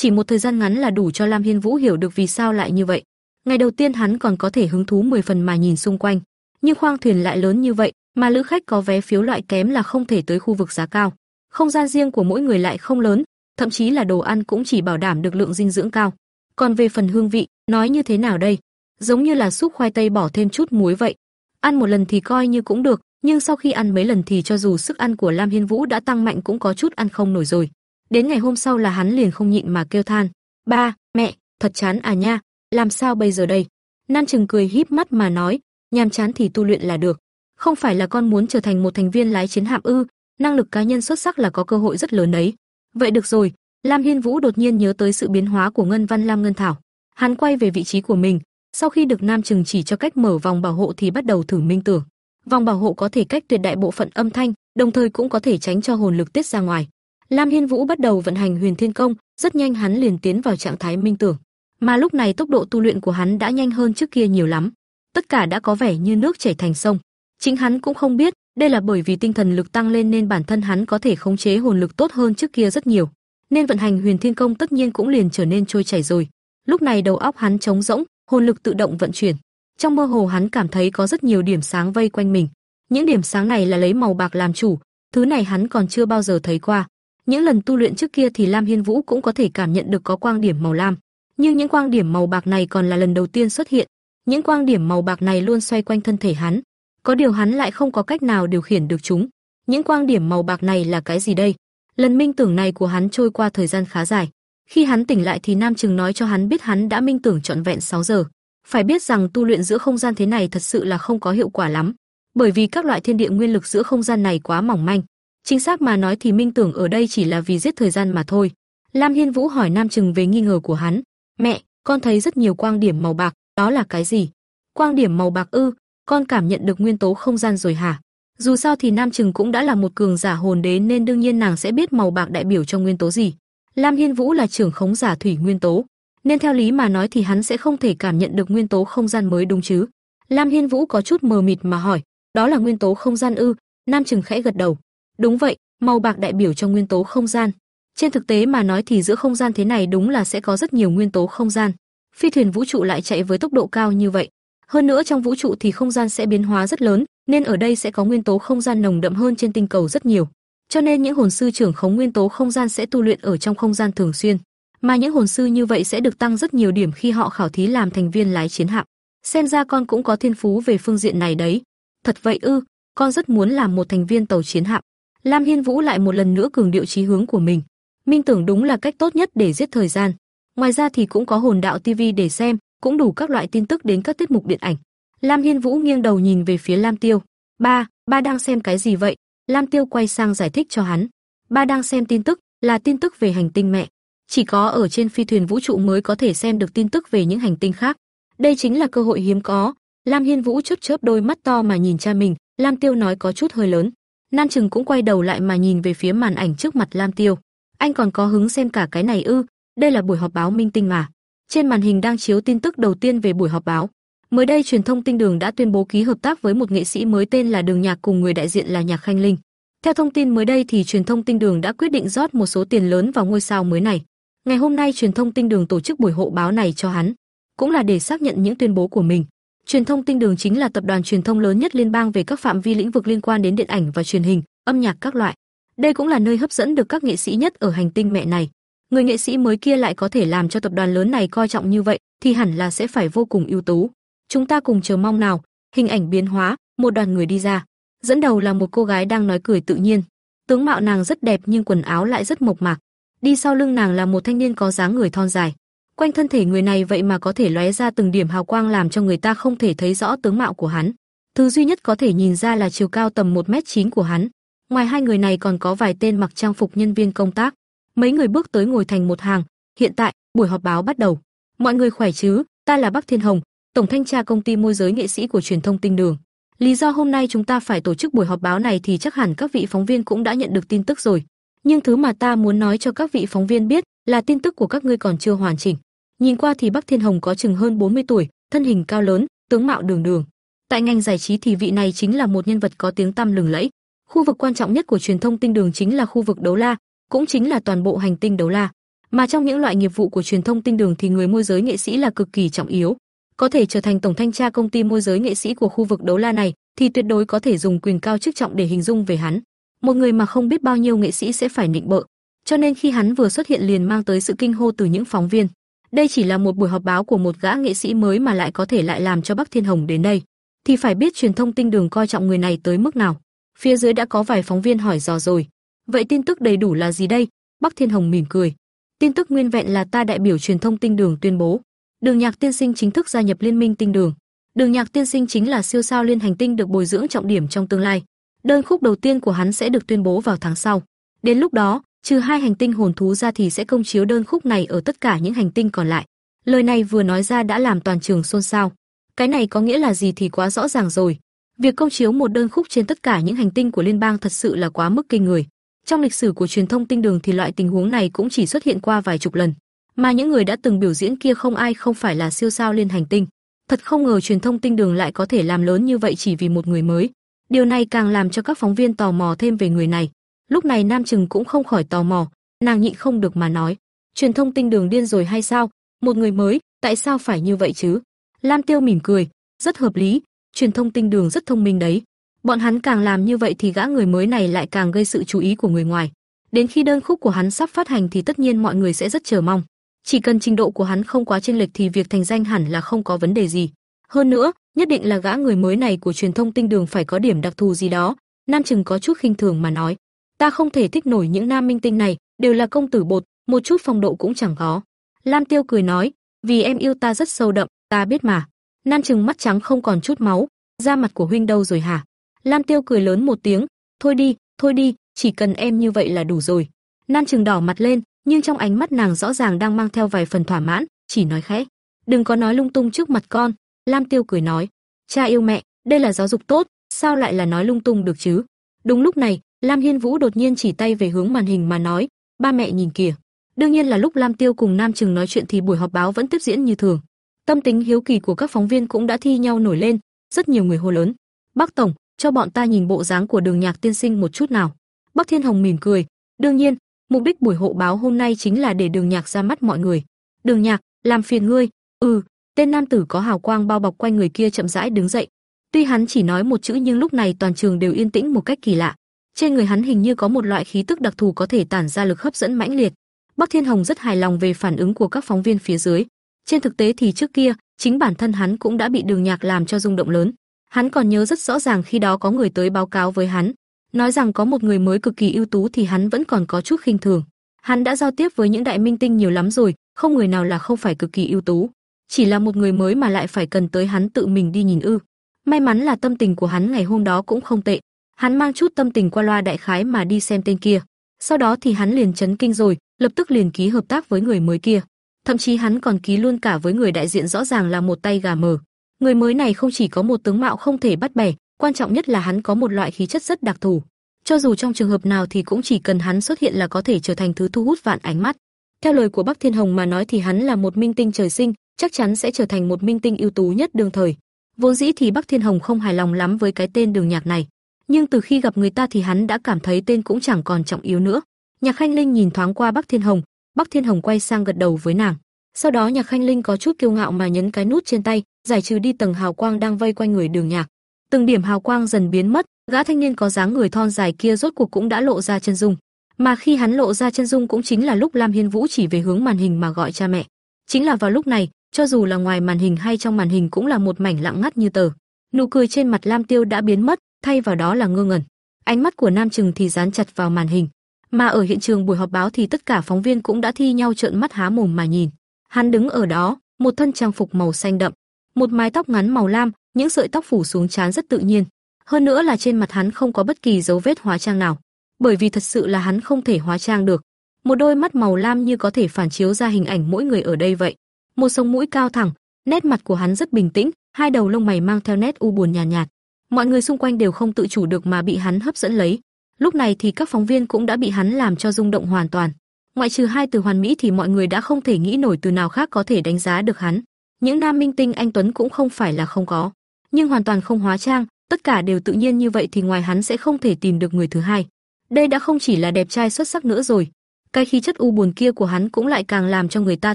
Chỉ một thời gian ngắn là đủ cho Lam Hiên Vũ hiểu được vì sao lại như vậy. Ngày đầu tiên hắn còn có thể hứng thú 10 phần mà nhìn xung quanh, nhưng khoang thuyền lại lớn như vậy, mà lữ khách có vé phiếu loại kém là không thể tới khu vực giá cao. Không gian riêng của mỗi người lại không lớn, thậm chí là đồ ăn cũng chỉ bảo đảm được lượng dinh dưỡng cao. Còn về phần hương vị, nói như thế nào đây? Giống như là súp khoai tây bỏ thêm chút muối vậy. Ăn một lần thì coi như cũng được, nhưng sau khi ăn mấy lần thì cho dù sức ăn của Lam Hiên Vũ đã tăng mạnh cũng có chút ăn không nổi rồi. Đến ngày hôm sau là hắn liền không nhịn mà kêu than, "Ba, mẹ, thật chán à nha, làm sao bây giờ đây?" Nam Trừng cười híp mắt mà nói, "Nhàm chán thì tu luyện là được, không phải là con muốn trở thành một thành viên lái chiến hạm ư? Năng lực cá nhân xuất sắc là có cơ hội rất lớn đấy." Vậy được rồi, Lam Hiên Vũ đột nhiên nhớ tới sự biến hóa của Ngân Văn Lam Ngân Thảo. Hắn quay về vị trí của mình, sau khi được Nam Trừng chỉ cho cách mở vòng bảo hộ thì bắt đầu thử minh tưởng. Vòng bảo hộ có thể cách tuyệt đại bộ phận âm thanh, đồng thời cũng có thể tránh cho hồn lực tiết ra ngoài. Lam Hiên Vũ bắt đầu vận hành Huyền Thiên Công, rất nhanh hắn liền tiến vào trạng thái minh tưởng. Mà lúc này tốc độ tu luyện của hắn đã nhanh hơn trước kia nhiều lắm. Tất cả đã có vẻ như nước chảy thành sông. Chính hắn cũng không biết, đây là bởi vì tinh thần lực tăng lên nên bản thân hắn có thể khống chế hồn lực tốt hơn trước kia rất nhiều. Nên vận hành Huyền Thiên Công tất nhiên cũng liền trở nên trôi chảy rồi. Lúc này đầu óc hắn trống rỗng, hồn lực tự động vận chuyển. Trong mơ hồ hắn cảm thấy có rất nhiều điểm sáng vây quanh mình. Những điểm sáng này là lấy màu bạc làm chủ, thứ này hắn còn chưa bao giờ thấy qua. Những lần tu luyện trước kia thì Lam Hiên Vũ cũng có thể cảm nhận được có quang điểm màu lam, nhưng những quang điểm màu bạc này còn là lần đầu tiên xuất hiện. Những quang điểm màu bạc này luôn xoay quanh thân thể hắn, có điều hắn lại không có cách nào điều khiển được chúng. Những quang điểm màu bạc này là cái gì đây? Lần minh tưởng này của hắn trôi qua thời gian khá dài. Khi hắn tỉnh lại thì Nam Trừng nói cho hắn biết hắn đã minh tưởng trọn vẹn 6 giờ. Phải biết rằng tu luyện giữa không gian thế này thật sự là không có hiệu quả lắm, bởi vì các loại thiên địa nguyên lực giữa không gian này quá mỏng manh. Chính xác mà nói thì minh tưởng ở đây chỉ là vì giết thời gian mà thôi. Lam Hiên Vũ hỏi Nam Trừng về nghi ngờ của hắn. "Mẹ, con thấy rất nhiều quang điểm màu bạc, đó là cái gì?" "Quang điểm màu bạc ư? Con cảm nhận được nguyên tố không gian rồi hả?" Dù sao thì Nam Trừng cũng đã là một cường giả hồn đế nên đương nhiên nàng sẽ biết màu bạc đại biểu cho nguyên tố gì. Lam Hiên Vũ là trưởng khống giả thủy nguyên tố, nên theo lý mà nói thì hắn sẽ không thể cảm nhận được nguyên tố không gian mới đúng chứ. Lam Hiên Vũ có chút mờ mịt mà hỏi, đó là nguyên tố không gian ư? Nam Trừng khẽ gật đầu. Đúng vậy, màu bạc đại biểu cho nguyên tố không gian. Trên thực tế mà nói thì giữa không gian thế này đúng là sẽ có rất nhiều nguyên tố không gian. Phi thuyền vũ trụ lại chạy với tốc độ cao như vậy. Hơn nữa trong vũ trụ thì không gian sẽ biến hóa rất lớn, nên ở đây sẽ có nguyên tố không gian nồng đậm hơn trên tinh cầu rất nhiều. Cho nên những hồn sư trưởng khống nguyên tố không gian sẽ tu luyện ở trong không gian thường xuyên, mà những hồn sư như vậy sẽ được tăng rất nhiều điểm khi họ khảo thí làm thành viên lái chiến hạm. Xem ra con cũng có thiên phú về phương diện này đấy. Thật vậy ư? Con rất muốn làm một thành viên tàu chiến hạm. Lam Hiên Vũ lại một lần nữa cường điệu chí hướng của mình. Minh tưởng đúng là cách tốt nhất để giết thời gian. Ngoài ra thì cũng có hồn đạo TV để xem, cũng đủ các loại tin tức đến các tiết mục điện ảnh. Lam Hiên Vũ nghiêng đầu nhìn về phía Lam Tiêu. "Ba, ba đang xem cái gì vậy?" Lam Tiêu quay sang giải thích cho hắn. "Ba đang xem tin tức, là tin tức về hành tinh mẹ. Chỉ có ở trên phi thuyền vũ trụ mới có thể xem được tin tức về những hành tinh khác. Đây chính là cơ hội hiếm có." Lam Hiên Vũ chớp chớp đôi mắt to mà nhìn cha mình, Lam Tiêu nói có chút hơi lớn. Nam Trừng cũng quay đầu lại mà nhìn về phía màn ảnh trước mặt Lam Tiêu. Anh còn có hứng xem cả cái này ư? Đây là buổi họp báo minh tinh mà. Trên màn hình đang chiếu tin tức đầu tiên về buổi họp báo. Mới đây truyền thông Tinh Đường đã tuyên bố ký hợp tác với một nghệ sĩ mới tên là Đường Nhạc cùng người đại diện là Nhạc Khanh Linh. Theo thông tin mới đây thì truyền thông Tinh Đường đã quyết định rót một số tiền lớn vào ngôi sao mới này. Ngày hôm nay truyền thông Tinh Đường tổ chức buổi hộ báo này cho hắn, cũng là để xác nhận những tuyên bố của mình. Truyền thông Tinh Đường chính là tập đoàn truyền thông lớn nhất liên bang về các phạm vi lĩnh vực liên quan đến điện ảnh và truyền hình, âm nhạc các loại. Đây cũng là nơi hấp dẫn được các nghệ sĩ nhất ở hành tinh mẹ này. Người nghệ sĩ mới kia lại có thể làm cho tập đoàn lớn này coi trọng như vậy, thì hẳn là sẽ phải vô cùng ưu tú. Chúng ta cùng chờ mong nào. Hình ảnh biến hóa, một đoàn người đi ra. Dẫn đầu là một cô gái đang nói cười tự nhiên. Tướng mạo nàng rất đẹp nhưng quần áo lại rất mộc mạc. Đi sau lưng nàng là một thanh niên có dáng người thon dài. Quanh thân thể người này vậy mà có thể lóe ra từng điểm hào quang làm cho người ta không thể thấy rõ tướng mạo của hắn. Thứ duy nhất có thể nhìn ra là chiều cao tầm 1m9 của hắn. Ngoài hai người này còn có vài tên mặc trang phục nhân viên công tác. Mấy người bước tới ngồi thành một hàng. Hiện tại, buổi họp báo bắt đầu. Mọi người khỏe chứ? Ta là Bắc Thiên Hồng, tổng thanh tra công ty môi giới nghệ sĩ của truyền thông Tinh Đường. Lý do hôm nay chúng ta phải tổ chức buổi họp báo này thì chắc hẳn các vị phóng viên cũng đã nhận được tin tức rồi. Nhưng thứ mà ta muốn nói cho các vị phóng viên biết là tin tức của các ngươi còn chưa hoàn chỉnh. Nhìn qua thì Bắc Thiên Hồng có chừng hơn 40 tuổi, thân hình cao lớn, tướng mạo đường đường. Tại ngành giải trí thì vị này chính là một nhân vật có tiếng tăm lừng lẫy. Khu vực quan trọng nhất của truyền thông tinh đường chính là khu vực đấu la, cũng chính là toàn bộ hành tinh đấu la. Mà trong những loại nghiệp vụ của truyền thông tinh đường thì người môi giới nghệ sĩ là cực kỳ trọng yếu. Có thể trở thành tổng thanh tra công ty môi giới nghệ sĩ của khu vực đấu la này thì tuyệt đối có thể dùng quyền cao chức trọng để hình dung về hắn. Một người mà không biết bao nhiêu nghệ sĩ sẽ phải nịnh bợ. Cho nên khi hắn vừa xuất hiện liền mang tới sự kinh hô từ những phóng viên. Đây chỉ là một buổi họp báo của một gã nghệ sĩ mới mà lại có thể lại làm cho Bắc Thiên Hồng đến đây, thì phải biết truyền thông tinh đường coi trọng người này tới mức nào. Phía dưới đã có vài phóng viên hỏi dò rồi. Vậy tin tức đầy đủ là gì đây? Bắc Thiên Hồng mỉm cười. Tin tức nguyên vẹn là ta đại biểu truyền thông tinh đường tuyên bố, Đường Nhạc Tiên Sinh chính thức gia nhập liên minh tinh đường. Đường Nhạc Tiên Sinh chính là siêu sao liên hành tinh được bồi dưỡng trọng điểm trong tương lai. Đơn khúc đầu tiên của hắn sẽ được tuyên bố vào tháng sau. Đến lúc đó, trừ hai hành tinh hồn thú ra thì sẽ công chiếu đơn khúc này ở tất cả những hành tinh còn lại. Lời này vừa nói ra đã làm toàn trường xôn xao. Cái này có nghĩa là gì thì quá rõ ràng rồi. Việc công chiếu một đơn khúc trên tất cả những hành tinh của liên bang thật sự là quá mức kinh người. Trong lịch sử của truyền thông tinh đường thì loại tình huống này cũng chỉ xuất hiện qua vài chục lần, mà những người đã từng biểu diễn kia không ai không phải là siêu sao liên hành tinh. Thật không ngờ truyền thông tinh đường lại có thể làm lớn như vậy chỉ vì một người mới. Điều này càng làm cho các phóng viên tò mò thêm về người này. Lúc này Nam Trừng cũng không khỏi tò mò, nàng nhịn không được mà nói, truyền thông tinh đường điên rồi hay sao? Một người mới, tại sao phải như vậy chứ? Lam Tiêu mỉm cười, rất hợp lý, truyền thông tinh đường rất thông minh đấy. Bọn hắn càng làm như vậy thì gã người mới này lại càng gây sự chú ý của người ngoài. Đến khi đơn khúc của hắn sắp phát hành thì tất nhiên mọi người sẽ rất chờ mong. Chỉ cần trình độ của hắn không quá chênh lệch thì việc thành danh hẳn là không có vấn đề gì. Hơn nữa, nhất định là gã người mới này của truyền thông tinh đường phải có điểm đặc thù gì đó. Nam Trừng có chút khinh thường mà nói, ta không thể thích nổi những nam minh tinh này, đều là công tử bột, một chút phong độ cũng chẳng có. Lam Tiêu cười nói, vì em yêu ta rất sâu đậm, ta biết mà. Nam Trừng mắt trắng không còn chút máu, da mặt của huynh đâu rồi hả? Lam Tiêu cười lớn một tiếng, thôi đi, thôi đi, chỉ cần em như vậy là đủ rồi. Nam Trừng đỏ mặt lên, nhưng trong ánh mắt nàng rõ ràng đang mang theo vài phần thỏa mãn, chỉ nói khẽ, "Đừng có nói lung tung trước mặt con." Lam Tiêu cười nói, "Cha yêu mẹ, đây là giáo dục tốt, sao lại là nói lung tung được chứ? Đúng lúc này, Lam Hiên Vũ đột nhiên chỉ tay về hướng màn hình mà nói, ba mẹ nhìn kìa. Đương nhiên là lúc Lam Tiêu cùng Nam Trừng nói chuyện thì buổi họp báo vẫn tiếp diễn như thường. Tâm tính hiếu kỳ của các phóng viên cũng đã thi nhau nổi lên, rất nhiều người hô lớn. Bắc tổng, cho bọn ta nhìn bộ dáng của Đường Nhạc tiên sinh một chút nào. Bắc Thiên Hồng mỉm cười, đương nhiên, mục đích buổi hộ báo hôm nay chính là để Đường Nhạc ra mắt mọi người. Đường Nhạc, làm phiền ngươi. Ừ, tên nam tử có hào quang bao bọc quanh người kia chậm rãi đứng dậy. Tuy hắn chỉ nói một chữ nhưng lúc này toàn trường đều yên tĩnh một cách kỳ lạ. Trên người hắn hình như có một loại khí tức đặc thù có thể tản ra lực hấp dẫn mãnh liệt. Bắc Thiên Hồng rất hài lòng về phản ứng của các phóng viên phía dưới. Trên thực tế thì trước kia, chính bản thân hắn cũng đã bị Đường Nhạc làm cho rung động lớn. Hắn còn nhớ rất rõ ràng khi đó có người tới báo cáo với hắn, nói rằng có một người mới cực kỳ ưu tú thì hắn vẫn còn có chút khinh thường. Hắn đã giao tiếp với những đại minh tinh nhiều lắm rồi, không người nào là không phải cực kỳ ưu tú. Chỉ là một người mới mà lại phải cần tới hắn tự mình đi nhìn ư. May mắn là tâm tình của hắn ngày hôm đó cũng không tệ. Hắn mang chút tâm tình qua loa đại khái mà đi xem tên kia. Sau đó thì hắn liền chấn kinh rồi, lập tức liền ký hợp tác với người mới kia. Thậm chí hắn còn ký luôn cả với người đại diện rõ ràng là một tay gà mờ. Người mới này không chỉ có một tướng mạo không thể bắt bẻ, quan trọng nhất là hắn có một loại khí chất rất đặc thù. Cho dù trong trường hợp nào thì cũng chỉ cần hắn xuất hiện là có thể trở thành thứ thu hút vạn ánh mắt. Theo lời của Bắc Thiên Hồng mà nói thì hắn là một minh tinh trời sinh, chắc chắn sẽ trở thành một minh tinh ưu tú nhất đương thời. Vốn dĩ thì Bắc Thiên Hồng không hài lòng lắm với cái tên Đường Nhạc này, nhưng từ khi gặp người ta thì hắn đã cảm thấy tên cũng chẳng còn trọng yếu nữa. Nhạc Khanh Linh nhìn thoáng qua Bắc Thiên Hồng, Bắc Thiên Hồng quay sang gật đầu với nàng. Sau đó Nhạc Khanh Linh có chút kiêu ngạo mà nhấn cái nút trên tay, giải trừ đi tầng hào quang đang vây quanh người Đường Nhạc. Từng điểm hào quang dần biến mất, gã thanh niên có dáng người thon dài kia rốt cuộc cũng đã lộ ra chân dung. Mà khi hắn lộ ra chân dung cũng chính là lúc Lam Hiên Vũ chỉ về hướng màn hình mà gọi cha mẹ. Chính là vào lúc này, cho dù là ngoài màn hình hay trong màn hình cũng là một mảnh lặng ngắt như tờ. Nụ cười trên mặt Lam Tiêu đã biến mất, thay vào đó là ngơ ngẩn. Ánh mắt của Nam Trừng thì dán chặt vào màn hình, mà ở hiện trường buổi họp báo thì tất cả phóng viên cũng đã thi nhau trợn mắt há mồm mà nhìn. Hắn đứng ở đó, một thân trang phục màu xanh đậm, một mái tóc ngắn màu lam, những sợi tóc phủ xuống trán rất tự nhiên. Hơn nữa là trên mặt hắn không có bất kỳ dấu vết hóa trang nào, bởi vì thật sự là hắn không thể hóa trang được. Một đôi mắt màu lam như có thể phản chiếu ra hình ảnh mỗi người ở đây vậy. Một sống mũi cao thẳng, nét mặt của hắn rất bình tĩnh, hai đầu lông mày mang theo nét u buồn nhàn nhạt, nhạt. Mọi người xung quanh đều không tự chủ được mà bị hắn hấp dẫn lấy. Lúc này thì các phóng viên cũng đã bị hắn làm cho rung động hoàn toàn. Ngoại trừ hai từ hoàn mỹ thì mọi người đã không thể nghĩ nổi từ nào khác có thể đánh giá được hắn. Những nam minh tinh anh tuấn cũng không phải là không có, nhưng hoàn toàn không hóa trang, tất cả đều tự nhiên như vậy thì ngoài hắn sẽ không thể tìm được người thứ hai. Đây đã không chỉ là đẹp trai xuất sắc nữa rồi, cái khí chất u buồn kia của hắn cũng lại càng làm cho người ta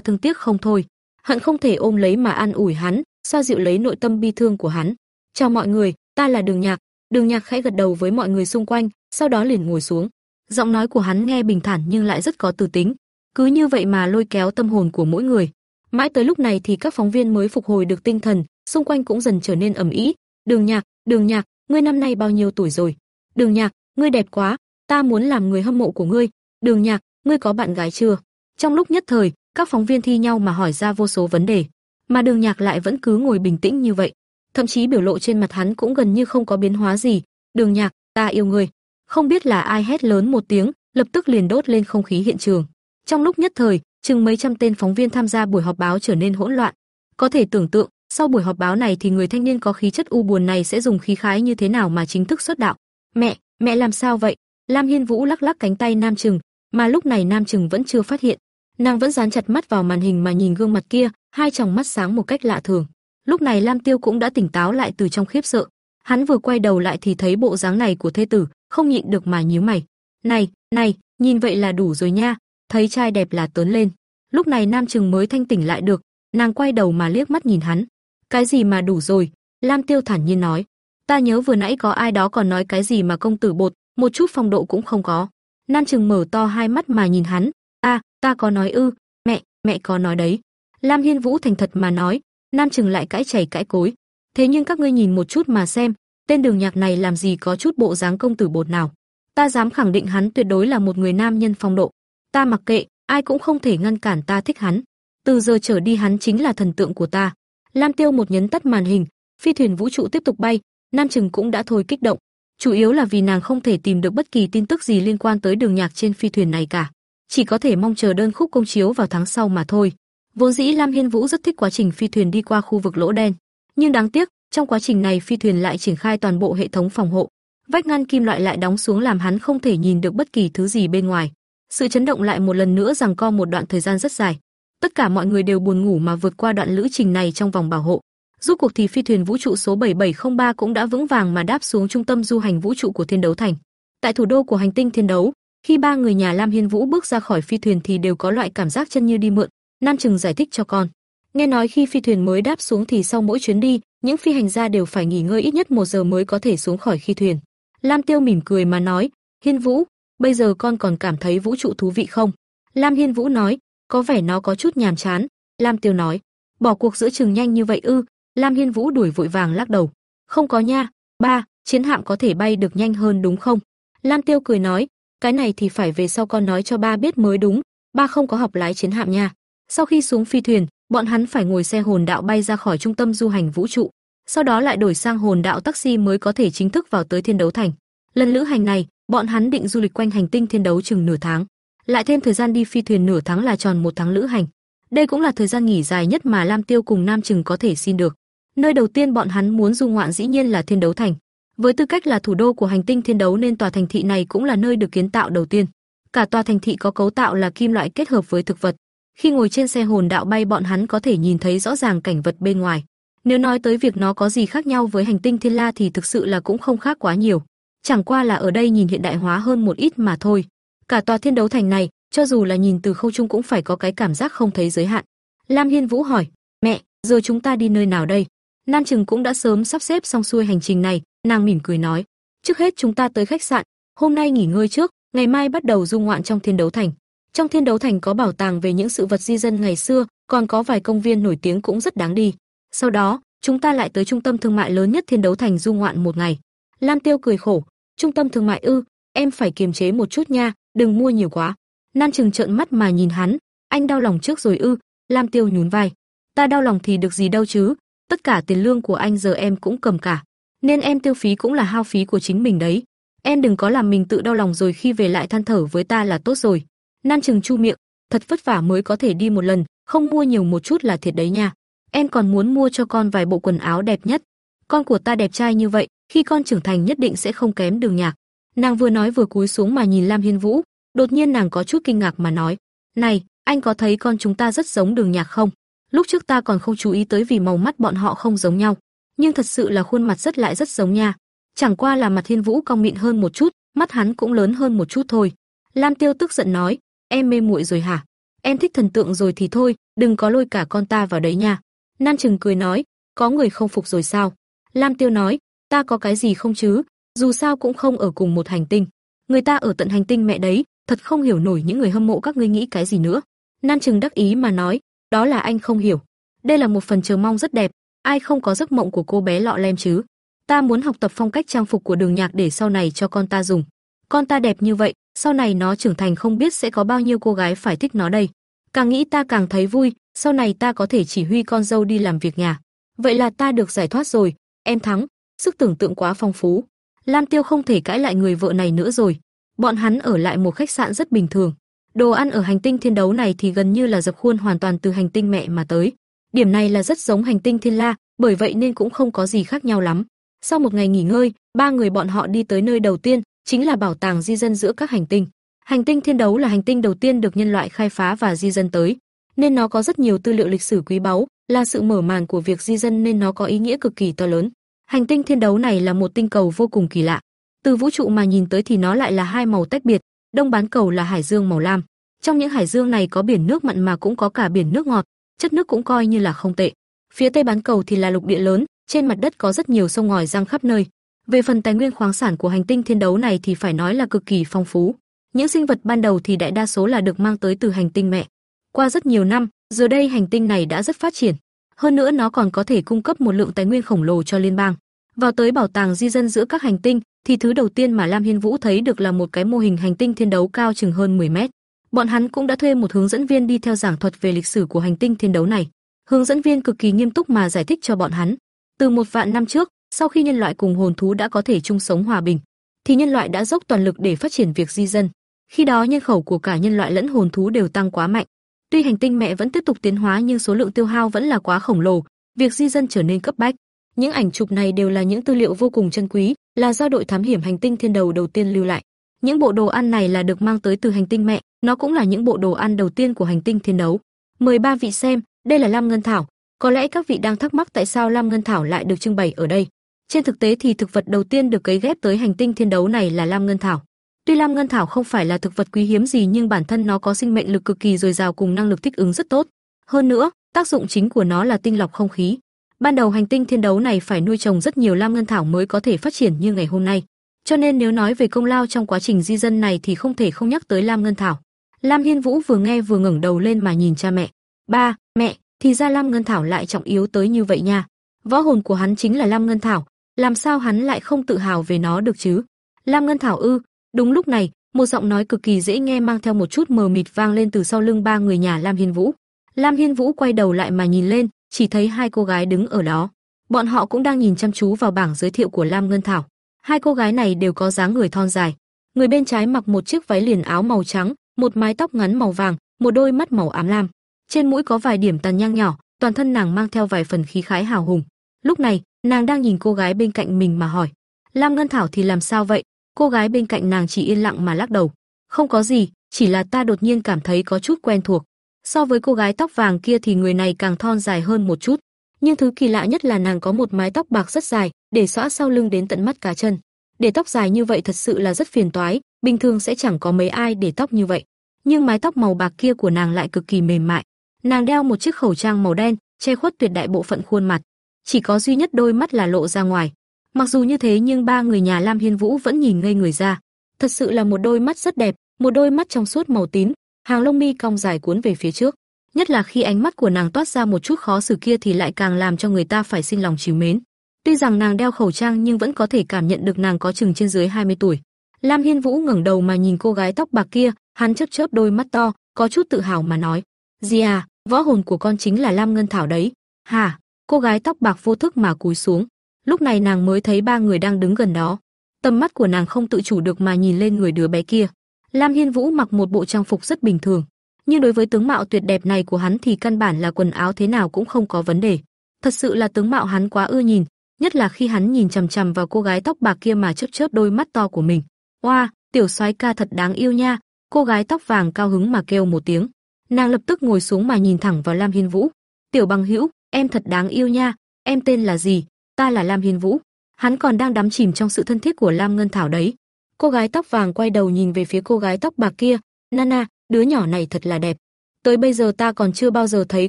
thương tiếc không thôi. Hận không thể ôm lấy mà an ủi hắn, xoa dịu lấy nội tâm bi thương của hắn. "Chào mọi người, ta là Đường Nhạc." Đường Nhạc khẽ gật đầu với mọi người xung quanh, sau đó liền ngồi xuống. Giọng nói của hắn nghe bình thản nhưng lại rất có từ tính, cứ như vậy mà lôi kéo tâm hồn của mỗi người. Mãi tới lúc này thì các phóng viên mới phục hồi được tinh thần, xung quanh cũng dần trở nên ầm ĩ. "Đường Nhạc, Đường Nhạc, ngươi năm nay bao nhiêu tuổi rồi? Đường Nhạc, ngươi đẹp quá, ta muốn làm người hâm mộ của ngươi. Đường Nhạc, ngươi có bạn gái chưa?" Trong lúc nhất thời, các phóng viên thi nhau mà hỏi ra vô số vấn đề, mà Đường Nhạc lại vẫn cứ ngồi bình tĩnh như vậy, thậm chí biểu lộ trên mặt hắn cũng gần như không có biến hóa gì. "Đường Nhạc, ta yêu ngươi." Không biết là ai hét lớn một tiếng, lập tức liền đốt lên không khí hiện trường. Trong lúc nhất thời, chừng mấy trăm tên phóng viên tham gia buổi họp báo trở nên hỗn loạn. Có thể tưởng tượng, sau buổi họp báo này thì người thanh niên có khí chất u buồn này sẽ dùng khí khái như thế nào mà chính thức xuất đạo. Mẹ, mẹ làm sao vậy? Lam Hiên Vũ lắc lắc cánh tay Nam Trừng, mà lúc này Nam Trừng vẫn chưa phát hiện. Nàng vẫn dán chặt mắt vào màn hình mà nhìn gương mặt kia, hai tròng mắt sáng một cách lạ thường. Lúc này Lam Tiêu cũng đã tỉnh táo lại từ trong khiếp sợ. Hắn vừa quay đầu lại thì thấy bộ dáng này của thê tử, không nhịn được mà nhíu mày. "Này, này, nhìn vậy là đủ rồi nha." Thấy trai đẹp là tớn lên. Lúc này Nam Trừng mới thanh tỉnh lại được, nàng quay đầu mà liếc mắt nhìn hắn. "Cái gì mà đủ rồi?" Lam Tiêu thản nhiên nói. "Ta nhớ vừa nãy có ai đó còn nói cái gì mà công tử bột, một chút phong độ cũng không có." Nam Trừng mở to hai mắt mà nhìn hắn, "A, ta có nói ư? Mẹ, mẹ có nói đấy." Lam Hiên Vũ thành thật mà nói, Nam Trừng lại cãi chảy cãi cối. "Thế nhưng các ngươi nhìn một chút mà xem, tên Đường Nhạc này làm gì có chút bộ dáng công tử bột nào? Ta dám khẳng định hắn tuyệt đối là một người nam nhân phong độ. Ta mặc kệ, ai cũng không thể ngăn cản ta thích hắn. Từ giờ trở đi hắn chính là thần tượng của ta." Lam Tiêu một nhấn tắt màn hình, phi thuyền vũ trụ tiếp tục bay, Nam Trừng cũng đã thôi kích động, chủ yếu là vì nàng không thể tìm được bất kỳ tin tức gì liên quan tới đường nhạc trên phi thuyền này cả, chỉ có thể mong chờ đơn khúc công chiếu vào tháng sau mà thôi. Vốn dĩ Lam Hiên Vũ rất thích quá trình phi thuyền đi qua khu vực lỗ đen, nhưng đáng tiếc, Trong quá trình này phi thuyền lại triển khai toàn bộ hệ thống phòng hộ. Vách ngăn kim loại lại đóng xuống làm hắn không thể nhìn được bất kỳ thứ gì bên ngoài. Sự chấn động lại một lần nữa rằng co một đoạn thời gian rất dài. Tất cả mọi người đều buồn ngủ mà vượt qua đoạn lữ trình này trong vòng bảo hộ. Rốt cuộc thì phi thuyền vũ trụ số 7703 cũng đã vững vàng mà đáp xuống trung tâm du hành vũ trụ của Thiên Đấu Thành. Tại thủ đô của hành tinh Thiên Đấu, khi ba người nhà Lam Hiên Vũ bước ra khỏi phi thuyền thì đều có loại cảm giác chân như đi mượn, Nam Trừng giải thích cho con. Nghe nói khi phi thuyền mới đáp xuống thì sau mỗi chuyến đi, những phi hành gia đều phải nghỉ ngơi ít nhất một giờ mới có thể xuống khỏi khi thuyền. Lam Tiêu mỉm cười mà nói, Hiên Vũ, bây giờ con còn cảm thấy vũ trụ thú vị không? Lam Hiên Vũ nói, có vẻ nó có chút nhàm chán. Lam Tiêu nói, bỏ cuộc giữa chừng nhanh như vậy ư? Lam Hiên Vũ đuổi vội vàng lắc đầu, không có nha, ba, chiến hạm có thể bay được nhanh hơn đúng không? Lam Tiêu cười nói, cái này thì phải về sau con nói cho ba biết mới đúng, ba không có học lái chiến hạm nha. Sau khi xuống phi thuyền, bọn hắn phải ngồi xe hồn đạo bay ra khỏi trung tâm du hành vũ trụ, sau đó lại đổi sang hồn đạo taxi mới có thể chính thức vào tới Thiên Đấu Thành. Lần lữ hành này, bọn hắn định du lịch quanh hành tinh Thiên Đấu chừng nửa tháng, lại thêm thời gian đi phi thuyền nửa tháng là tròn một tháng lữ hành. Đây cũng là thời gian nghỉ dài nhất mà Lam Tiêu cùng Nam Trừng có thể xin được. Nơi đầu tiên bọn hắn muốn du ngoạn dĩ nhiên là Thiên Đấu Thành. Với tư cách là thủ đô của hành tinh Thiên Đấu nên tòa thành thị này cũng là nơi được kiến tạo đầu tiên. Cả tòa thành thị có cấu tạo là kim loại kết hợp với thực vật, khi ngồi trên xe hồn đạo bay bọn hắn có thể nhìn thấy rõ ràng cảnh vật bên ngoài. Nếu nói tới việc nó có gì khác nhau với hành tinh Thiên La thì thực sự là cũng không khác quá nhiều. Chẳng qua là ở đây nhìn hiện đại hóa hơn một ít mà thôi. Cả tòa thiên đấu thành này, cho dù là nhìn từ khâu trung cũng phải có cái cảm giác không thấy giới hạn. Lam Hiên Vũ hỏi, mẹ, giờ chúng ta đi nơi nào đây? Nam Trừng cũng đã sớm sắp xếp xong xuôi hành trình này, nàng mỉm cười nói, trước hết chúng ta tới khách sạn, hôm nay nghỉ ngơi trước, ngày mai bắt đầu du ngoạn trong thiên đấu thành. Trong Thiên Đấu Thành có bảo tàng về những sự vật di dân ngày xưa, còn có vài công viên nổi tiếng cũng rất đáng đi. Sau đó, chúng ta lại tới trung tâm thương mại lớn nhất Thiên Đấu Thành du ngoạn một ngày. Lam Tiêu cười khổ, trung tâm thương mại ư, em phải kiềm chế một chút nha, đừng mua nhiều quá. Nan Trừng trợn mắt mà nhìn hắn, anh đau lòng trước rồi ư? Lam Tiêu nhún vai, ta đau lòng thì được gì đâu chứ, tất cả tiền lương của anh giờ em cũng cầm cả, nên em tiêu phí cũng là hao phí của chính mình đấy. Em đừng có làm mình tự đau lòng rồi khi về lại than thở với ta là tốt rồi. Nan Trừng chu miệng, thật vất vả mới có thể đi một lần, không mua nhiều một chút là thiệt đấy nha. Em còn muốn mua cho con vài bộ quần áo đẹp nhất. Con của ta đẹp trai như vậy, khi con trưởng thành nhất định sẽ không kém Đường Nhạc. Nàng vừa nói vừa cúi xuống mà nhìn Lam Hiên Vũ, đột nhiên nàng có chút kinh ngạc mà nói: "Này, anh có thấy con chúng ta rất giống Đường Nhạc không? Lúc trước ta còn không chú ý tới vì màu mắt bọn họ không giống nhau, nhưng thật sự là khuôn mặt rất lại rất giống nha. Chẳng qua là mặt Hiên Vũ cong mịn hơn một chút, mắt hắn cũng lớn hơn một chút thôi." Lam Tiêu tức giận nói: em mê muội rồi hả? Em thích thần tượng rồi thì thôi, đừng có lôi cả con ta vào đấy nha. Nam Trừng cười nói, có người không phục rồi sao? Lam Tiêu nói, ta có cái gì không chứ, dù sao cũng không ở cùng một hành tinh. Người ta ở tận hành tinh mẹ đấy, thật không hiểu nổi những người hâm mộ các ngươi nghĩ cái gì nữa. Nam Trừng đắc ý mà nói, đó là anh không hiểu. Đây là một phần chờ mong rất đẹp, ai không có giấc mộng của cô bé lọ lem chứ? Ta muốn học tập phong cách trang phục của Đường Nhạc để sau này cho con ta dùng. Con ta đẹp như vậy, sau này nó trưởng thành không biết sẽ có bao nhiêu cô gái phải thích nó đây. Càng nghĩ ta càng thấy vui, sau này ta có thể chỉ huy con dâu đi làm việc nhà. Vậy là ta được giải thoát rồi, em thắng, sức tưởng tượng quá phong phú. Lam Tiêu không thể cãi lại người vợ này nữa rồi. Bọn hắn ở lại một khách sạn rất bình thường. Đồ ăn ở hành tinh thiên đấu này thì gần như là dập khuôn hoàn toàn từ hành tinh mẹ mà tới. Điểm này là rất giống hành tinh thiên la, bởi vậy nên cũng không có gì khác nhau lắm. Sau một ngày nghỉ ngơi, ba người bọn họ đi tới nơi đầu tiên, chính là bảo tàng di dân giữa các hành tinh. Hành tinh thiên đấu là hành tinh đầu tiên được nhân loại khai phá và di dân tới, nên nó có rất nhiều tư liệu lịch sử quý báu, là sự mở màn của việc di dân nên nó có ý nghĩa cực kỳ to lớn. Hành tinh thiên đấu này là một tinh cầu vô cùng kỳ lạ. Từ vũ trụ mà nhìn tới thì nó lại là hai màu tách biệt, đông bán cầu là hải dương màu lam. Trong những hải dương này có biển nước mặn mà cũng có cả biển nước ngọt, chất nước cũng coi như là không tệ. Phía tây bán cầu thì là lục địa lớn, trên mặt đất có rất nhiều sông ngòi giăng khắp nơi, về phần tài nguyên khoáng sản của hành tinh thiên đấu này thì phải nói là cực kỳ phong phú. Những sinh vật ban đầu thì đại đa số là được mang tới từ hành tinh mẹ. Qua rất nhiều năm, giờ đây hành tinh này đã rất phát triển. Hơn nữa nó còn có thể cung cấp một lượng tài nguyên khổng lồ cho liên bang. Vào tới bảo tàng di dân giữa các hành tinh, thì thứ đầu tiên mà Lam Hiên Vũ thấy được là một cái mô hình hành tinh thiên đấu cao chừng hơn 10 mét. Bọn hắn cũng đã thuê một hướng dẫn viên đi theo giảng thuật về lịch sử của hành tinh thiên đấu này. Hướng dẫn viên cực kỳ nghiêm túc mà giải thích cho bọn hắn. Từ một vạn năm trước, sau khi nhân loại cùng hồn thú đã có thể chung sống hòa bình, thì nhân loại đã dốc toàn lực để phát triển việc di dân. Khi đó nhân khẩu của cả nhân loại lẫn hồn thú đều tăng quá mạnh. Tuy hành tinh mẹ vẫn tiếp tục tiến hóa nhưng số lượng tiêu hao vẫn là quá khổng lồ, việc di dân trở nên cấp bách. Những ảnh chụp này đều là những tư liệu vô cùng chân quý, là do đội thám hiểm hành tinh thiên đầu đầu tiên lưu lại. Những bộ đồ ăn này là được mang tới từ hành tinh mẹ, nó cũng là những bộ đồ ăn đầu tiên của hành tinh thiên đấu. Mời ba vị xem, đây là Lam Ngân Thảo, có lẽ các vị đang thắc mắc tại sao Lam Ngân Thảo lại được trưng bày ở đây. Trên thực tế thì thực vật đầu tiên được cấy ghép tới hành tinh thiên đấu này là Lam Ngân Thảo. Tuy Lam Ngân Thảo không phải là thực vật quý hiếm gì nhưng bản thân nó có sinh mệnh lực cực kỳ dồi dào cùng năng lực thích ứng rất tốt. Hơn nữa, tác dụng chính của nó là tinh lọc không khí. Ban đầu hành tinh thiên đấu này phải nuôi trồng rất nhiều Lam Ngân Thảo mới có thể phát triển như ngày hôm nay. Cho nên nếu nói về công lao trong quá trình di dân này thì không thể không nhắc tới Lam Ngân Thảo. Lam Hiên Vũ vừa nghe vừa ngẩng đầu lên mà nhìn cha mẹ. "Ba, mẹ, thì ra Lam Ngân Thảo lại trọng yếu tới như vậy nha. Võ hồn của hắn chính là Lam Ngân Thảo, làm sao hắn lại không tự hào về nó được chứ?" Lam Ngân Thảo ư? Đúng lúc này, một giọng nói cực kỳ dễ nghe mang theo một chút mờ mịt vang lên từ sau lưng ba người nhà Lam Hiên Vũ. Lam Hiên Vũ quay đầu lại mà nhìn lên, chỉ thấy hai cô gái đứng ở đó. Bọn họ cũng đang nhìn chăm chú vào bảng giới thiệu của Lam Ngân Thảo. Hai cô gái này đều có dáng người thon dài. Người bên trái mặc một chiếc váy liền áo màu trắng, một mái tóc ngắn màu vàng, một đôi mắt màu ám lam. Trên mũi có vài điểm tàn nhang nhỏ, toàn thân nàng mang theo vài phần khí khái hào hùng. Lúc này, nàng đang nhìn cô gái bên cạnh mình mà hỏi: "Lam Ngân Thảo thì làm sao vậy?" Cô gái bên cạnh nàng chỉ yên lặng mà lắc đầu. "Không có gì, chỉ là ta đột nhiên cảm thấy có chút quen thuộc." So với cô gái tóc vàng kia thì người này càng thon dài hơn một chút, nhưng thứ kỳ lạ nhất là nàng có một mái tóc bạc rất dài, để xõa sau lưng đến tận mắt cá chân. Để tóc dài như vậy thật sự là rất phiền toái, bình thường sẽ chẳng có mấy ai để tóc như vậy. Nhưng mái tóc màu bạc kia của nàng lại cực kỳ mềm mại. Nàng đeo một chiếc khẩu trang màu đen, che khuất tuyệt đại bộ phận khuôn mặt, chỉ có duy nhất đôi mắt là lộ ra ngoài. Mặc dù như thế nhưng ba người nhà Lam Hiên Vũ vẫn nhìn ngây người ra. Thật sự là một đôi mắt rất đẹp, một đôi mắt trong suốt màu tím, hàng lông mi cong dài cuốn về phía trước. Nhất là khi ánh mắt của nàng toát ra một chút khó xử kia thì lại càng làm cho người ta phải sinh lòng chiều mến. Tuy rằng nàng đeo khẩu trang nhưng vẫn có thể cảm nhận được nàng có chừng trên dưới 20 tuổi. Lam Hiên Vũ ngẩng đầu mà nhìn cô gái tóc bạc kia, hắn chớp chớp đôi mắt to, có chút tự hào mà nói: "Di à, võ hồn của con chính là Lam Ngân Thảo đấy." "Hả?" Cô gái tóc bạc vô thức mà cúi xuống. Lúc này nàng mới thấy ba người đang đứng gần đó. Tầm mắt của nàng không tự chủ được mà nhìn lên người đứa bé kia. Lam Hiên Vũ mặc một bộ trang phục rất bình thường, nhưng đối với tướng mạo tuyệt đẹp này của hắn thì căn bản là quần áo thế nào cũng không có vấn đề. Thật sự là tướng mạo hắn quá ưa nhìn, nhất là khi hắn nhìn chằm chằm vào cô gái tóc bạc kia mà chớp chớp đôi mắt to của mình. "Oa, tiểu soái ca thật đáng yêu nha." Cô gái tóc vàng cao hứng mà kêu một tiếng. Nàng lập tức ngồi xuống mà nhìn thẳng vào Lam Hiên Vũ. "Tiểu bằng hữu, em thật đáng yêu nha, em tên là gì?" "Ta là Lam Hiên Vũ." Hắn còn đang đắm chìm trong sự thân thiết của Lam Ngân Thảo đấy. Cô gái tóc vàng quay đầu nhìn về phía cô gái tóc bạc kia, "Nana, đứa nhỏ này thật là đẹp. Tới bây giờ ta còn chưa bao giờ thấy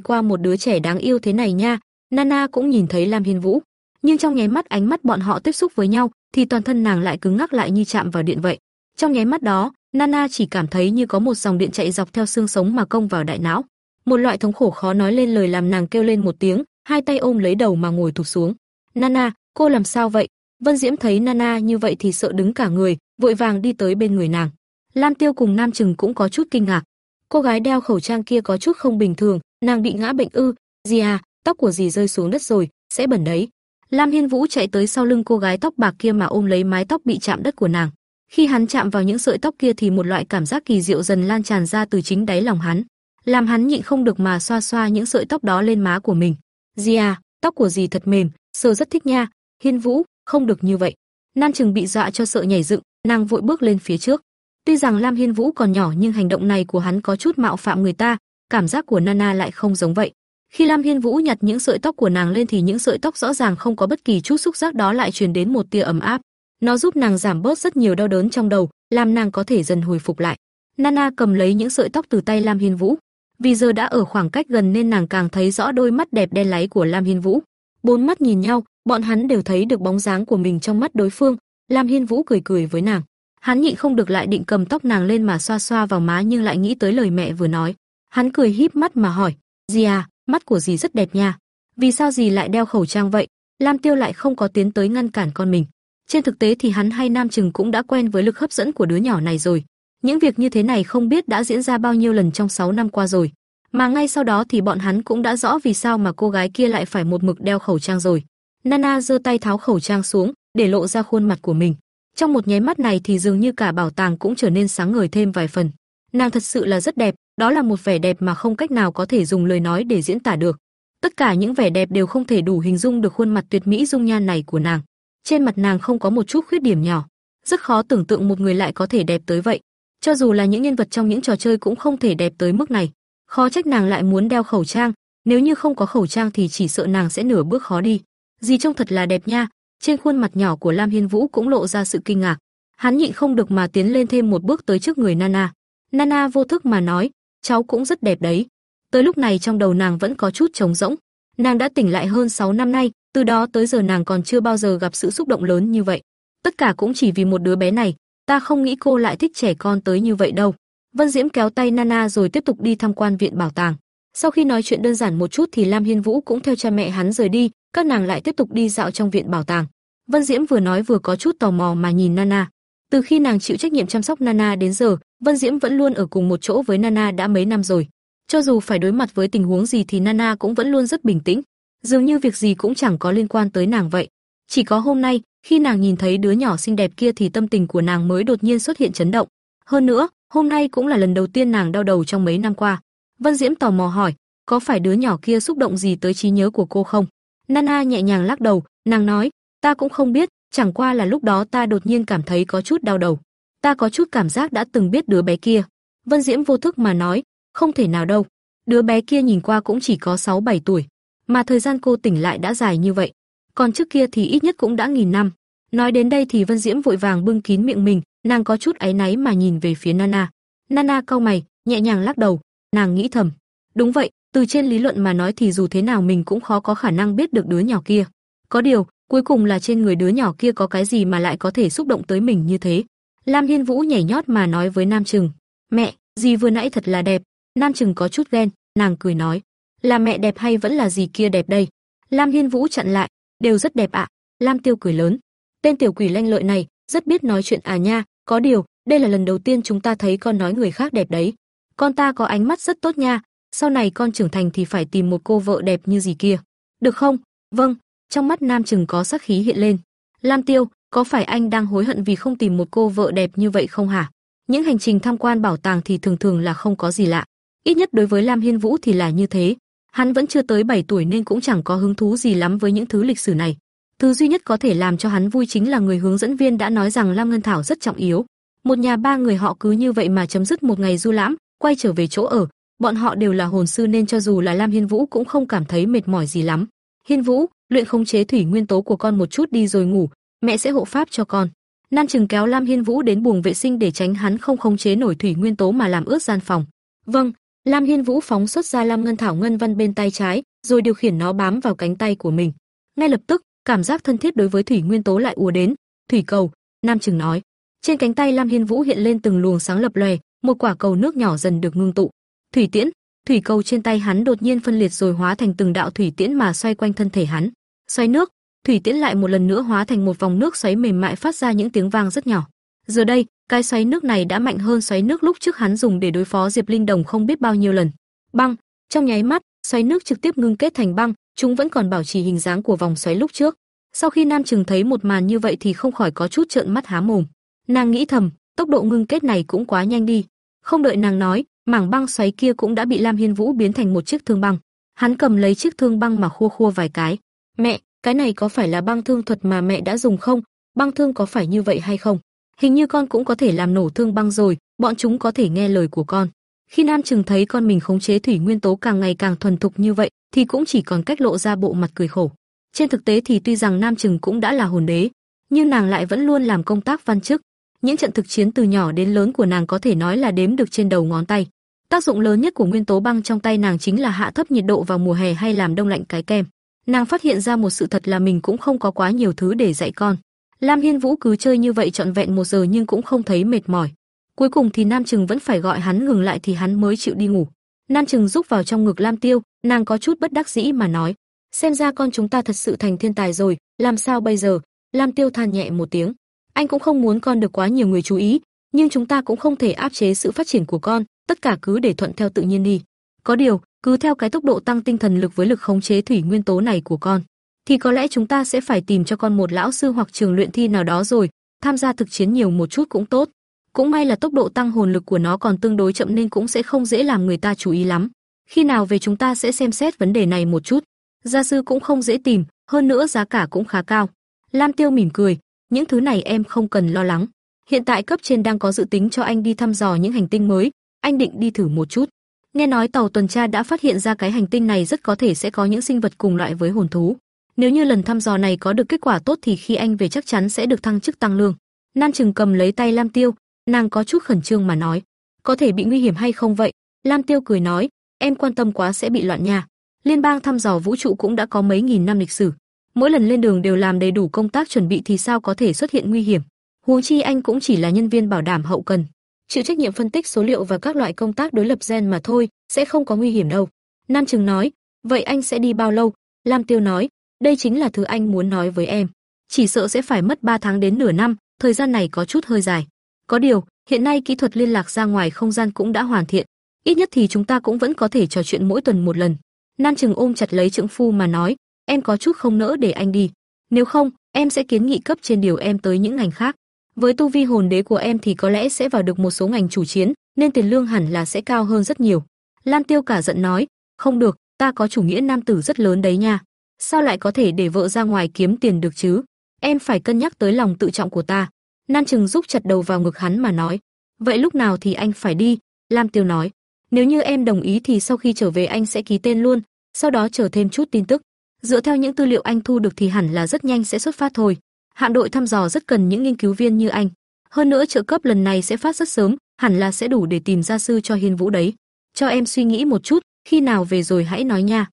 qua một đứa trẻ đáng yêu thế này nha." Nana cũng nhìn thấy Lam Hiên Vũ, nhưng trong nháy mắt ánh mắt bọn họ tiếp xúc với nhau, thì toàn thân nàng lại cứng ngắc lại như chạm vào điện vậy. Trong nháy mắt đó, Nana chỉ cảm thấy như có một dòng điện chạy dọc theo xương sống mà công vào đại não. Một loại thống khổ khó nói lên lời làm nàng kêu lên một tiếng, hai tay ôm lấy đầu mà ngồi thụp xuống. "Nana, cô làm sao vậy?" Vân Diễm thấy Nana như vậy thì sợ đứng cả người, vội vàng đi tới bên người nàng. Lam Tiêu cùng Nam Trừng cũng có chút kinh ngạc. Cô gái đeo khẩu trang kia có chút không bình thường, nàng bị ngã bệnh ư? Gì à, tóc của dì rơi xuống đất rồi, sẽ bẩn đấy. Lam Hiên Vũ chạy tới sau lưng cô gái tóc bạc kia mà ôm lấy mái tóc bị chạm đất của nàng. Khi hắn chạm vào những sợi tóc kia thì một loại cảm giác kỳ diệu dần lan tràn ra từ chính đáy lòng hắn, làm hắn nhịn không được mà xoa xoa những sợi tóc đó lên má của mình. "Dì à, tóc của dì thật mềm, sờ rất thích nha." Hiên Vũ, không được như vậy. Nan Trừng bị dọa cho sợ nhảy dựng, nàng vội bước lên phía trước. Tuy rằng Lam Hiên Vũ còn nhỏ nhưng hành động này của hắn có chút mạo phạm người ta, cảm giác của Nana lại không giống vậy. Khi Lam Hiên Vũ nhặt những sợi tóc của nàng lên thì những sợi tóc rõ ràng không có bất kỳ chút xúc giác đó lại truyền đến một tia ấm áp. Nó giúp nàng giảm bớt rất nhiều đau đớn trong đầu, làm nàng có thể dần hồi phục lại. Nana cầm lấy những sợi tóc từ tay Lam Hiên Vũ. Vì giờ đã ở khoảng cách gần nên nàng càng thấy rõ đôi mắt đẹp đen láy của Lam Hiên Vũ. Bốn mắt nhìn nhau, bọn hắn đều thấy được bóng dáng của mình trong mắt đối phương. Lam Hiên Vũ cười cười với nàng. Hắn nhịn không được lại định cầm tóc nàng lên mà xoa xoa vào má nhưng lại nghĩ tới lời mẹ vừa nói. Hắn cười híp mắt mà hỏi, "Dì à, mắt của dì rất đẹp nha. Vì sao dì lại đeo khẩu trang vậy?" Lam Tiêu lại không có tiến tới ngăn cản con mình. Trên thực tế thì hắn hay Nam Trừng cũng đã quen với lực hấp dẫn của đứa nhỏ này rồi. Những việc như thế này không biết đã diễn ra bao nhiêu lần trong 6 năm qua rồi. Mà ngay sau đó thì bọn hắn cũng đã rõ vì sao mà cô gái kia lại phải một mực đeo khẩu trang rồi. Nana giơ tay tháo khẩu trang xuống, để lộ ra khuôn mặt của mình. Trong một nháy mắt này thì dường như cả bảo tàng cũng trở nên sáng ngời thêm vài phần. Nàng thật sự là rất đẹp, đó là một vẻ đẹp mà không cách nào có thể dùng lời nói để diễn tả được. Tất cả những vẻ đẹp đều không thể đủ hình dung được khuôn mặt tuyệt mỹ dung nhan này của nàng. Trên mặt nàng không có một chút khuyết điểm nhỏ, rất khó tưởng tượng một người lại có thể đẹp tới vậy. Cho dù là những nhân vật trong những trò chơi cũng không thể đẹp tới mức này. Khó trách nàng lại muốn đeo khẩu trang, nếu như không có khẩu trang thì chỉ sợ nàng sẽ nửa bước khó đi. Dì trông thật là đẹp nha. Trên khuôn mặt nhỏ của Lam Hiên Vũ cũng lộ ra sự kinh ngạc. Hắn nhịn không được mà tiến lên thêm một bước tới trước người Nana. Nana vô thức mà nói, cháu cũng rất đẹp đấy. Tới lúc này trong đầu nàng vẫn có chút trống rỗng. Nàng đã tỉnh lại hơn 6 năm nay, từ đó tới giờ nàng còn chưa bao giờ gặp sự xúc động lớn như vậy. Tất cả cũng chỉ vì một đứa bé này, ta không nghĩ cô lại thích trẻ con tới như vậy đâu. Vân Diễm kéo tay Nana rồi tiếp tục đi tham quan viện bảo tàng. Sau khi nói chuyện đơn giản một chút thì Lam Hiên Vũ cũng theo cha mẹ hắn rời đi, các nàng lại tiếp tục đi dạo trong viện bảo tàng. Vân Diễm vừa nói vừa có chút tò mò mà nhìn Nana. Từ khi nàng chịu trách nhiệm chăm sóc Nana đến giờ, Vân Diễm vẫn luôn ở cùng một chỗ với Nana đã mấy năm rồi. Cho dù phải đối mặt với tình huống gì thì Nana cũng vẫn luôn rất bình tĩnh, dường như việc gì cũng chẳng có liên quan tới nàng vậy. Chỉ có hôm nay, khi nàng nhìn thấy đứa nhỏ xinh đẹp kia thì tâm tình của nàng mới đột nhiên xuất hiện chấn động. Hơn nữa, hôm nay cũng là lần đầu tiên nàng đau đầu trong mấy năm qua. Vân Diễm tò mò hỏi, có phải đứa nhỏ kia xúc động gì tới trí nhớ của cô không? Nana nhẹ nhàng lắc đầu, nàng nói, ta cũng không biết, chẳng qua là lúc đó ta đột nhiên cảm thấy có chút đau đầu. Ta có chút cảm giác đã từng biết đứa bé kia. Vân Diễm vô thức mà nói, không thể nào đâu. Đứa bé kia nhìn qua cũng chỉ có 6-7 tuổi, mà thời gian cô tỉnh lại đã dài như vậy. Còn trước kia thì ít nhất cũng đã nghìn năm. Nói đến đây thì Vân Diễm vội vàng bưng kín miệng mình, nàng có chút áy náy mà nhìn về phía Nana. Nana cau mày, nhẹ nhàng lắc đầu, nàng nghĩ thầm, đúng vậy, từ trên lý luận mà nói thì dù thế nào mình cũng khó có khả năng biết được đứa nhỏ kia. Có điều, cuối cùng là trên người đứa nhỏ kia có cái gì mà lại có thể xúc động tới mình như thế. Lam Hiên Vũ nhảy nhót mà nói với Nam Trừng, "Mẹ, gì vừa nãy thật là đẹp." Nam Trừng có chút ghen, nàng cười nói, "Là mẹ đẹp hay vẫn là gì kia đẹp đây?" Lam Hiên Vũ chặn lại, "Đều rất đẹp ạ." Lam Tiêu cười lớn, "Tên tiểu quỷ lanh lợi này, rất biết nói chuyện à nha, có điều, đây là lần đầu tiên chúng ta thấy con nói người khác đẹp đấy. Con ta có ánh mắt rất tốt nha, sau này con trưởng thành thì phải tìm một cô vợ đẹp như gì kia. Được không? Vâng, trong mắt Nam Trừng có sắc khí hiện lên. Lam Tiêu, có phải anh đang hối hận vì không tìm một cô vợ đẹp như vậy không hả? Những hành trình tham quan bảo tàng thì thường thường là không có gì lạ. Ít nhất đối với Lam Hiên Vũ thì là như thế. Hắn vẫn chưa tới 7 tuổi nên cũng chẳng có hứng thú gì lắm với những thứ lịch sử này. Thứ duy nhất có thể làm cho hắn vui chính là người hướng dẫn viên đã nói rằng Lam Ngân Thảo rất trọng yếu. Một nhà ba người họ cứ như vậy mà chấm dứt một ngày du lãm, quay trở về chỗ ở, bọn họ đều là hồn sư nên cho dù là Lam Hiên Vũ cũng không cảm thấy mệt mỏi gì lắm. Hiên Vũ, luyện khống chế thủy nguyên tố của con một chút đi rồi ngủ, mẹ sẽ hộ pháp cho con. Nam Trừng kéo Lam Hiên Vũ đến buồng vệ sinh để tránh hắn không khống chế nổi thủy nguyên tố mà làm ướt gian phòng. Vâng, Lam Hiên Vũ phóng xuất ra Lam Ngân Thảo Ngân Văn bên tay trái, rồi điều khiển nó bám vào cánh tay của mình. Ngay lập tức, cảm giác thân thiết đối với thủy nguyên tố lại ùa đến. Thủy cầu, Nam Trừng nói. Trên cánh tay Lam Hiên Vũ hiện lên từng luồng sáng lập lòe, một quả cầu nước nhỏ dần được ngưng tụ. Thủy tiễn, thủy cầu trên tay hắn đột nhiên phân liệt rồi hóa thành từng đạo thủy tiễn mà xoay quanh thân thể hắn. Xoay nước, thủy tiễn lại một lần nữa hóa thành một vòng nước xoáy mềm mại phát ra những tiếng vang rất nhỏ. Giờ đây, cái xoáy nước này đã mạnh hơn xoáy nước lúc trước hắn dùng để đối phó Diệp Linh Đồng không biết bao nhiêu lần. Băng, trong nháy mắt, xoáy nước trực tiếp ngưng kết thành băng, chúng vẫn còn bảo trì hình dáng của vòng xoáy lúc trước. Sau khi Nam Trừng thấy một màn như vậy thì không khỏi có chút trợn mắt há mồm. Nàng nghĩ thầm, tốc độ ngưng kết này cũng quá nhanh đi. Không đợi nàng nói, mảng băng xoáy kia cũng đã bị Lam Hiên Vũ biến thành một chiếc thương băng. Hắn cầm lấy chiếc thương băng mà khua khua vài cái. "Mẹ, cái này có phải là băng thương thuật mà mẹ đã dùng không? Băng thương có phải như vậy hay không? Hình như con cũng có thể làm nổ thương băng rồi, bọn chúng có thể nghe lời của con." Khi Nam Trừng thấy con mình khống chế thủy nguyên tố càng ngày càng thuần thục như vậy, thì cũng chỉ còn cách lộ ra bộ mặt cười khổ. Trên thực tế thì tuy rằng Nam Trừng cũng đã là hồn đế, nhưng nàng lại vẫn luôn làm công tác văn chức, những trận thực chiến từ nhỏ đến lớn của nàng có thể nói là đếm được trên đầu ngón tay. Tác dụng lớn nhất của nguyên tố băng trong tay nàng chính là hạ thấp nhiệt độ vào mùa hè hay làm đông lạnh cái kem. Nàng phát hiện ra một sự thật là mình cũng không có quá nhiều thứ để dạy con. Lam Hiên Vũ cứ chơi như vậy trọn vẹn một giờ nhưng cũng không thấy mệt mỏi. Cuối cùng thì Nam Trừng vẫn phải gọi hắn ngừng lại thì hắn mới chịu đi ngủ. Nam Trừng rúc vào trong ngực Lam Tiêu, nàng có chút bất đắc dĩ mà nói, xem ra con chúng ta thật sự thành thiên tài rồi, làm sao bây giờ? Lam Tiêu than nhẹ một tiếng, anh cũng không muốn con được quá nhiều người chú ý, nhưng chúng ta cũng không thể áp chế sự phát triển của con, tất cả cứ để thuận theo tự nhiên đi. Có điều, cứ theo cái tốc độ tăng tinh thần lực với lực khống chế thủy nguyên tố này của con, thì có lẽ chúng ta sẽ phải tìm cho con một lão sư hoặc trường luyện thi nào đó rồi, tham gia thực chiến nhiều một chút cũng tốt. Cũng may là tốc độ tăng hồn lực của nó còn tương đối chậm nên cũng sẽ không dễ làm người ta chú ý lắm. Khi nào về chúng ta sẽ xem xét vấn đề này một chút. Gia sư cũng không dễ tìm, hơn nữa giá cả cũng khá cao. Lam Tiêu mỉm cười, những thứ này em không cần lo lắng. Hiện tại cấp trên đang có dự tính cho anh đi thăm dò những hành tinh mới, anh định đi thử một chút. Nghe nói tàu tuần tra đã phát hiện ra cái hành tinh này rất có thể sẽ có những sinh vật cùng loại với hồn thú. Nếu như lần thăm dò này có được kết quả tốt thì khi anh về chắc chắn sẽ được thăng chức tăng lương. Nan Trừng cầm lấy tay Lam Tiêu, nàng có chút khẩn trương mà nói, có thể bị nguy hiểm hay không vậy? Lam Tiêu cười nói, em quan tâm quá sẽ bị loạn nha. Liên bang thăm dò vũ trụ cũng đã có mấy nghìn năm lịch sử, mỗi lần lên đường đều làm đầy đủ công tác chuẩn bị thì sao có thể xuất hiện nguy hiểm. Huống chi anh cũng chỉ là nhân viên bảo đảm hậu cần, chịu trách nhiệm phân tích số liệu và các loại công tác đối lập gen mà thôi, sẽ không có nguy hiểm đâu. Nam Trừng nói, vậy anh sẽ đi bao lâu? Lam Tiêu nói, đây chính là thứ anh muốn nói với em. Chỉ sợ sẽ phải mất 3 tháng đến nửa năm, thời gian này có chút hơi dài. Có điều, hiện nay kỹ thuật liên lạc ra ngoài không gian cũng đã hoàn thiện, ít nhất thì chúng ta cũng vẫn có thể trò chuyện mỗi tuần một lần. Nam Trừng ôm chặt lấy Trượng Phu mà nói, em có chút không nỡ để anh đi. Nếu không, em sẽ kiến nghị cấp trên điều em tới những ngành khác. Với tu vi hồn đế của em thì có lẽ sẽ vào được một số ngành chủ chiến, nên tiền lương hẳn là sẽ cao hơn rất nhiều. Lan Tiêu cả giận nói, không được, ta có chủ nghĩa nam tử rất lớn đấy nha. Sao lại có thể để vợ ra ngoài kiếm tiền được chứ? Em phải cân nhắc tới lòng tự trọng của ta. Nan Trừng giúp chặt đầu vào ngực hắn mà nói, vậy lúc nào thì anh phải đi? Lam Tiêu nói, nếu như em đồng ý thì sau khi trở về anh sẽ ký tên luôn, sau đó chờ thêm chút tin tức. Dựa theo những tư liệu anh thu được thì hẳn là rất nhanh sẽ xuất phát thôi. Hạm đội thăm dò rất cần những nghiên cứu viên như anh. Hơn nữa trợ cấp lần này sẽ phát rất sớm, hẳn là sẽ đủ để tìm gia sư cho Hiên Vũ đấy. Cho em suy nghĩ một chút, khi nào về rồi hãy nói nha.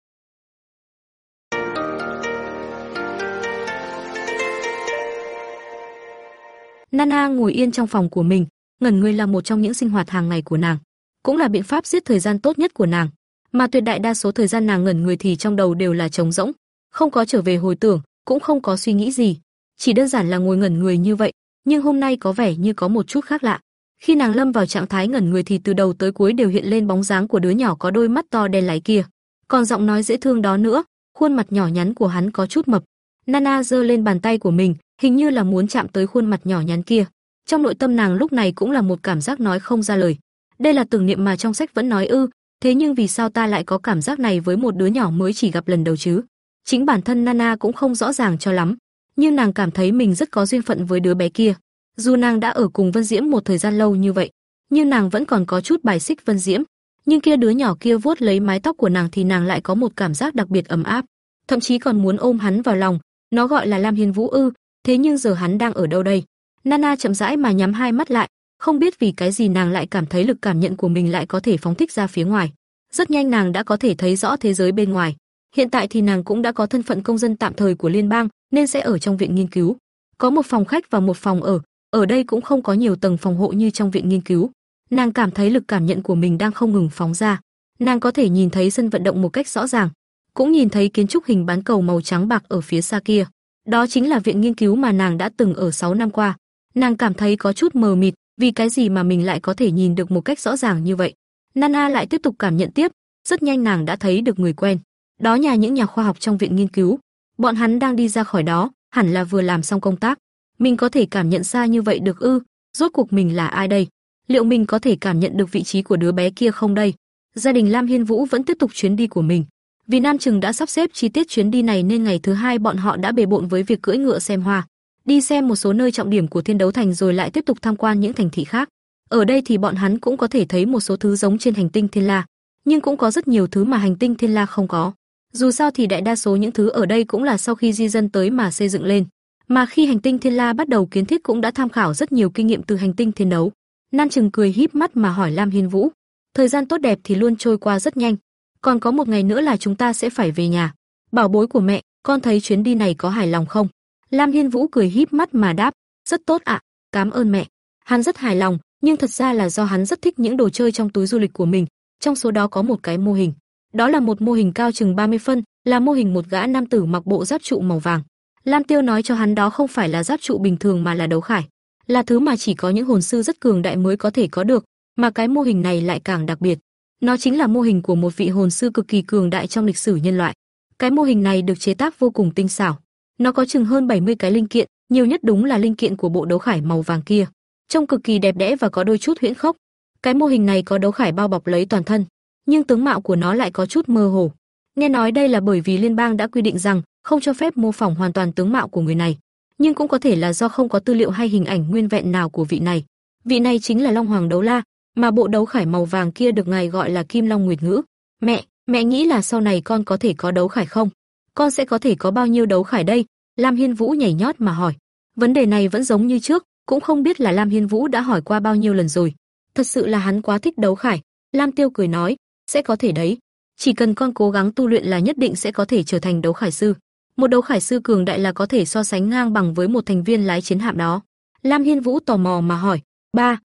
Nana ngồi yên trong phòng của mình, ngẩn người là một trong những sinh hoạt hàng ngày của nàng, cũng là biện pháp giết thời gian tốt nhất của nàng. Mà tuyệt đại đa số thời gian nàng ngẩn người thì trong đầu đều là trống rỗng, không có trở về hồi tưởng, cũng không có suy nghĩ gì, chỉ đơn giản là ngồi ngẩn người như vậy, nhưng hôm nay có vẻ như có một chút khác lạ. Khi nàng lâm vào trạng thái ngẩn người thì từ đầu tới cuối đều hiện lên bóng dáng của đứa nhỏ có đôi mắt to đen láy kia, còn giọng nói dễ thương đó nữa, khuôn mặt nhỏ nhắn của hắn có chút mập. Nana giơ lên bàn tay của mình, hình như là muốn chạm tới khuôn mặt nhỏ nhắn kia. Trong nội tâm nàng lúc này cũng là một cảm giác nói không ra lời. Đây là tưởng niệm mà trong sách vẫn nói ư, thế nhưng vì sao ta lại có cảm giác này với một đứa nhỏ mới chỉ gặp lần đầu chứ? Chính bản thân Nana cũng không rõ ràng cho lắm, nhưng nàng cảm thấy mình rất có duyên phận với đứa bé kia. Dù nàng đã ở cùng Vân Diễm một thời gian lâu như vậy, nhưng nàng vẫn còn có chút bài xích Vân Diễm. Nhưng kia đứa nhỏ kia vuốt lấy mái tóc của nàng thì nàng lại có một cảm giác đặc biệt ấm áp, thậm chí còn muốn ôm hắn vào lòng. Nó gọi là Lam Hiên Vũ ư? Thế nhưng giờ hắn đang ở đâu đây? Nana chậm rãi mà nhắm hai mắt lại, không biết vì cái gì nàng lại cảm thấy lực cảm nhận của mình lại có thể phóng thích ra phía ngoài. Rất nhanh nàng đã có thể thấy rõ thế giới bên ngoài. Hiện tại thì nàng cũng đã có thân phận công dân tạm thời của liên bang, nên sẽ ở trong viện nghiên cứu. Có một phòng khách và một phòng ở, ở đây cũng không có nhiều tầng phòng hộ như trong viện nghiên cứu. Nàng cảm thấy lực cảm nhận của mình đang không ngừng phóng ra. Nàng có thể nhìn thấy sân vận động một cách rõ ràng, cũng nhìn thấy kiến trúc hình bán cầu màu trắng bạc ở phía xa kia. Đó chính là viện nghiên cứu mà nàng đã từng ở 6 năm qua. Nàng cảm thấy có chút mờ mịt, vì cái gì mà mình lại có thể nhìn được một cách rõ ràng như vậy. Nana lại tiếp tục cảm nhận tiếp, rất nhanh nàng đã thấy được người quen. Đó nhà những nhà khoa học trong viện nghiên cứu. Bọn hắn đang đi ra khỏi đó, hẳn là vừa làm xong công tác. Mình có thể cảm nhận xa như vậy được ư? Rốt cuộc mình là ai đây? Liệu mình có thể cảm nhận được vị trí của đứa bé kia không đây? Gia đình Lam Hiên Vũ vẫn tiếp tục chuyến đi của mình. Vì Nam Trừng đã sắp xếp chi tiết chuyến đi này nên ngày thứ hai bọn họ đã bề bộn với việc cưỡi ngựa xem hoa, đi xem một số nơi trọng điểm của Thiên Đấu Thành rồi lại tiếp tục tham quan những thành thị khác. Ở đây thì bọn hắn cũng có thể thấy một số thứ giống trên hành tinh Thiên La, nhưng cũng có rất nhiều thứ mà hành tinh Thiên La không có. Dù sao thì đại đa số những thứ ở đây cũng là sau khi di dân tới mà xây dựng lên, mà khi hành tinh Thiên La bắt đầu kiến thiết cũng đã tham khảo rất nhiều kinh nghiệm từ hành tinh Thiên Đấu. nam Trừng cười híp mắt mà hỏi Lam Hiên Vũ, thời gian tốt đẹp thì luôn trôi qua rất nhanh, còn có một ngày nữa là chúng ta sẽ phải về nhà. Bảo bối của mẹ, con thấy chuyến đi này có hài lòng không? Lam Hiên Vũ cười híp mắt mà đáp, rất tốt ạ, cảm ơn mẹ. Hắn rất hài lòng, nhưng thật ra là do hắn rất thích những đồ chơi trong túi du lịch của mình, trong số đó có một cái mô hình. Đó là một mô hình cao chừng 30 phân, là mô hình một gã nam tử mặc bộ giáp trụ màu vàng. Lam Tiêu nói cho hắn đó không phải là giáp trụ bình thường mà là đấu khải, là thứ mà chỉ có những hồn sư rất cường đại mới có thể có được, mà cái mô hình này lại càng đặc biệt. Nó chính là mô hình của một vị hồn sư cực kỳ cường đại trong lịch sử nhân loại. Cái mô hình này được chế tác vô cùng tinh xảo. Nó có chừng hơn 70 cái linh kiện, nhiều nhất đúng là linh kiện của bộ đấu khải màu vàng kia. Trông cực kỳ đẹp đẽ và có đôi chút huyễn khốc. Cái mô hình này có đấu khải bao bọc lấy toàn thân, nhưng tướng mạo của nó lại có chút mơ hồ. Nghe nói đây là bởi vì liên bang đã quy định rằng không cho phép mô phỏng hoàn toàn tướng mạo của người này, nhưng cũng có thể là do không có tư liệu hay hình ảnh nguyên vẹn nào của vị này. Vị này chính là Long Hoàng Đấu La, mà bộ đấu khải màu vàng kia được ngài gọi là Kim Long Nguyệt Ngữ. Mẹ, mẹ nghĩ là sau này con có thể có đấu khải không? Con sẽ có thể có bao nhiêu đấu khải đây? Lam Hiên Vũ nhảy nhót mà hỏi. Vấn đề này vẫn giống như trước, cũng không biết là Lam Hiên Vũ đã hỏi qua bao nhiêu lần rồi. Thật sự là hắn quá thích đấu khải. Lam Tiêu cười nói, sẽ có thể đấy. Chỉ cần con cố gắng tu luyện là nhất định sẽ có thể trở thành đấu khải sư. Một đấu khải sư cường đại là có thể so sánh ngang bằng với một thành viên lái chiến hạm đó. Lam Hiên Vũ tò mò mà hỏi, ba,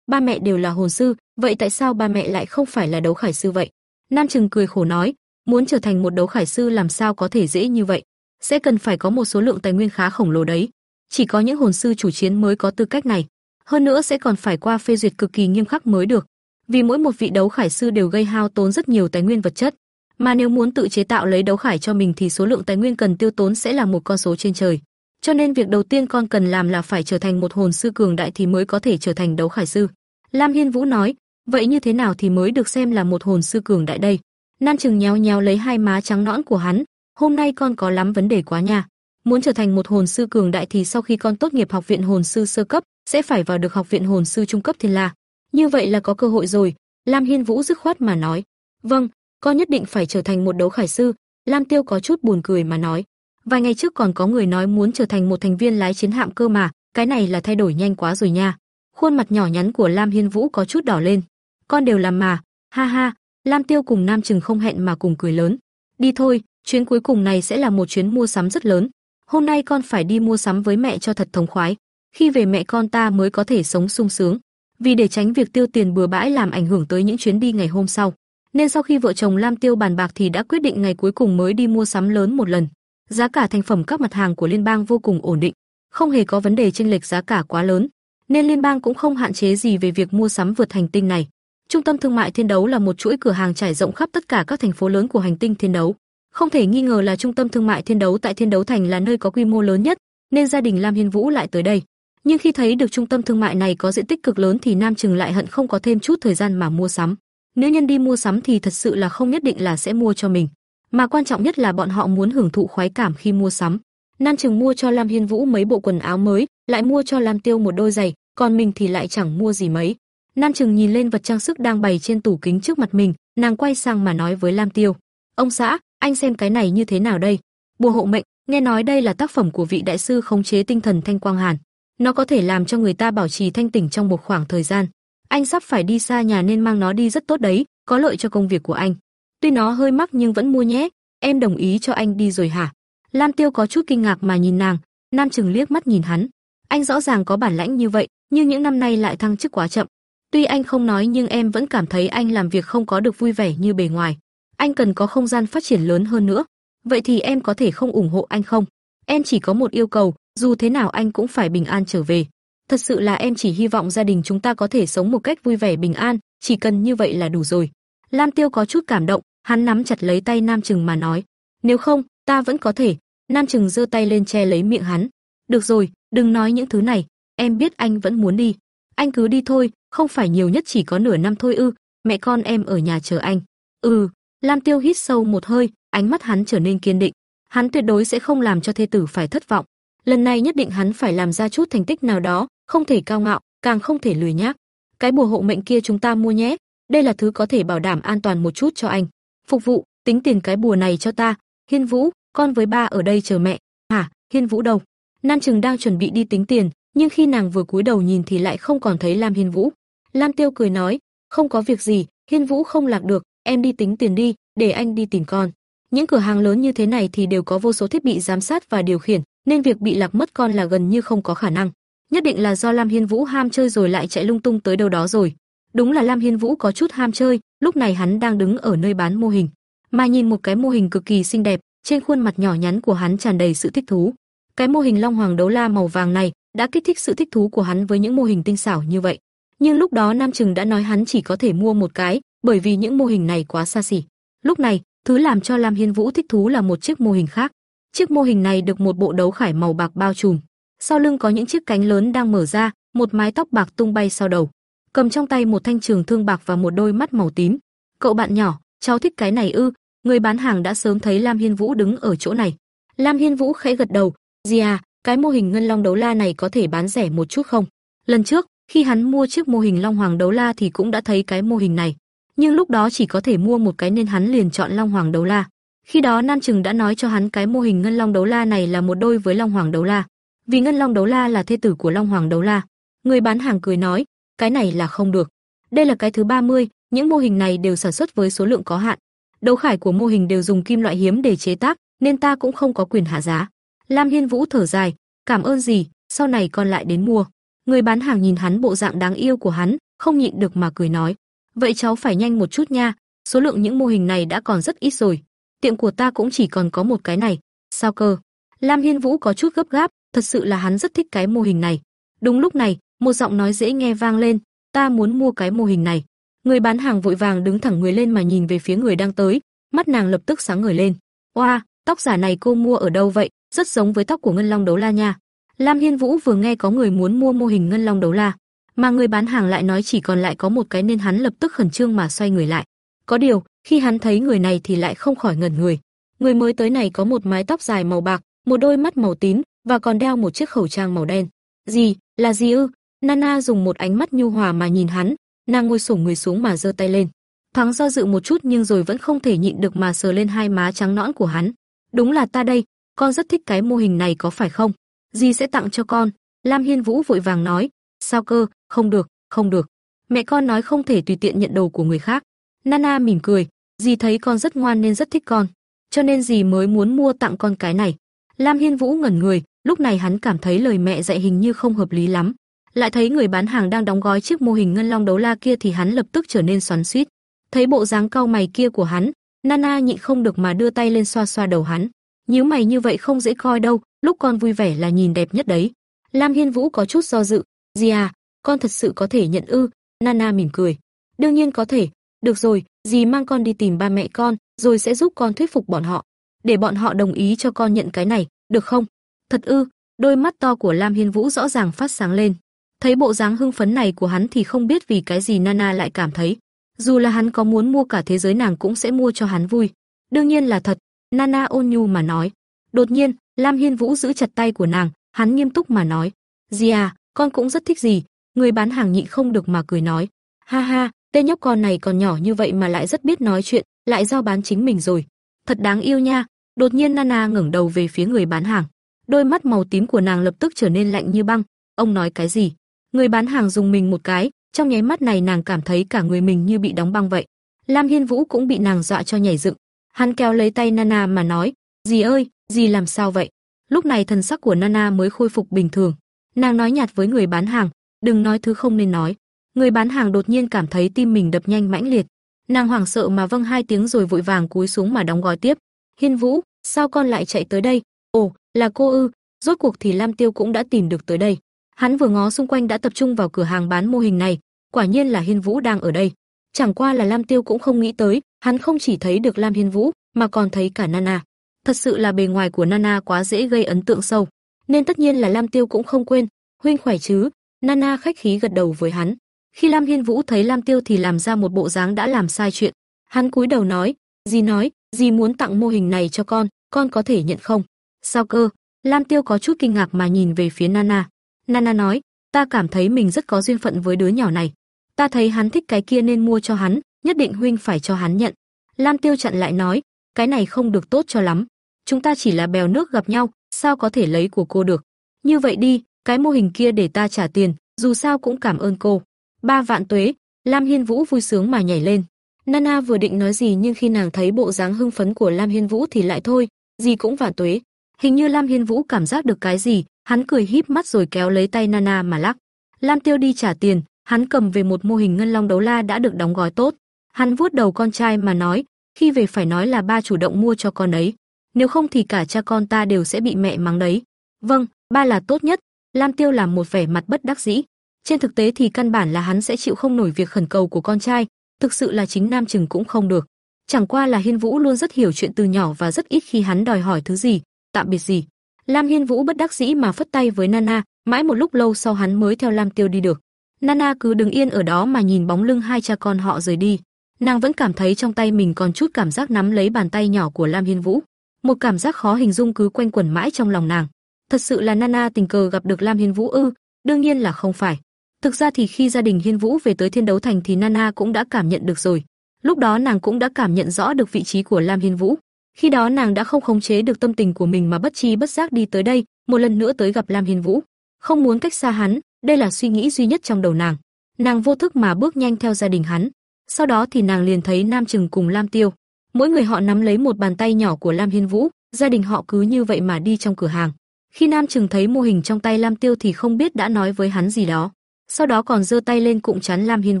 ba mẹ đều là hồn sư, vậy tại sao ba mẹ lại không phải là đấu khải sư vậy? Nam Trừng cười khổ nói, muốn trở thành một đấu khải sư làm sao có thể dễ như vậy, sẽ cần phải có một số lượng tài nguyên khá khổng lồ đấy. Chỉ có những hồn sư chủ chiến mới có tư cách này, hơn nữa sẽ còn phải qua phê duyệt cực kỳ nghiêm khắc mới được. Vì mỗi một vị đấu khải sư đều gây hao tốn rất nhiều tài nguyên vật chất, mà nếu muốn tự chế tạo lấy đấu khải cho mình thì số lượng tài nguyên cần tiêu tốn sẽ là một con số trên trời. Cho nên việc đầu tiên con cần làm là phải trở thành một hồn sư cường đại thì mới có thể trở thành đấu khải sư. Lam Hiên Vũ nói, vậy như thế nào thì mới được xem là một hồn sư cường đại đây? Nan Trừng nhéo nhéo lấy hai má trắng nõn của hắn, hôm nay con có lắm vấn đề quá nha. Muốn trở thành một hồn sư cường đại thì sau khi con tốt nghiệp học viện hồn sư sơ cấp, sẽ phải vào được học viện hồn sư trung cấp Thiên La. Như vậy là có cơ hội rồi, Lam Hiên Vũ dứt khoát mà nói. Vâng, con nhất định phải trở thành một đấu khải sư, Lam Tiêu có chút buồn cười mà nói. Vài ngày trước còn có người nói muốn trở thành một thành viên lái chiến hạm cơ mà, cái này là thay đổi nhanh quá rồi nha. Khuôn mặt nhỏ nhắn của Lam Hiên Vũ có chút đỏ lên. Con đều làm mà, ha ha, Lam Tiêu cùng Nam Trừng không hẹn mà cùng cười lớn. Đi thôi, chuyến cuối cùng này sẽ là một chuyến mua sắm rất lớn. Hôm nay con phải đi mua sắm với mẹ cho thật thống khoái. Khi về mẹ con ta mới có thể sống sung sướng. Vì để tránh việc tiêu tiền bừa bãi làm ảnh hưởng tới những chuyến đi ngày hôm sau, nên sau khi vợ chồng Lam Tiêu bàn bạc thì đã quyết định ngày cuối cùng mới đi mua sắm lớn một lần. Giá cả thành phẩm các mặt hàng của liên bang vô cùng ổn định, không hề có vấn đề chênh lệch giá cả quá lớn, nên liên bang cũng không hạn chế gì về việc mua sắm vượt hành tinh này. Trung tâm thương mại Thiên đấu là một chuỗi cửa hàng trải rộng khắp tất cả các thành phố lớn của hành tinh Thiên đấu. Không thể nghi ngờ là trung tâm thương mại Thiên đấu tại Thiên đấu thành là nơi có quy mô lớn nhất, nên gia đình Lam Hiên Vũ lại tới đây. Nhưng khi thấy được trung tâm thương mại này có diện tích cực lớn thì Nam Trừng lại hận không có thêm chút thời gian mà mua sắm. Nếu nhân đi mua sắm thì thật sự là không nhất định là sẽ mua cho mình, mà quan trọng nhất là bọn họ muốn hưởng thụ khoái cảm khi mua sắm. Nam Trừng mua cho Lam Hiên Vũ mấy bộ quần áo mới, lại mua cho Lam Tiêu một đôi giày, còn mình thì lại chẳng mua gì mấy. Nam Trừng nhìn lên vật trang sức đang bày trên tủ kính trước mặt mình, nàng quay sang mà nói với Lam Tiêu: "Ông xã, anh xem cái này như thế nào đây? Bùa hộ mệnh, nghe nói đây là tác phẩm của vị đại sư khống chế tinh thần Thanh Quang Hàn. Nó có thể làm cho người ta bảo trì thanh tỉnh trong một khoảng thời gian. Anh sắp phải đi xa nhà nên mang nó đi rất tốt đấy, có lợi cho công việc của anh. Tuy nó hơi mắc nhưng vẫn mua nhé, em đồng ý cho anh đi rồi hả?" Lam Tiêu có chút kinh ngạc mà nhìn nàng, Nam Trừng liếc mắt nhìn hắn. Anh rõ ràng có bản lãnh như vậy, nhưng những năm nay lại thăng chức quá chậm. Tuy anh không nói nhưng em vẫn cảm thấy anh làm việc không có được vui vẻ như bề ngoài. Anh cần có không gian phát triển lớn hơn nữa. Vậy thì em có thể không ủng hộ anh không? Em chỉ có một yêu cầu, dù thế nào anh cũng phải bình an trở về. Thật sự là em chỉ hy vọng gia đình chúng ta có thể sống một cách vui vẻ bình an, chỉ cần như vậy là đủ rồi. Lam Tiêu có chút cảm động, hắn nắm chặt lấy tay Nam Trừng mà nói, nếu không, ta vẫn có thể. Nam Trừng giơ tay lên che lấy miệng hắn. Được rồi, đừng nói những thứ này, em biết anh vẫn muốn đi. Anh cứ đi thôi, không phải nhiều nhất chỉ có nửa năm thôi ư? Mẹ con em ở nhà chờ anh. Ừ, Lam Tiêu hít sâu một hơi, ánh mắt hắn trở nên kiên định. Hắn tuyệt đối sẽ không làm cho thê tử phải thất vọng. Lần này nhất định hắn phải làm ra chút thành tích nào đó, không thể cao ngạo, càng không thể lười nhác. Cái bùa hộ mệnh kia chúng ta mua nhé, đây là thứ có thể bảo đảm an toàn một chút cho anh. Phục vụ, tính tiền cái bùa này cho ta. Hiên Vũ, con với ba ở đây chờ mẹ. Hả? Hiên Vũ đâu? Nan Trừng đang chuẩn bị đi tính tiền, nhưng khi nàng vừa cúi đầu nhìn thì lại không còn thấy Lam Hiên Vũ. Lam Tiêu cười nói, không có việc gì, Hiên Vũ không lạc được, em đi tính tiền đi, để anh đi tìm con. Những cửa hàng lớn như thế này thì đều có vô số thiết bị giám sát và điều khiển, nên việc bị lạc mất con là gần như không có khả năng. Nhất định là do Lam Hiên Vũ ham chơi rồi lại chạy lung tung tới đâu đó rồi. Đúng là Lam Hiên Vũ có chút ham chơi, lúc này hắn đang đứng ở nơi bán mô hình, mà nhìn một cái mô hình cực kỳ xinh đẹp, trên khuôn mặt nhỏ nhắn của hắn tràn đầy sự thích thú. Cái mô hình Long Hoàng đấu la màu vàng này đã kích thích sự thích thú của hắn với những mô hình tinh xảo như vậy. Nhưng lúc đó Nam Trừng đã nói hắn chỉ có thể mua một cái, bởi vì những mô hình này quá xa xỉ. Lúc này, thứ làm cho Lam Hiên Vũ thích thú là một chiếc mô hình khác. Chiếc mô hình này được một bộ đấu khải màu bạc bao trùm, sau lưng có những chiếc cánh lớn đang mở ra, một mái tóc bạc tung bay sau đầu, cầm trong tay một thanh trường thương bạc và một đôi mắt màu tím. "Cậu bạn nhỏ, cháu thích cái này ư?" người bán hàng đã sớm thấy Lam Hiên Vũ đứng ở chỗ này. Lam Hiên Vũ khẽ gật đầu, "Gì à, cái mô hình ngân long đấu la này có thể bán rẻ một chút không?" Lần trước, khi hắn mua chiếc mô hình Long Hoàng đấu la thì cũng đã thấy cái mô hình này, nhưng lúc đó chỉ có thể mua một cái nên hắn liền chọn Long Hoàng đấu la. Khi đó Nan Trừng đã nói cho hắn cái mô hình Ngân Long đấu la này là một đôi với Long Hoàng đấu la, vì Ngân Long đấu la là thê tử của Long Hoàng đấu la. Người bán hàng cười nói, cái này là không được. Đây là cái thứ 30, những mô hình này đều sản xuất với số lượng có hạn. Đấu khải của mô hình đều dùng kim loại hiếm để chế tác, nên ta cũng không có quyền hạ giá. Lam Hiên Vũ thở dài, cảm ơn gì, sau này con lại đến mua. Người bán hàng nhìn hắn bộ dạng đáng yêu của hắn, không nhịn được mà cười nói, vậy cháu phải nhanh một chút nha, số lượng những mô hình này đã còn rất ít rồi. Tiệm của ta cũng chỉ còn có một cái này. Sao cơ? Lam Hiên Vũ có chút gấp gáp, thật sự là hắn rất thích cái mô hình này. Đúng lúc này, một giọng nói dễ nghe vang lên, ta muốn mua cái mô hình này. Người bán hàng vội vàng đứng thẳng người lên mà nhìn về phía người đang tới, mắt nàng lập tức sáng ngời lên. Oa, wow, tóc giả này cô mua ở đâu vậy? Rất giống với tóc của Ngân Long Đấu La nha. Lam Hiên Vũ vừa nghe có người muốn mua mô hình Ngân Long Đấu La, mà người bán hàng lại nói chỉ còn lại có một cái nên hắn lập tức khẩn trương mà xoay người lại. Có điều, khi hắn thấy người này thì lại không khỏi ngẩn người. Người mới tới này có một mái tóc dài màu bạc, một đôi mắt màu tím và còn đeo một chiếc khẩu trang màu đen. Gì? Là gì ư? Nana dùng một ánh mắt nhu hòa mà nhìn hắn, nàng ngồi xổm người xuống mà giơ tay lên. Thoáng do dự một chút nhưng rồi vẫn không thể nhịn được mà sờ lên hai má trắng nõn của hắn. Đúng là ta đây, con rất thích cái mô hình này có phải không? Dì sẽ tặng cho con. Lam Hiên Vũ vội vàng nói, sao cơ, không được, không được. Mẹ con nói không thể tùy tiện nhận đồ của người khác. Nana mỉm cười, dì thấy con rất ngoan nên rất thích con, cho nên dì mới muốn mua tặng con cái này. Lam Hiên Vũ ngẩn người, lúc này hắn cảm thấy lời mẹ dạy hình như không hợp lý lắm. Lại thấy người bán hàng đang đóng gói chiếc mô hình ngân long đấu la kia thì hắn lập tức trở nên xoắn xuýt. Thấy bộ dáng cau mày kia của hắn, Nana nhịn không được mà đưa tay lên xoa xoa đầu hắn. Nhíu mày như vậy không dễ coi đâu, lúc con vui vẻ là nhìn đẹp nhất đấy. Lam Hiên Vũ có chút do dự, "Gì à, con thật sự có thể nhận ư?" Nana mỉm cười, "Đương nhiên có thể, được rồi, dì mang con đi tìm ba mẹ con, rồi sẽ giúp con thuyết phục bọn họ, để bọn họ đồng ý cho con nhận cái này, được không?" Thật ư? Đôi mắt to của Lam Hiên Vũ rõ ràng phát sáng lên. Thấy bộ dáng hưng phấn này của hắn thì không biết vì cái gì Nana lại cảm thấy, dù là hắn có muốn mua cả thế giới nàng cũng sẽ mua cho hắn vui. Đương nhiên là thật, Nana ôn nhu mà nói. Đột nhiên, Lam Hiên Vũ giữ chặt tay của nàng, hắn nghiêm túc mà nói, "Gì à, con cũng rất thích gì." Người bán hàng nhịn không được mà cười nói, "Ha ha, tên nhóc con này còn nhỏ như vậy mà lại rất biết nói chuyện, lại giao bán chính mình rồi. Thật đáng yêu nha." Đột nhiên Nana ngẩng đầu về phía người bán hàng. Đôi mắt màu tím của nàng lập tức trở nên lạnh như băng. Ông nói cái gì? Người bán hàng dùng mình một cái, trong nháy mắt này nàng cảm thấy cả người mình như bị đóng băng vậy. Lam Hiên Vũ cũng bị nàng dọa cho nhảy dựng. Hắn kéo lấy tay Nana mà nói, "Dì ơi, dì làm sao vậy?" Lúc này thần sắc của Nana mới khôi phục bình thường. Nàng nói nhạt với người bán hàng, "Đừng nói thứ không nên nói." Người bán hàng đột nhiên cảm thấy tim mình đập nhanh mãnh liệt. Nàng hoảng sợ mà vâng hai tiếng rồi vội vàng cúi xuống mà đóng gói tiếp. "Hiên Vũ, sao con lại chạy tới đây?" "Ồ, là cô ư?" Rốt cuộc thì Lam Tiêu cũng đã tìm được tới đây. Hắn vừa ngó xung quanh đã tập trung vào cửa hàng bán mô hình này, quả nhiên là Hiên Vũ đang ở đây. Chẳng qua là Lam Tiêu cũng không nghĩ tới, hắn không chỉ thấy được Lam Hiên Vũ, mà còn thấy cả Nana. Thật sự là bề ngoài của Nana quá dễ gây ấn tượng sâu, nên tất nhiên là Lam Tiêu cũng không quên, huynh khỏe chứ? Nana khách khí gật đầu với hắn. Khi Lam Hiên Vũ thấy Lam Tiêu thì làm ra một bộ dáng đã làm sai chuyện. Hắn cúi đầu nói, "Dì nói, dì muốn tặng mô hình này cho con, con có thể nhận không?" "Sao cơ?" Lam Tiêu có chút kinh ngạc mà nhìn về phía Nana. Nana nói, "Ta cảm thấy mình rất có duyên phận với đứa nhỏ này. Ta thấy hắn thích cái kia nên mua cho hắn, nhất định huynh phải cho hắn nhận." Lam Tiêu chặn lại nói, "Cái này không được tốt cho lắm. Chúng ta chỉ là bèo nước gặp nhau, sao có thể lấy của cô được? Như vậy đi, cái mô hình kia để ta trả tiền, dù sao cũng cảm ơn cô." Ba vạn tuế, Lam Hiên Vũ vui sướng mà nhảy lên. Nana vừa định nói gì nhưng khi nàng thấy bộ dáng hưng phấn của Lam Hiên Vũ thì lại thôi, gì cũng vạn tuế. Hình như Lam Hiên Vũ cảm giác được cái gì, hắn cười híp mắt rồi kéo lấy tay Nana mà lắc. Lam Tiêu đi trả tiền, hắn cầm về một mô hình ngân long đấu la đã được đóng gói tốt. Hắn vuốt đầu con trai mà nói, khi về phải nói là ba chủ động mua cho con ấy, nếu không thì cả cha con ta đều sẽ bị mẹ mắng đấy. Vâng, ba là tốt nhất. Lam Tiêu làm một vẻ mặt bất đắc dĩ. Trên thực tế thì căn bản là hắn sẽ chịu không nổi việc khẩn cầu của con trai, thực sự là chính Nam Trừng cũng không được. Chẳng qua là Hiên Vũ luôn rất hiểu chuyện từ nhỏ và rất ít khi hắn đòi hỏi thứ gì, tạm biệt gì. Lam Hiên Vũ bất đắc dĩ mà phất tay với Nana, mãi một lúc lâu sau hắn mới theo Lam Tiêu đi được. Nana cứ đứng yên ở đó mà nhìn bóng lưng hai cha con họ rời đi. nàng vẫn cảm thấy trong tay mình còn chút cảm giác nắm lấy bàn tay nhỏ của Lam Hiên Vũ. Một cảm giác khó hình dung cứ quanh quẩn mãi trong lòng nàng. Thật sự là Nana tình cờ gặp được Lam Hiên Vũ ư? Đương nhiên là không phải. Thực ra thì khi gia đình Hiên Vũ về tới Thiên Đấu Thành thì Nana cũng đã cảm nhận được rồi. Lúc đó nàng cũng đã cảm nhận rõ được vị trí của Lam Hiên Vũ. Khi đó nàng đã không khống chế được tâm tình của mình mà bất chi bất giác đi tới đây, một lần nữa tới gặp Lam Hiên Vũ. Không muốn cách xa hắn, đây là suy nghĩ duy nhất trong đầu nàng. Nàng vô thức mà bước nhanh theo gia đình hắn. Sau đó thì nàng liền thấy Nam Trừng cùng Lam Tiêu. Mỗi người họ nắm lấy một bàn tay nhỏ của Lam Hiên Vũ, gia đình họ cứ như vậy mà đi trong cửa hàng. Khi Nam Trừng thấy mô hình trong tay Lam Tiêu thì không biết đã nói với hắn gì đó. Sau đó còn giơ tay lên cụm chắn Lam Hiên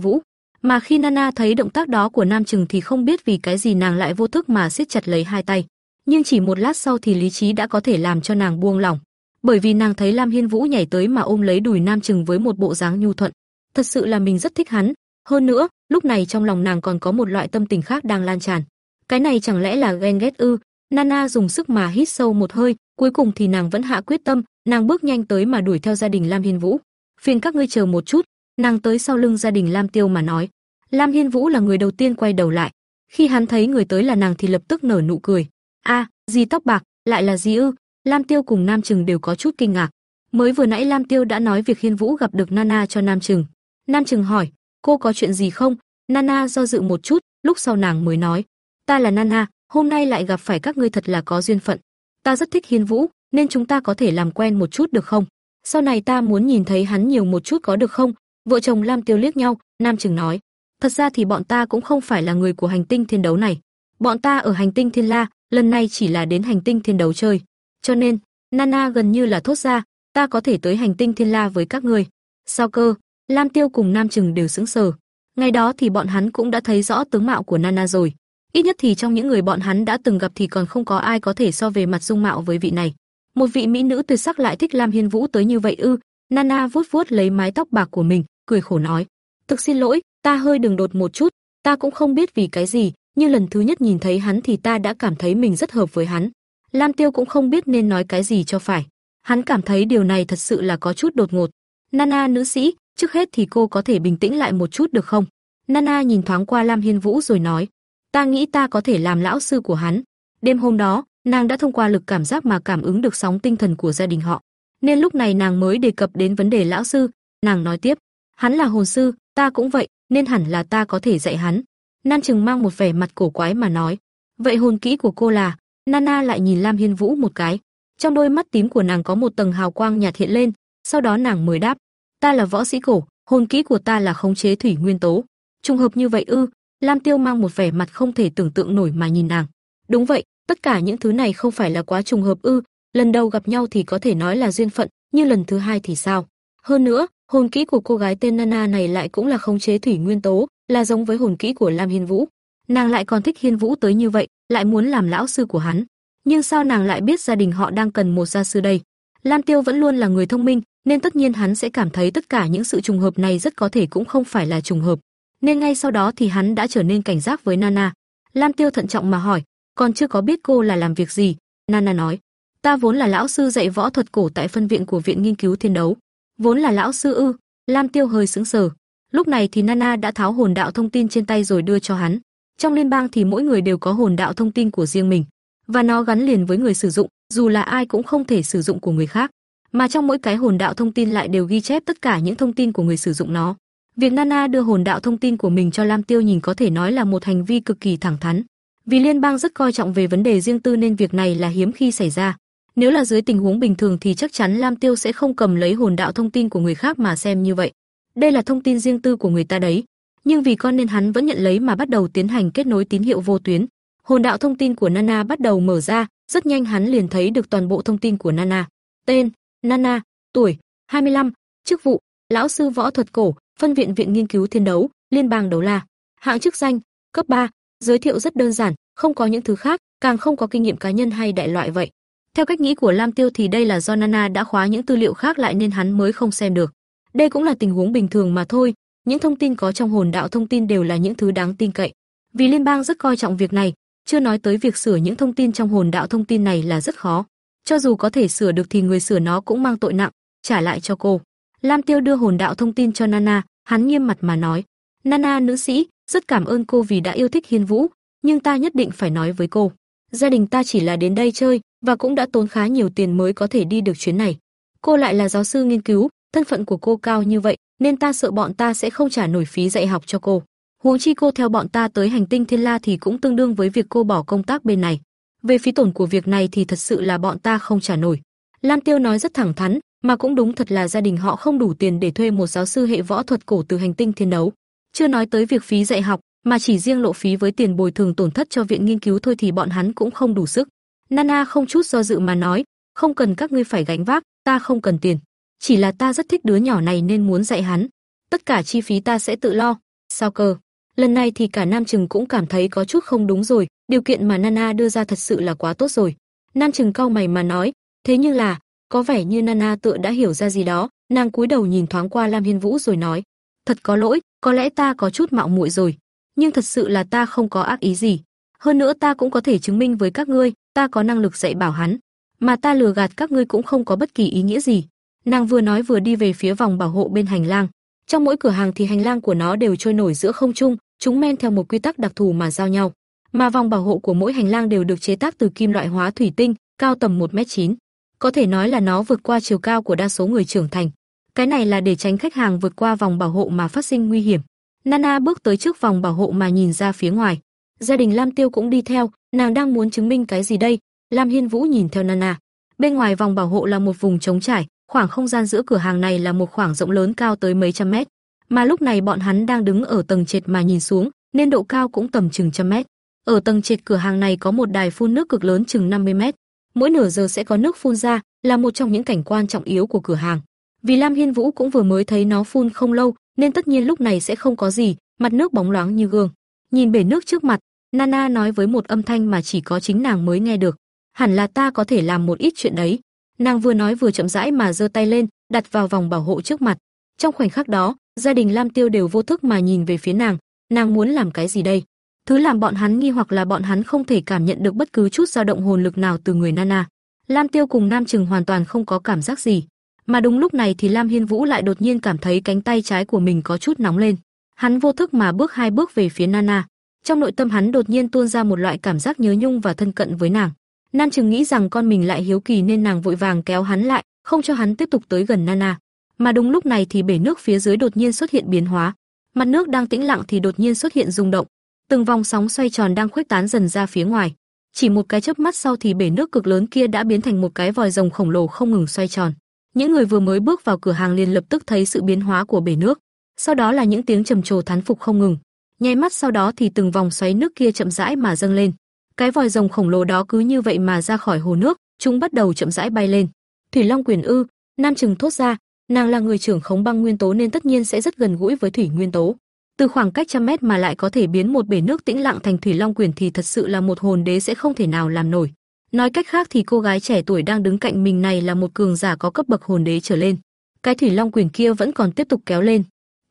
Vũ. Mà khi Nana thấy động tác đó của Nam Trừng thì không biết vì cái gì nàng lại vô thức mà siết chặt lấy hai tay. Nhưng chỉ một lát sau thì lý trí đã có thể làm cho nàng buông lỏng, bởi vì nàng thấy Lam Hiên Vũ nhảy tới mà ôm lấy đùi Nam Trừng với một bộ dáng nhu thuận. Thật sự là mình rất thích hắn, hơn nữa, lúc này trong lòng nàng còn có một loại tâm tình khác đang lan tràn. Cái này chẳng lẽ là ghen ghét ư? Nana dùng sức mà hít sâu một hơi, cuối cùng thì nàng vẫn hạ quyết tâm, nàng bước nhanh tới mà đuổi theo gia đình Lam Hiên Vũ. "Phiền các ngươi chờ một chút." Nàng tới sau lưng gia đình Lam Tiêu mà nói. Lam Hiên Vũ là người đầu tiên quay đầu lại. Khi hắn thấy người tới là nàng thì lập tức nở nụ cười. "A, à, gì tóc bạc, lại là gì ư?" Lam Tiêu cùng Nam Trừng đều có chút kinh ngạc. Mới vừa nãy Lam Tiêu đã nói việc Hiên Vũ gặp được Nana cho Nam Trừng. Nam Trừng hỏi, cô có chuyện gì không? Nana do dự một chút, lúc sau nàng mới nói, ta là Nana, hôm nay lại gặp phải các ngươi thật là có duyên phận. Ta rất thích Hiên Vũ, nên chúng ta có thể làm quen một chút được không? Sau này ta muốn nhìn thấy hắn nhiều một chút có được không? Vợ chồng Lam Tiêu liếc nhau, Nam Trừng nói, thật ra thì bọn ta cũng không phải là người của hành tinh thiên đấu này. Bọn ta ở hành tinh thiên la, lần này chỉ là đến hành tinh thiên đấu chơi. Cho nên, Nana gần như là thốt ra, ta có thể tới hành tinh thiên la với các ngươi. Sao cơ? Lam Tiêu cùng Nam Trừng đều sững sờ. Ngày đó thì bọn hắn cũng đã thấy rõ tướng mạo của Nana rồi. Ít nhất thì trong những người bọn hắn đã từng gặp thì còn không có ai có thể so về mặt dung mạo với vị này. Một vị mỹ nữ tuyệt sắc lại thích Lam Hiên Vũ tới như vậy ư? Nana vuốt vuốt lấy mái tóc bạc của mình, cười khổ nói: "Thực xin lỗi, ta hơi đường đột một chút, ta cũng không biết vì cái gì, như lần thứ nhất nhìn thấy hắn thì ta đã cảm thấy mình rất hợp với hắn." Lam Tiêu cũng không biết nên nói cái gì cho phải. Hắn cảm thấy điều này thật sự là có chút đột ngột. Nana nữ sĩ, trước hết thì cô có thể bình tĩnh lại một chút được không? Nana nhìn thoáng qua Lam Hiên Vũ rồi nói, ta nghĩ ta có thể làm lão sư của hắn. Đêm hôm đó, nàng đã thông qua lực cảm giác mà cảm ứng được sóng tinh thần của gia đình họ, nên lúc này nàng mới đề cập đến vấn đề lão sư. Nàng nói tiếp, hắn là hồn sư, ta cũng vậy, nên hẳn là ta có thể dạy hắn. Nan Trừng mang một vẻ mặt cổ quái mà nói, vậy hồn kỹ của cô là? Nana lại nhìn Lam Hiên Vũ một cái, trong đôi mắt tím của nàng có một tầng hào quang nhạt hiện lên, sau đó nàng mới đáp, ta là võ sĩ cổ, hồn kỹ của ta là khống chế thủy nguyên tố. Trùng hợp như vậy ư? Lam Tiêu mang một vẻ mặt không thể tưởng tượng nổi mà nhìn nàng. Đúng vậy, tất cả những thứ này không phải là quá trùng hợp ư? Lần đầu gặp nhau thì có thể nói là duyên phận, nhưng lần thứ hai thì sao? Hơn nữa, hồn kỹ của cô gái tên Nana này lại cũng là khống chế thủy nguyên tố, là giống với hồn kỹ của Lam Hiên Vũ. Nàng lại còn thích Hiên Vũ tới như vậy, lại muốn làm lão sư của hắn. Nhưng sao nàng lại biết gia đình họ đang cần một gia sư đây? Lam Tiêu vẫn luôn là người thông minh, nên tất nhiên hắn sẽ cảm thấy tất cả những sự trùng hợp này rất có thể cũng không phải là trùng hợp. Nên ngay sau đó thì hắn đã trở nên cảnh giác với Nana. Lam Tiêu thận trọng mà hỏi, còn chưa có biết cô là làm việc gì. Nana nói, ta vốn là lão sư dạy võ thuật cổ tại phân viện của viện nghiên cứu thiên đấu. Vốn là lão sư ư? Lam Tiêu hơi sững sờ. Lúc này thì Nana đã tháo hồn đạo thông tin trên tay rồi đưa cho hắn. Trong liên bang thì mỗi người đều có hồn đạo thông tin của riêng mình, và nó gắn liền với người sử dụng, dù là ai cũng không thể sử dụng của người khác. Mà trong mỗi cái hồn đạo thông tin lại đều ghi chép tất cả những thông tin của người sử dụng nó. Việc Nana đưa hồn đạo thông tin của mình cho Lam Tiêu nhìn có thể nói là một hành vi cực kỳ thẳng thắn. Vì liên bang rất coi trọng về vấn đề riêng tư nên việc này là hiếm khi xảy ra. Nếu là dưới tình huống bình thường thì chắc chắn Lam Tiêu sẽ không cầm lấy hồn đạo thông tin của người khác mà xem như vậy. Đây là thông tin riêng tư của người ta đấy nhưng vì con nên hắn vẫn nhận lấy mà bắt đầu tiến hành kết nối tín hiệu vô tuyến. Hồn đạo thông tin của Nana bắt đầu mở ra, rất nhanh hắn liền thấy được toàn bộ thông tin của Nana. Tên: Nana, tuổi: 25, chức vụ: lão sư võ thuật cổ, phân viện viện nghiên cứu thiên đấu, liên bang đấu la. Hạng chức danh: cấp 3, giới thiệu rất đơn giản, không có những thứ khác, càng không có kinh nghiệm cá nhân hay đại loại vậy. Theo cách nghĩ của Lam Tiêu thì đây là do Nana đã khóa những tư liệu khác lại nên hắn mới không xem được. Đây cũng là tình huống bình thường mà thôi, những thông tin có trong hồn đạo thông tin đều là những thứ đáng tin cậy. Vì liên bang rất coi trọng việc này, chưa nói tới việc sửa những thông tin trong hồn đạo thông tin này là rất khó. Cho dù có thể sửa được thì người sửa nó cũng mang tội nặng, trả lại cho cô. Lam Tiêu đưa hồn đạo thông tin cho Nana, hắn nghiêm mặt mà nói: "Nana nữ sĩ, rất cảm ơn cô vì đã yêu thích Hiên Vũ, nhưng ta nhất định phải nói với cô, gia đình ta chỉ là đến đây chơi và cũng đã tốn khá nhiều tiền mới có thể đi được chuyến này. Cô lại là giáo sư nghiên cứu, thân phận của cô cao như vậy, nên ta sợ bọn ta sẽ không trả nổi phí dạy học cho cô. Huống chi cô theo bọn ta tới hành tinh Thiên La thì cũng tương đương với việc cô bỏ công tác bên này. Về phí tổn của việc này thì thật sự là bọn ta không trả nổi. Lam Tiêu nói rất thẳng thắn, mà cũng đúng thật là gia đình họ không đủ tiền để thuê một giáo sư hệ võ thuật cổ từ hành tinh thiên đấu. Chưa nói tới việc phí dạy học, mà chỉ riêng lộ phí với tiền bồi thường tổn thất cho viện nghiên cứu thôi thì bọn hắn cũng không đủ sức. Nana không chút do dự mà nói, không cần các ngươi phải gánh vác, ta không cần tiền. Chỉ là ta rất thích đứa nhỏ này nên muốn dạy hắn. Tất cả chi phí ta sẽ tự lo. Sao cơ? Lần này thì cả Nam Trừng cũng cảm thấy có chút không đúng rồi, điều kiện mà Nana đưa ra thật sự là quá tốt rồi. Nam Trừng cau mày mà nói, thế nhưng là, có vẻ như Nana tựa đã hiểu ra gì đó, nàng cúi đầu nhìn thoáng qua Lam Hiên Vũ rồi nói, thật có lỗi, có lẽ ta có chút mạo muội rồi, nhưng thật sự là ta không có ác ý gì. Hơn nữa ta cũng có thể chứng minh với các ngươi, ta có năng lực dạy bảo hắn, mà ta lừa gạt các ngươi cũng không có bất kỳ ý nghĩa gì. Nàng vừa nói vừa đi về phía vòng bảo hộ bên hành lang. Trong mỗi cửa hàng thì hành lang của nó đều trôi nổi giữa không trung, chúng men theo một quy tắc đặc thù mà giao nhau. Mà vòng bảo hộ của mỗi hành lang đều được chế tác từ kim loại hóa thủy tinh, cao tầm 1m9. Có thể nói là nó vượt qua chiều cao của đa số người trưởng thành. Cái này là để tránh khách hàng vượt qua vòng bảo hộ mà phát sinh nguy hiểm. Nana bước tới trước vòng bảo hộ mà nhìn ra phía ngoài. Gia đình Lam Tiêu cũng đi theo, nàng đang muốn chứng minh cái gì đây? Lam Hiên Vũ nhìn theo Nana. Bên ngoài vòng bảo hộ là một vùng trống trải, khoảng không gian giữa cửa hàng này là một khoảng rộng lớn cao tới mấy trăm mét. Mà lúc này bọn hắn đang đứng ở tầng trệt mà nhìn xuống, nên độ cao cũng tầm chừng trăm mét. Ở tầng trệt cửa hàng này có một đài phun nước cực lớn chừng 50 mét. Mỗi nửa giờ sẽ có nước phun ra, là một trong những cảnh quan trọng yếu của cửa hàng. Vì Lam Hiên Vũ cũng vừa mới thấy nó phun không lâu, nên tất nhiên lúc này sẽ không có gì, mặt nước bóng loáng như gương. Nhìn bể nước trước mặt, Nana nói với một âm thanh mà chỉ có chính nàng mới nghe được. Hẳn là ta có thể làm một ít chuyện đấy. Nàng vừa nói vừa chậm rãi mà giơ tay lên, đặt vào vòng bảo hộ trước mặt. Trong khoảnh khắc đó, gia đình Lam Tiêu đều vô thức mà nhìn về phía nàng, nàng muốn làm cái gì đây? Thứ làm bọn hắn nghi hoặc là bọn hắn không thể cảm nhận được bất cứ chút dao động hồn lực nào từ người Nana. Lam Tiêu cùng Nam Trừng hoàn toàn không có cảm giác gì, mà đúng lúc này thì Lam Hiên Vũ lại đột nhiên cảm thấy cánh tay trái của mình có chút nóng lên. Hắn vô thức mà bước hai bước về phía Nana. Trong nội tâm hắn đột nhiên tuôn ra một loại cảm giác nhớ nhung và thân cận với nàng. Nan Trừng nghĩ rằng con mình lại hiếu kỳ nên nàng vội vàng kéo hắn lại, không cho hắn tiếp tục tới gần Nana. Mà đúng lúc này thì bể nước phía dưới đột nhiên xuất hiện biến hóa. Mặt nước đang tĩnh lặng thì đột nhiên xuất hiện rung động. Từng vòng sóng xoay tròn đang khuếch tán dần ra phía ngoài. Chỉ một cái chớp mắt sau thì bể nước cực lớn kia đã biến thành một cái vòi rồng khổng lồ không ngừng xoay tròn. Những người vừa mới bước vào cửa hàng liền lập tức thấy sự biến hóa của bể nước. Sau đó là những tiếng trầm trồ thán phục không ngừng. Nháy mắt sau đó thì từng vòng xoáy nước kia chậm rãi mà dâng lên. Cái vòi rồng khổng lồ đó cứ như vậy mà ra khỏi hồ nước, chúng bắt đầu chậm rãi bay lên. Thủy Long quyền ư? Nam Trừng thốt ra, nàng là người trưởng khống băng nguyên tố nên tất nhiên sẽ rất gần gũi với thủy nguyên tố. Từ khoảng cách trăm mét mà lại có thể biến một bể nước tĩnh lặng thành thủy long quyền thì thật sự là một hồn đế sẽ không thể nào làm nổi. Nói cách khác thì cô gái trẻ tuổi đang đứng cạnh mình này là một cường giả có cấp bậc hồn đế trở lên. Cái thủy long quyền kia vẫn còn tiếp tục kéo lên.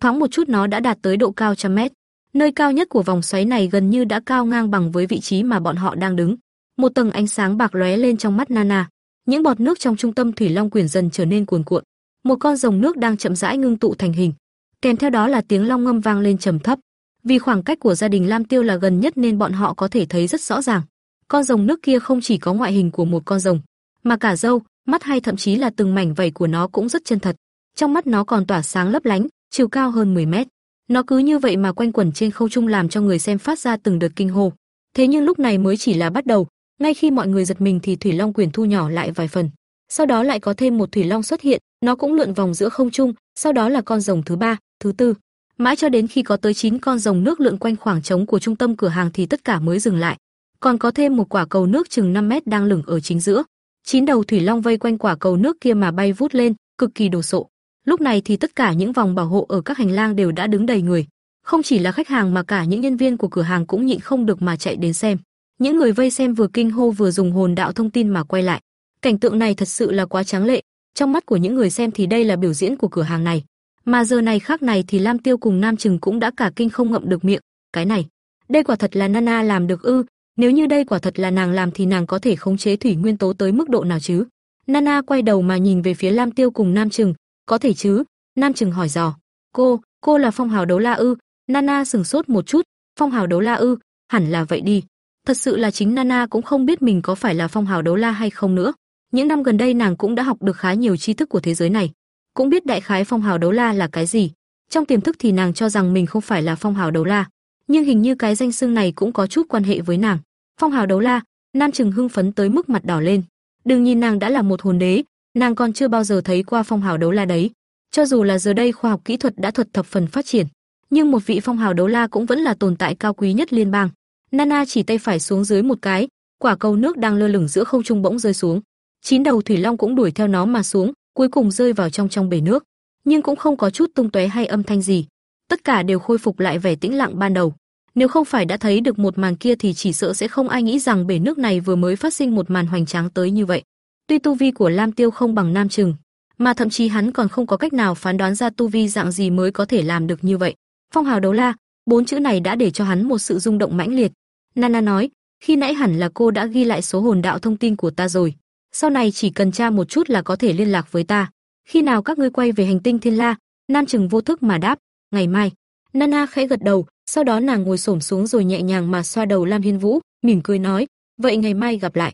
Thoáng một chút nó đã đạt tới độ cao trăm mét. Nơi cao nhất của vòng xoáy này gần như đã cao ngang bằng với vị trí mà bọn họ đang đứng. Một tầng ánh sáng bạc lóe lên trong mắt Nana. Những bọt nước trong trung tâm thủy long quyển dần trở nên cuồn cuộn. Một con rồng nước đang chậm rãi ngưng tụ thành hình. Kèm theo đó là tiếng long ngâm vang lên trầm thấp. Vì khoảng cách của gia đình Lam Tiêu là gần nhất nên bọn họ có thể thấy rất rõ ràng. Con rồng nước kia không chỉ có ngoại hình của một con rồng, mà cả râu, mắt hay thậm chí là từng mảnh vảy của nó cũng rất chân thật. Trong mắt nó còn tỏa sáng lấp lánh, chiều cao hơn 10 mét. Nó cứ như vậy mà quanh quẩn trên không trung làm cho người xem phát ra từng đợt kinh hô. Thế nhưng lúc này mới chỉ là bắt đầu, ngay khi mọi người giật mình thì thủy long quyền thu nhỏ lại vài phần. Sau đó lại có thêm một thủy long xuất hiện, nó cũng lượn vòng giữa không trung, sau đó là con rồng thứ ba, thứ tư, mãi cho đến khi có tới 9 con rồng nước lượn quanh khoảng trống của trung tâm cửa hàng thì tất cả mới dừng lại. Còn có thêm một quả cầu nước chừng 5 mét đang lửng ở chính giữa. Chín đầu thủy long vây quanh quả cầu nước kia mà bay vút lên, cực kỳ đồ sộ. Lúc này thì tất cả những vòng bảo hộ ở các hành lang đều đã đứng đầy người. Không chỉ là khách hàng mà cả những nhân viên của cửa hàng cũng nhịn không được mà chạy đến xem. Những người vây xem vừa kinh hô vừa dùng hồn đạo thông tin mà quay lại. Cảnh tượng này thật sự là quá tráng lệ, trong mắt của những người xem thì đây là biểu diễn của cửa hàng này. Mà giờ này khác này thì Lam Tiêu cùng Nam Trừng cũng đã cả kinh không ngậm được miệng, cái này, đây quả thật là Nana làm được ư? Nếu như đây quả thật là nàng làm thì nàng có thể khống chế thủy nguyên tố tới mức độ nào chứ? Nana quay đầu mà nhìn về phía Lam Tiêu cùng Nam Trừng, có thể chứ? Nam Trừng hỏi dò. Cô, cô là phong hào đấu la ư? Nana sừng sốt một chút, Phong hào đấu la ư? Hẳn là vậy đi. Thật sự là chính Nana cũng không biết mình có phải là phong hào đấu la hay không nữa. Những năm gần đây nàng cũng đã học được khá nhiều tri thức của thế giới này, cũng biết đại khái phong hào đấu la là cái gì. Trong tiềm thức thì nàng cho rằng mình không phải là phong hào đấu la, nhưng hình như cái danh xưng này cũng có chút quan hệ với nàng. Phong hào đấu la, Nam Trừng hưng phấn tới mức mặt đỏ lên. Đừng nhìn nàng đã là một hồn đế, nàng còn chưa bao giờ thấy qua phong hào đấu la đấy. Cho dù là giờ đây khoa học kỹ thuật đã thuật thập phần phát triển, nhưng một vị phong hào đấu la cũng vẫn là tồn tại cao quý nhất liên bang. Nana chỉ tay phải xuống dưới một cái, quả cầu nước đang lơ lửng giữa không trung bỗng rơi xuống. Chín đầu thủy long cũng đuổi theo nó mà xuống, cuối cùng rơi vào trong trong bể nước, nhưng cũng không có chút tung tóe hay âm thanh gì. Tất cả đều khôi phục lại vẻ tĩnh lặng ban đầu. Nếu không phải đã thấy được một màn kia thì chỉ sợ sẽ không ai nghĩ rằng bể nước này vừa mới phát sinh một màn hoành tráng tới như vậy. Tuy tu vi của Lam Tiêu không bằng Nam Trừng, mà thậm chí hắn còn không có cách nào phán đoán ra tu vi dạng gì mới có thể làm được như vậy. Phong hào đấu la, bốn chữ này đã để cho hắn một sự rung động mãnh liệt. Nana nói, khi nãy hẳn là cô đã ghi lại số hồn đạo thông tin của ta rồi. Sau này chỉ cần tra một chút là có thể liên lạc với ta. Khi nào các ngươi quay về hành tinh Thiên La? Nam Trừng vô thức mà đáp, ngày mai. Nana khẽ gật đầu, sau đó nàng ngồi xổm xuống rồi nhẹ nhàng mà xoa đầu Lam Hiên Vũ, mỉm cười nói, vậy ngày mai gặp lại.